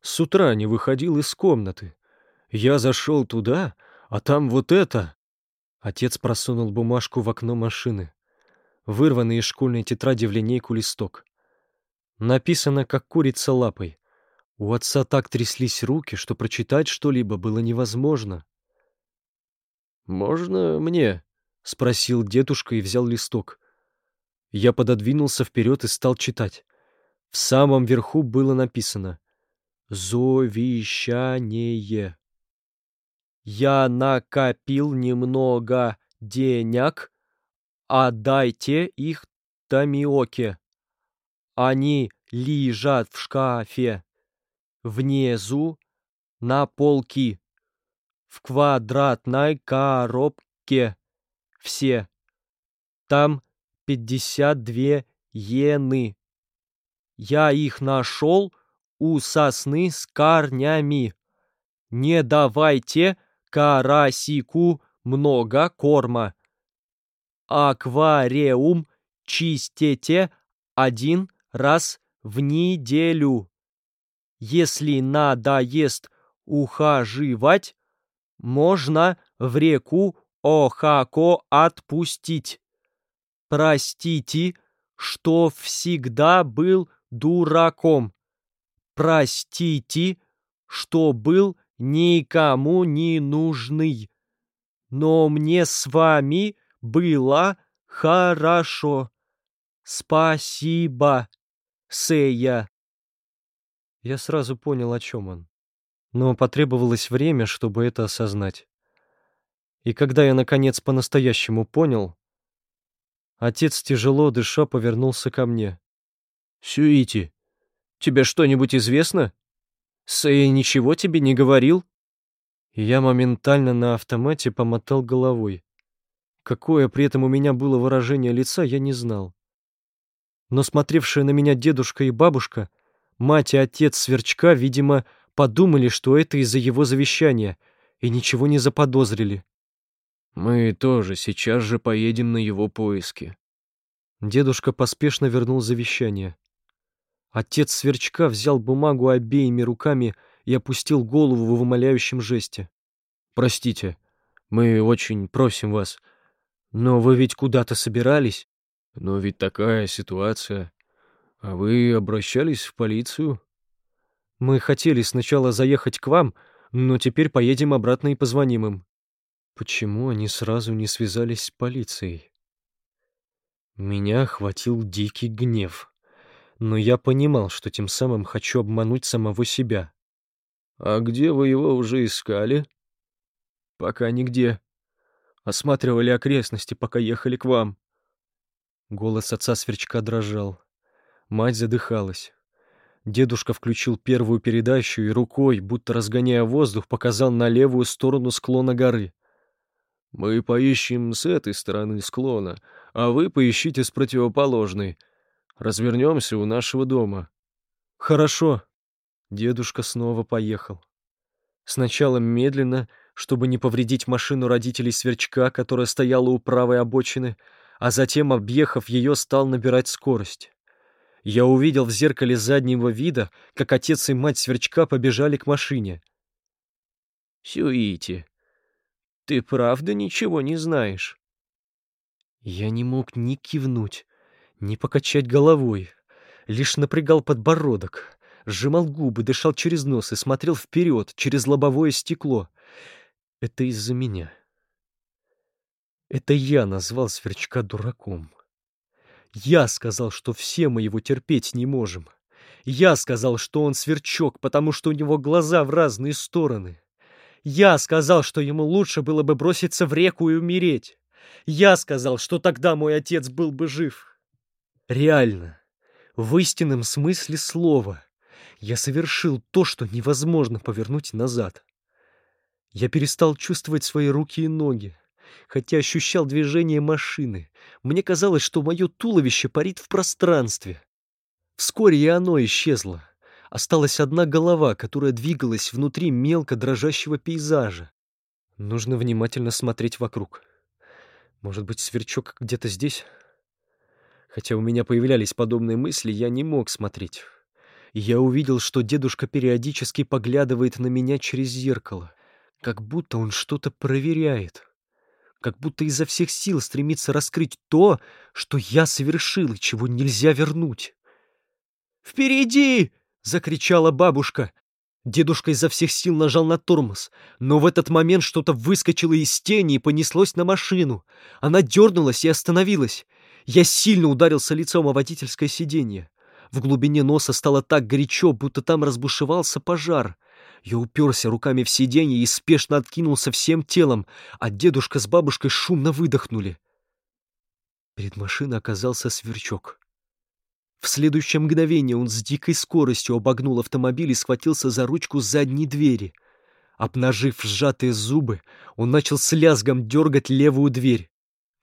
B: С утра не выходил из комнаты. Я зашел туда, а там вот это...» Отец просунул бумажку в окно машины. Вырванный из школьной тетради в линейку листок. Написано, как курица лапой. У отца так тряслись руки, что прочитать что-либо было невозможно. «Можно мне?» — спросил дедушка и взял листок. Я пододвинулся вперед и стал читать. В самом верху было написано «Зовещание». Я накопил немного
C: денег, отдайте их Тамиоке. Они лежат в шкафе, внизу, на полке, в квадратной коробке. Все. Там пятьдесят две иены. Я их нашел у сосны с корнями. Не давайте карасику много корма. Аквариум чистите один раз в неделю. Если надоест ухаживать, можно в реку Охако отпустить. Простите, что всегда был дураком. Простите, что был никому не нужный. Но мне с вами было хорошо. Спасибо, Сея.
B: Я сразу понял, о чем он. Но потребовалось время, чтобы это осознать. И когда я, наконец, по-настоящему понял, отец, тяжело дыша, повернулся ко мне.
C: «Сюити, тебе что-нибудь известно? Сэй ничего тебе не говорил?»
B: И я моментально на автомате помотал головой. Какое при этом у меня было выражение лица, я не знал. Но смотревшие на меня дедушка и бабушка, мать и отец Сверчка, видимо, подумали, что это из-за его завещания, и ничего не заподозрили.
C: Мы тоже сейчас же поедем на его поиски.
B: Дедушка поспешно вернул завещание. Отец Сверчка взял бумагу обеими руками и опустил голову в умоляющем жесте.
C: «Простите, мы очень просим вас, но вы ведь куда-то собирались? Но ведь такая ситуация. А вы обращались в полицию?»
B: «Мы хотели сначала заехать к вам, но теперь поедем обратно и позвоним им». Почему они сразу не связались с полицией? Меня охватил дикий гнев. Но я понимал, что тем самым хочу обмануть самого себя.
C: «А где вы его уже искали?»
B: «Пока нигде. Осматривали окрестности, пока ехали к вам». Голос отца Сверчка дрожал. Мать задыхалась. Дедушка включил первую передачу и рукой, будто разгоняя воздух, показал на левую сторону склона горы.
C: Мы поищем с этой стороны склона, а вы поищите с противоположной. Развернемся у нашего дома.
B: Хорошо. Дедушка снова поехал. Сначала медленно, чтобы не повредить машину родителей Сверчка, которая стояла у правой обочины, а затем, объехав ее, стал набирать скорость. Я увидел в зеркале заднего вида, как отец и мать Сверчка побежали к машине.
C: «Сюити, ты правда ничего не знаешь?
B: Я не мог ни кивнуть, ни покачать головой, лишь напрягал подбородок, сжимал губы, дышал через нос и смотрел вперед, через лобовое стекло. Это из-за меня. Это я назвал Сверчка дураком. Я сказал, что все мы его терпеть не можем. Я сказал, что он сверчок, потому что у него глаза в разные стороны. Я сказал, что ему лучше было бы броситься в реку и умереть. Я сказал, что тогда мой отец был бы жив. Реально, в истинном смысле слова, я совершил то, что невозможно повернуть назад. Я перестал чувствовать свои руки и ноги, хотя ощущал движение машины. Мне казалось, что мое туловище парит в пространстве. Вскоре и оно исчезло. Осталась одна голова, которая двигалась внутри мелко дрожащего пейзажа. Нужно внимательно смотреть вокруг. Может быть, сверчок где-то здесь? Хотя у меня появлялись подобные мысли, я не мог смотреть. я увидел, что дедушка периодически поглядывает на меня через зеркало, как будто он что-то проверяет. Как будто изо всех сил стремится раскрыть то, что я совершил и чего нельзя вернуть. «Впереди!» — закричала бабушка. Дедушка изо всех сил нажал на тормоз, но в этот момент что-то выскочило из тени и понеслось на машину. Она дернулась и остановилась. Я сильно ударился лицом о водительское сиденье. В глубине носа стало так горячо, будто там разбушевался пожар. Я уперся руками в сиденье и спешно откинулся всем телом, а дедушка с бабушкой шумно выдохнули. Перед машиной оказался сверчок. В следующее мгновение он с дикой скоростью обогнул автомобиль и схватился за ручку задней двери. Обнажив сжатые зубы, он начал с лязгом дергать левую дверь.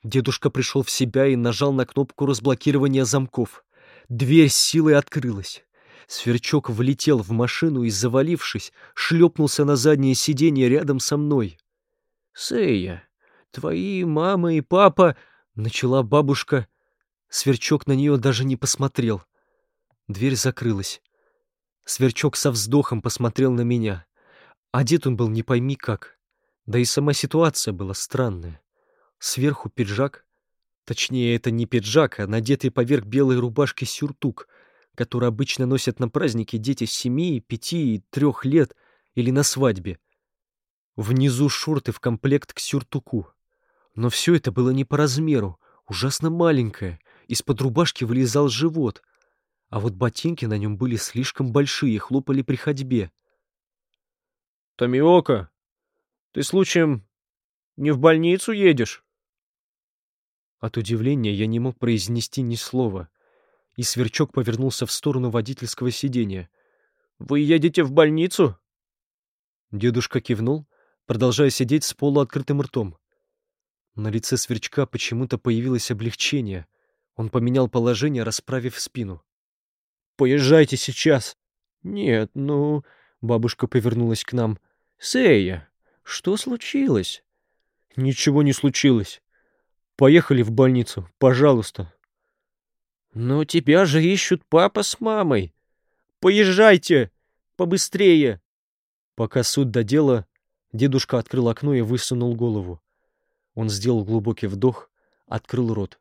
B: Дедушка пришел в себя и нажал на кнопку разблокирования замков. Дверь с силой открылась. Сверчок влетел в машину и, завалившись, шлепнулся на заднее сиденье рядом со мной. «Сэя, твои мама и папа...» — начала бабушка. Сверчок на нее даже не посмотрел. Дверь закрылась. Сверчок со вздохом посмотрел на меня. Одет он был не пойми как. Да и сама ситуация была странная. Сверху пиджак. Точнее, это не пиджак, а надетый поверх белой рубашки сюртук, который обычно носят на празднике дети семи, пяти и трех лет или на свадьбе. Внизу шорты в комплект к сюртуку. Но все это было не по размеру, ужасно маленькое. Из-под рубашки вылезал живот. А вот ботинки на нем были слишком большие и хлопали при ходьбе. «Томиока, ты случаем не в больницу едешь?» От удивления я не мог произнести ни слова, и Сверчок повернулся в сторону водительского сиденья. «Вы едете в больницу?» Дедушка кивнул, продолжая сидеть с полуоткрытым ртом. На лице Сверчка почему-то появилось облегчение. Он поменял положение, расправив спину. «Поезжайте сейчас!» «Нет, ну...» — бабушка повернулась к нам. «Сэя, что случилось?» «Ничего не случилось. Поехали в больницу, пожалуйста». «Но тебя же ищут папа с мамой. Поезжайте! Побыстрее!» Пока суть до дела, дедушка открыл окно и высунул голову. Он сделал глубокий вдох, открыл рот.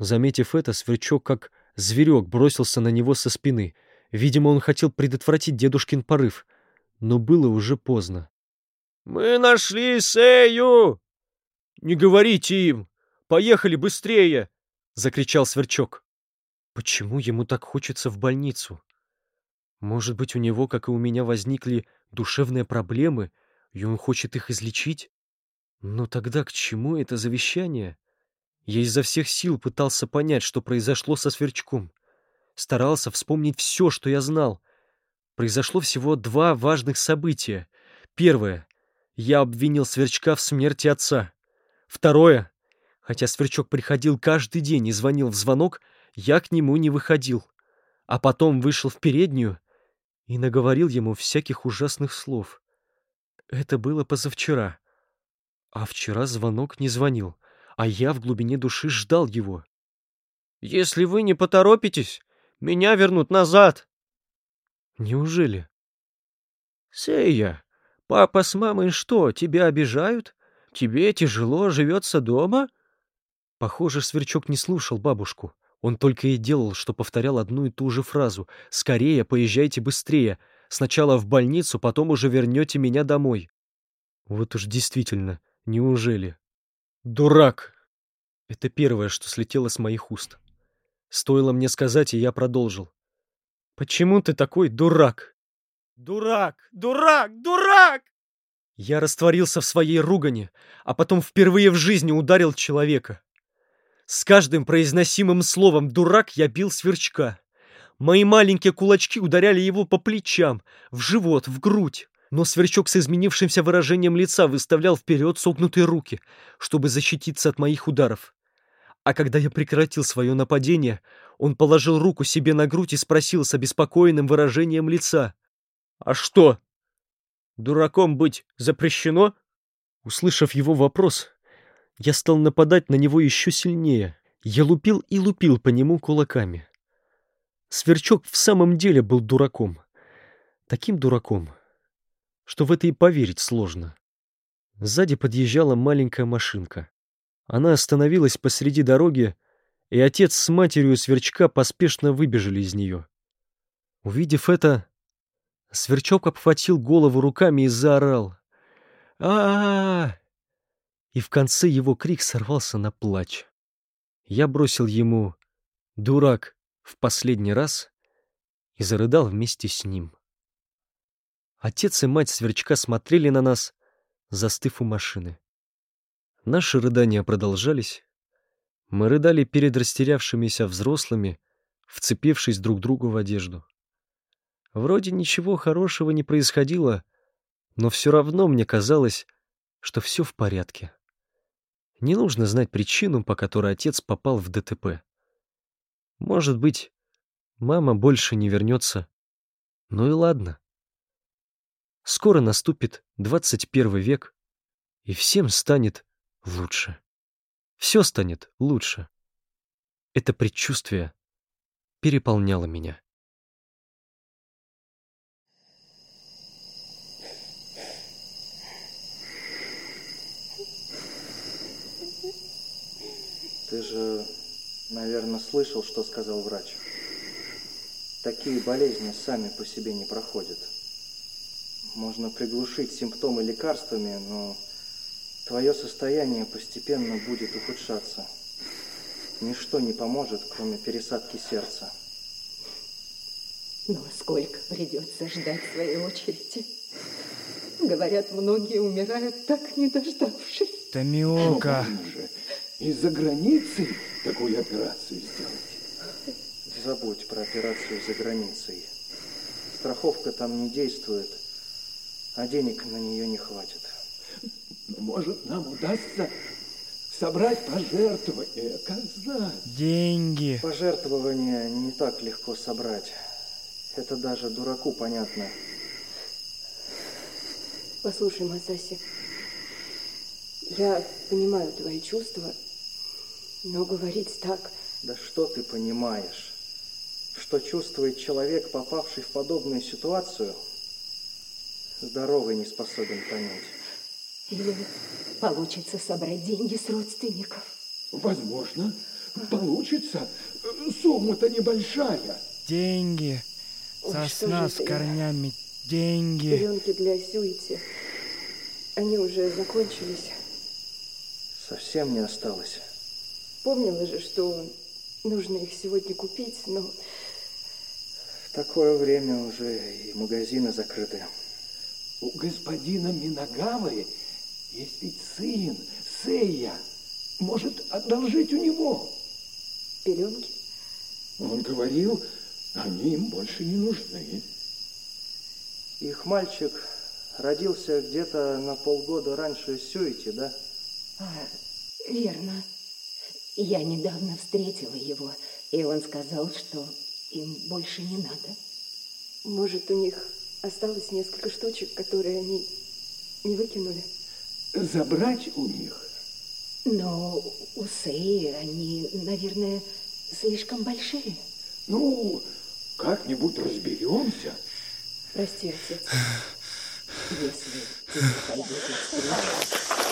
B: Заметив это, сверчок, как зверек, бросился на него со спины. Видимо, он хотел предотвратить дедушкин порыв, но было уже поздно. «Мы нашли Сею!» «Не говорите им! Поехали быстрее!» — закричал Сверчок. Почему ему так хочется в больницу? Может быть, у него, как и у меня, возникли душевные проблемы, и он хочет их излечить? Но тогда к чему это завещание? Я изо всех сил пытался понять, что произошло со Сверчком. Старался вспомнить все, что я знал. Произошло всего два важных события. Первое. Я обвинил Сверчка в смерти отца. Второе. Хотя Сверчок приходил каждый день и звонил в звонок, я к нему не выходил. А потом вышел в переднюю и наговорил ему всяких ужасных слов. Это было позавчера. А вчера звонок не звонил, а я в глубине души ждал его. «Если вы не поторопитесь, меня вернут назад!» Неужели? Сея, папа с мамой что, тебя обижают? Тебе тяжело живется дома? Похоже, Сверчок не слушал бабушку. Он только и делал, что повторял одну и ту же фразу. «Скорее, поезжайте быстрее. Сначала в больницу, потом уже вернете меня домой». Вот уж действительно, неужели? «Дурак!» Это первое, что слетело с моих уст. Стоило мне сказать, и я продолжил. Почему ты такой дурак? Дурак! Дурак! Дурак! Я растворился в своей ругани, а потом впервые в жизни ударил человека. С каждым произносимым словом «дурак» я бил сверчка. Мои маленькие кулачки ударяли его по плечам, в живот, в грудь. Но сверчок с изменившимся выражением лица выставлял вперед согнутые руки, чтобы защититься от моих ударов. А когда я прекратил свое нападение, он положил руку себе на грудь и спросил с обеспокоенным выражением лица. «А что? Дураком быть запрещено?» Услышав его вопрос, я стал нападать на него еще сильнее. Я лупил и лупил по нему кулаками. Сверчок в самом деле был дураком. Таким дураком, что в это и поверить сложно. Сзади подъезжала маленькая машинка. Она остановилась посреди дороги, и отец с матерью сверчка поспешно выбежали из нее. Увидев это, сверчок обхватил голову руками и заорал. а а, -а И в конце его крик сорвался на плач. Я бросил ему «Дурак!» в последний раз и зарыдал вместе с ним. Отец и мать сверчка смотрели на нас, застыв у машины. Наши рыдания продолжались. Мы рыдали перед растерявшимися взрослыми, вцепившись друг другу в одежду. Вроде ничего хорошего не происходило, но все равно мне казалось, что все в порядке. Не нужно знать причину, по которой отец попал в ДТП. Может быть, мама больше не вернется. Ну и ладно. Скоро наступит 21 век, и всем станет лучше. Все станет лучше. Это предчувствие переполняло меня.
D: Ты же, наверное, слышал, что сказал врач. Такие болезни сами по себе не проходят. Можно приглушить симптомы лекарствами, но твое состояние постепенно будет ухудшаться. Ничто не поможет, кроме пересадки сердца.
E: Но сколько придется ждать своей очереди? Говорят, многие умирают, так не дождавшись.
G: Томиока,
F: Можно же и за границей такую операцию сделать.
D: Забудь про операцию за границей. Страховка там не действует, а денег на нее не хватит.
F: Может, нам удастся собрать пожертвования, как знать.
G: деньги.
D: Пожертвования не так легко собрать. Это даже дураку понятно.
E: Послушай, Масаси, я понимаю твои чувства, но говорить так...
D: Да что ты понимаешь? Что чувствует человек, попавший в подобную ситуацию, здоровый не способен понять.
E: Или получится собрать деньги с родственников.
F: Возможно, получится. Сумма-то небольшая.
G: Деньги.
E: Ой,
G: Сосна
E: что
G: с
E: это я?
G: корнями. Деньги.
E: Пеленки для Сюити, они уже закончились.
D: Совсем не осталось.
E: Помнила же, что нужно их сегодня купить, но
D: В такое время уже и магазины закрыты.
F: У господина Минагавы есть ведь сын, Сея. Может, одолжить у него?
E: пеленки...
F: Он говорил, они им больше не нужны.
D: Их мальчик родился где-то на полгода раньше Сюити, да?
E: А, верно. Я недавно встретила его, и он сказал, что им больше не надо. Может, у них осталось несколько штучек, которые они не выкинули?
F: Забрать у них?
E: Но у Сеи они, наверное, слишком большие.
F: Ну, как-нибудь разберемся.
E: Прости, отец. *sighs* Если ты пойдешь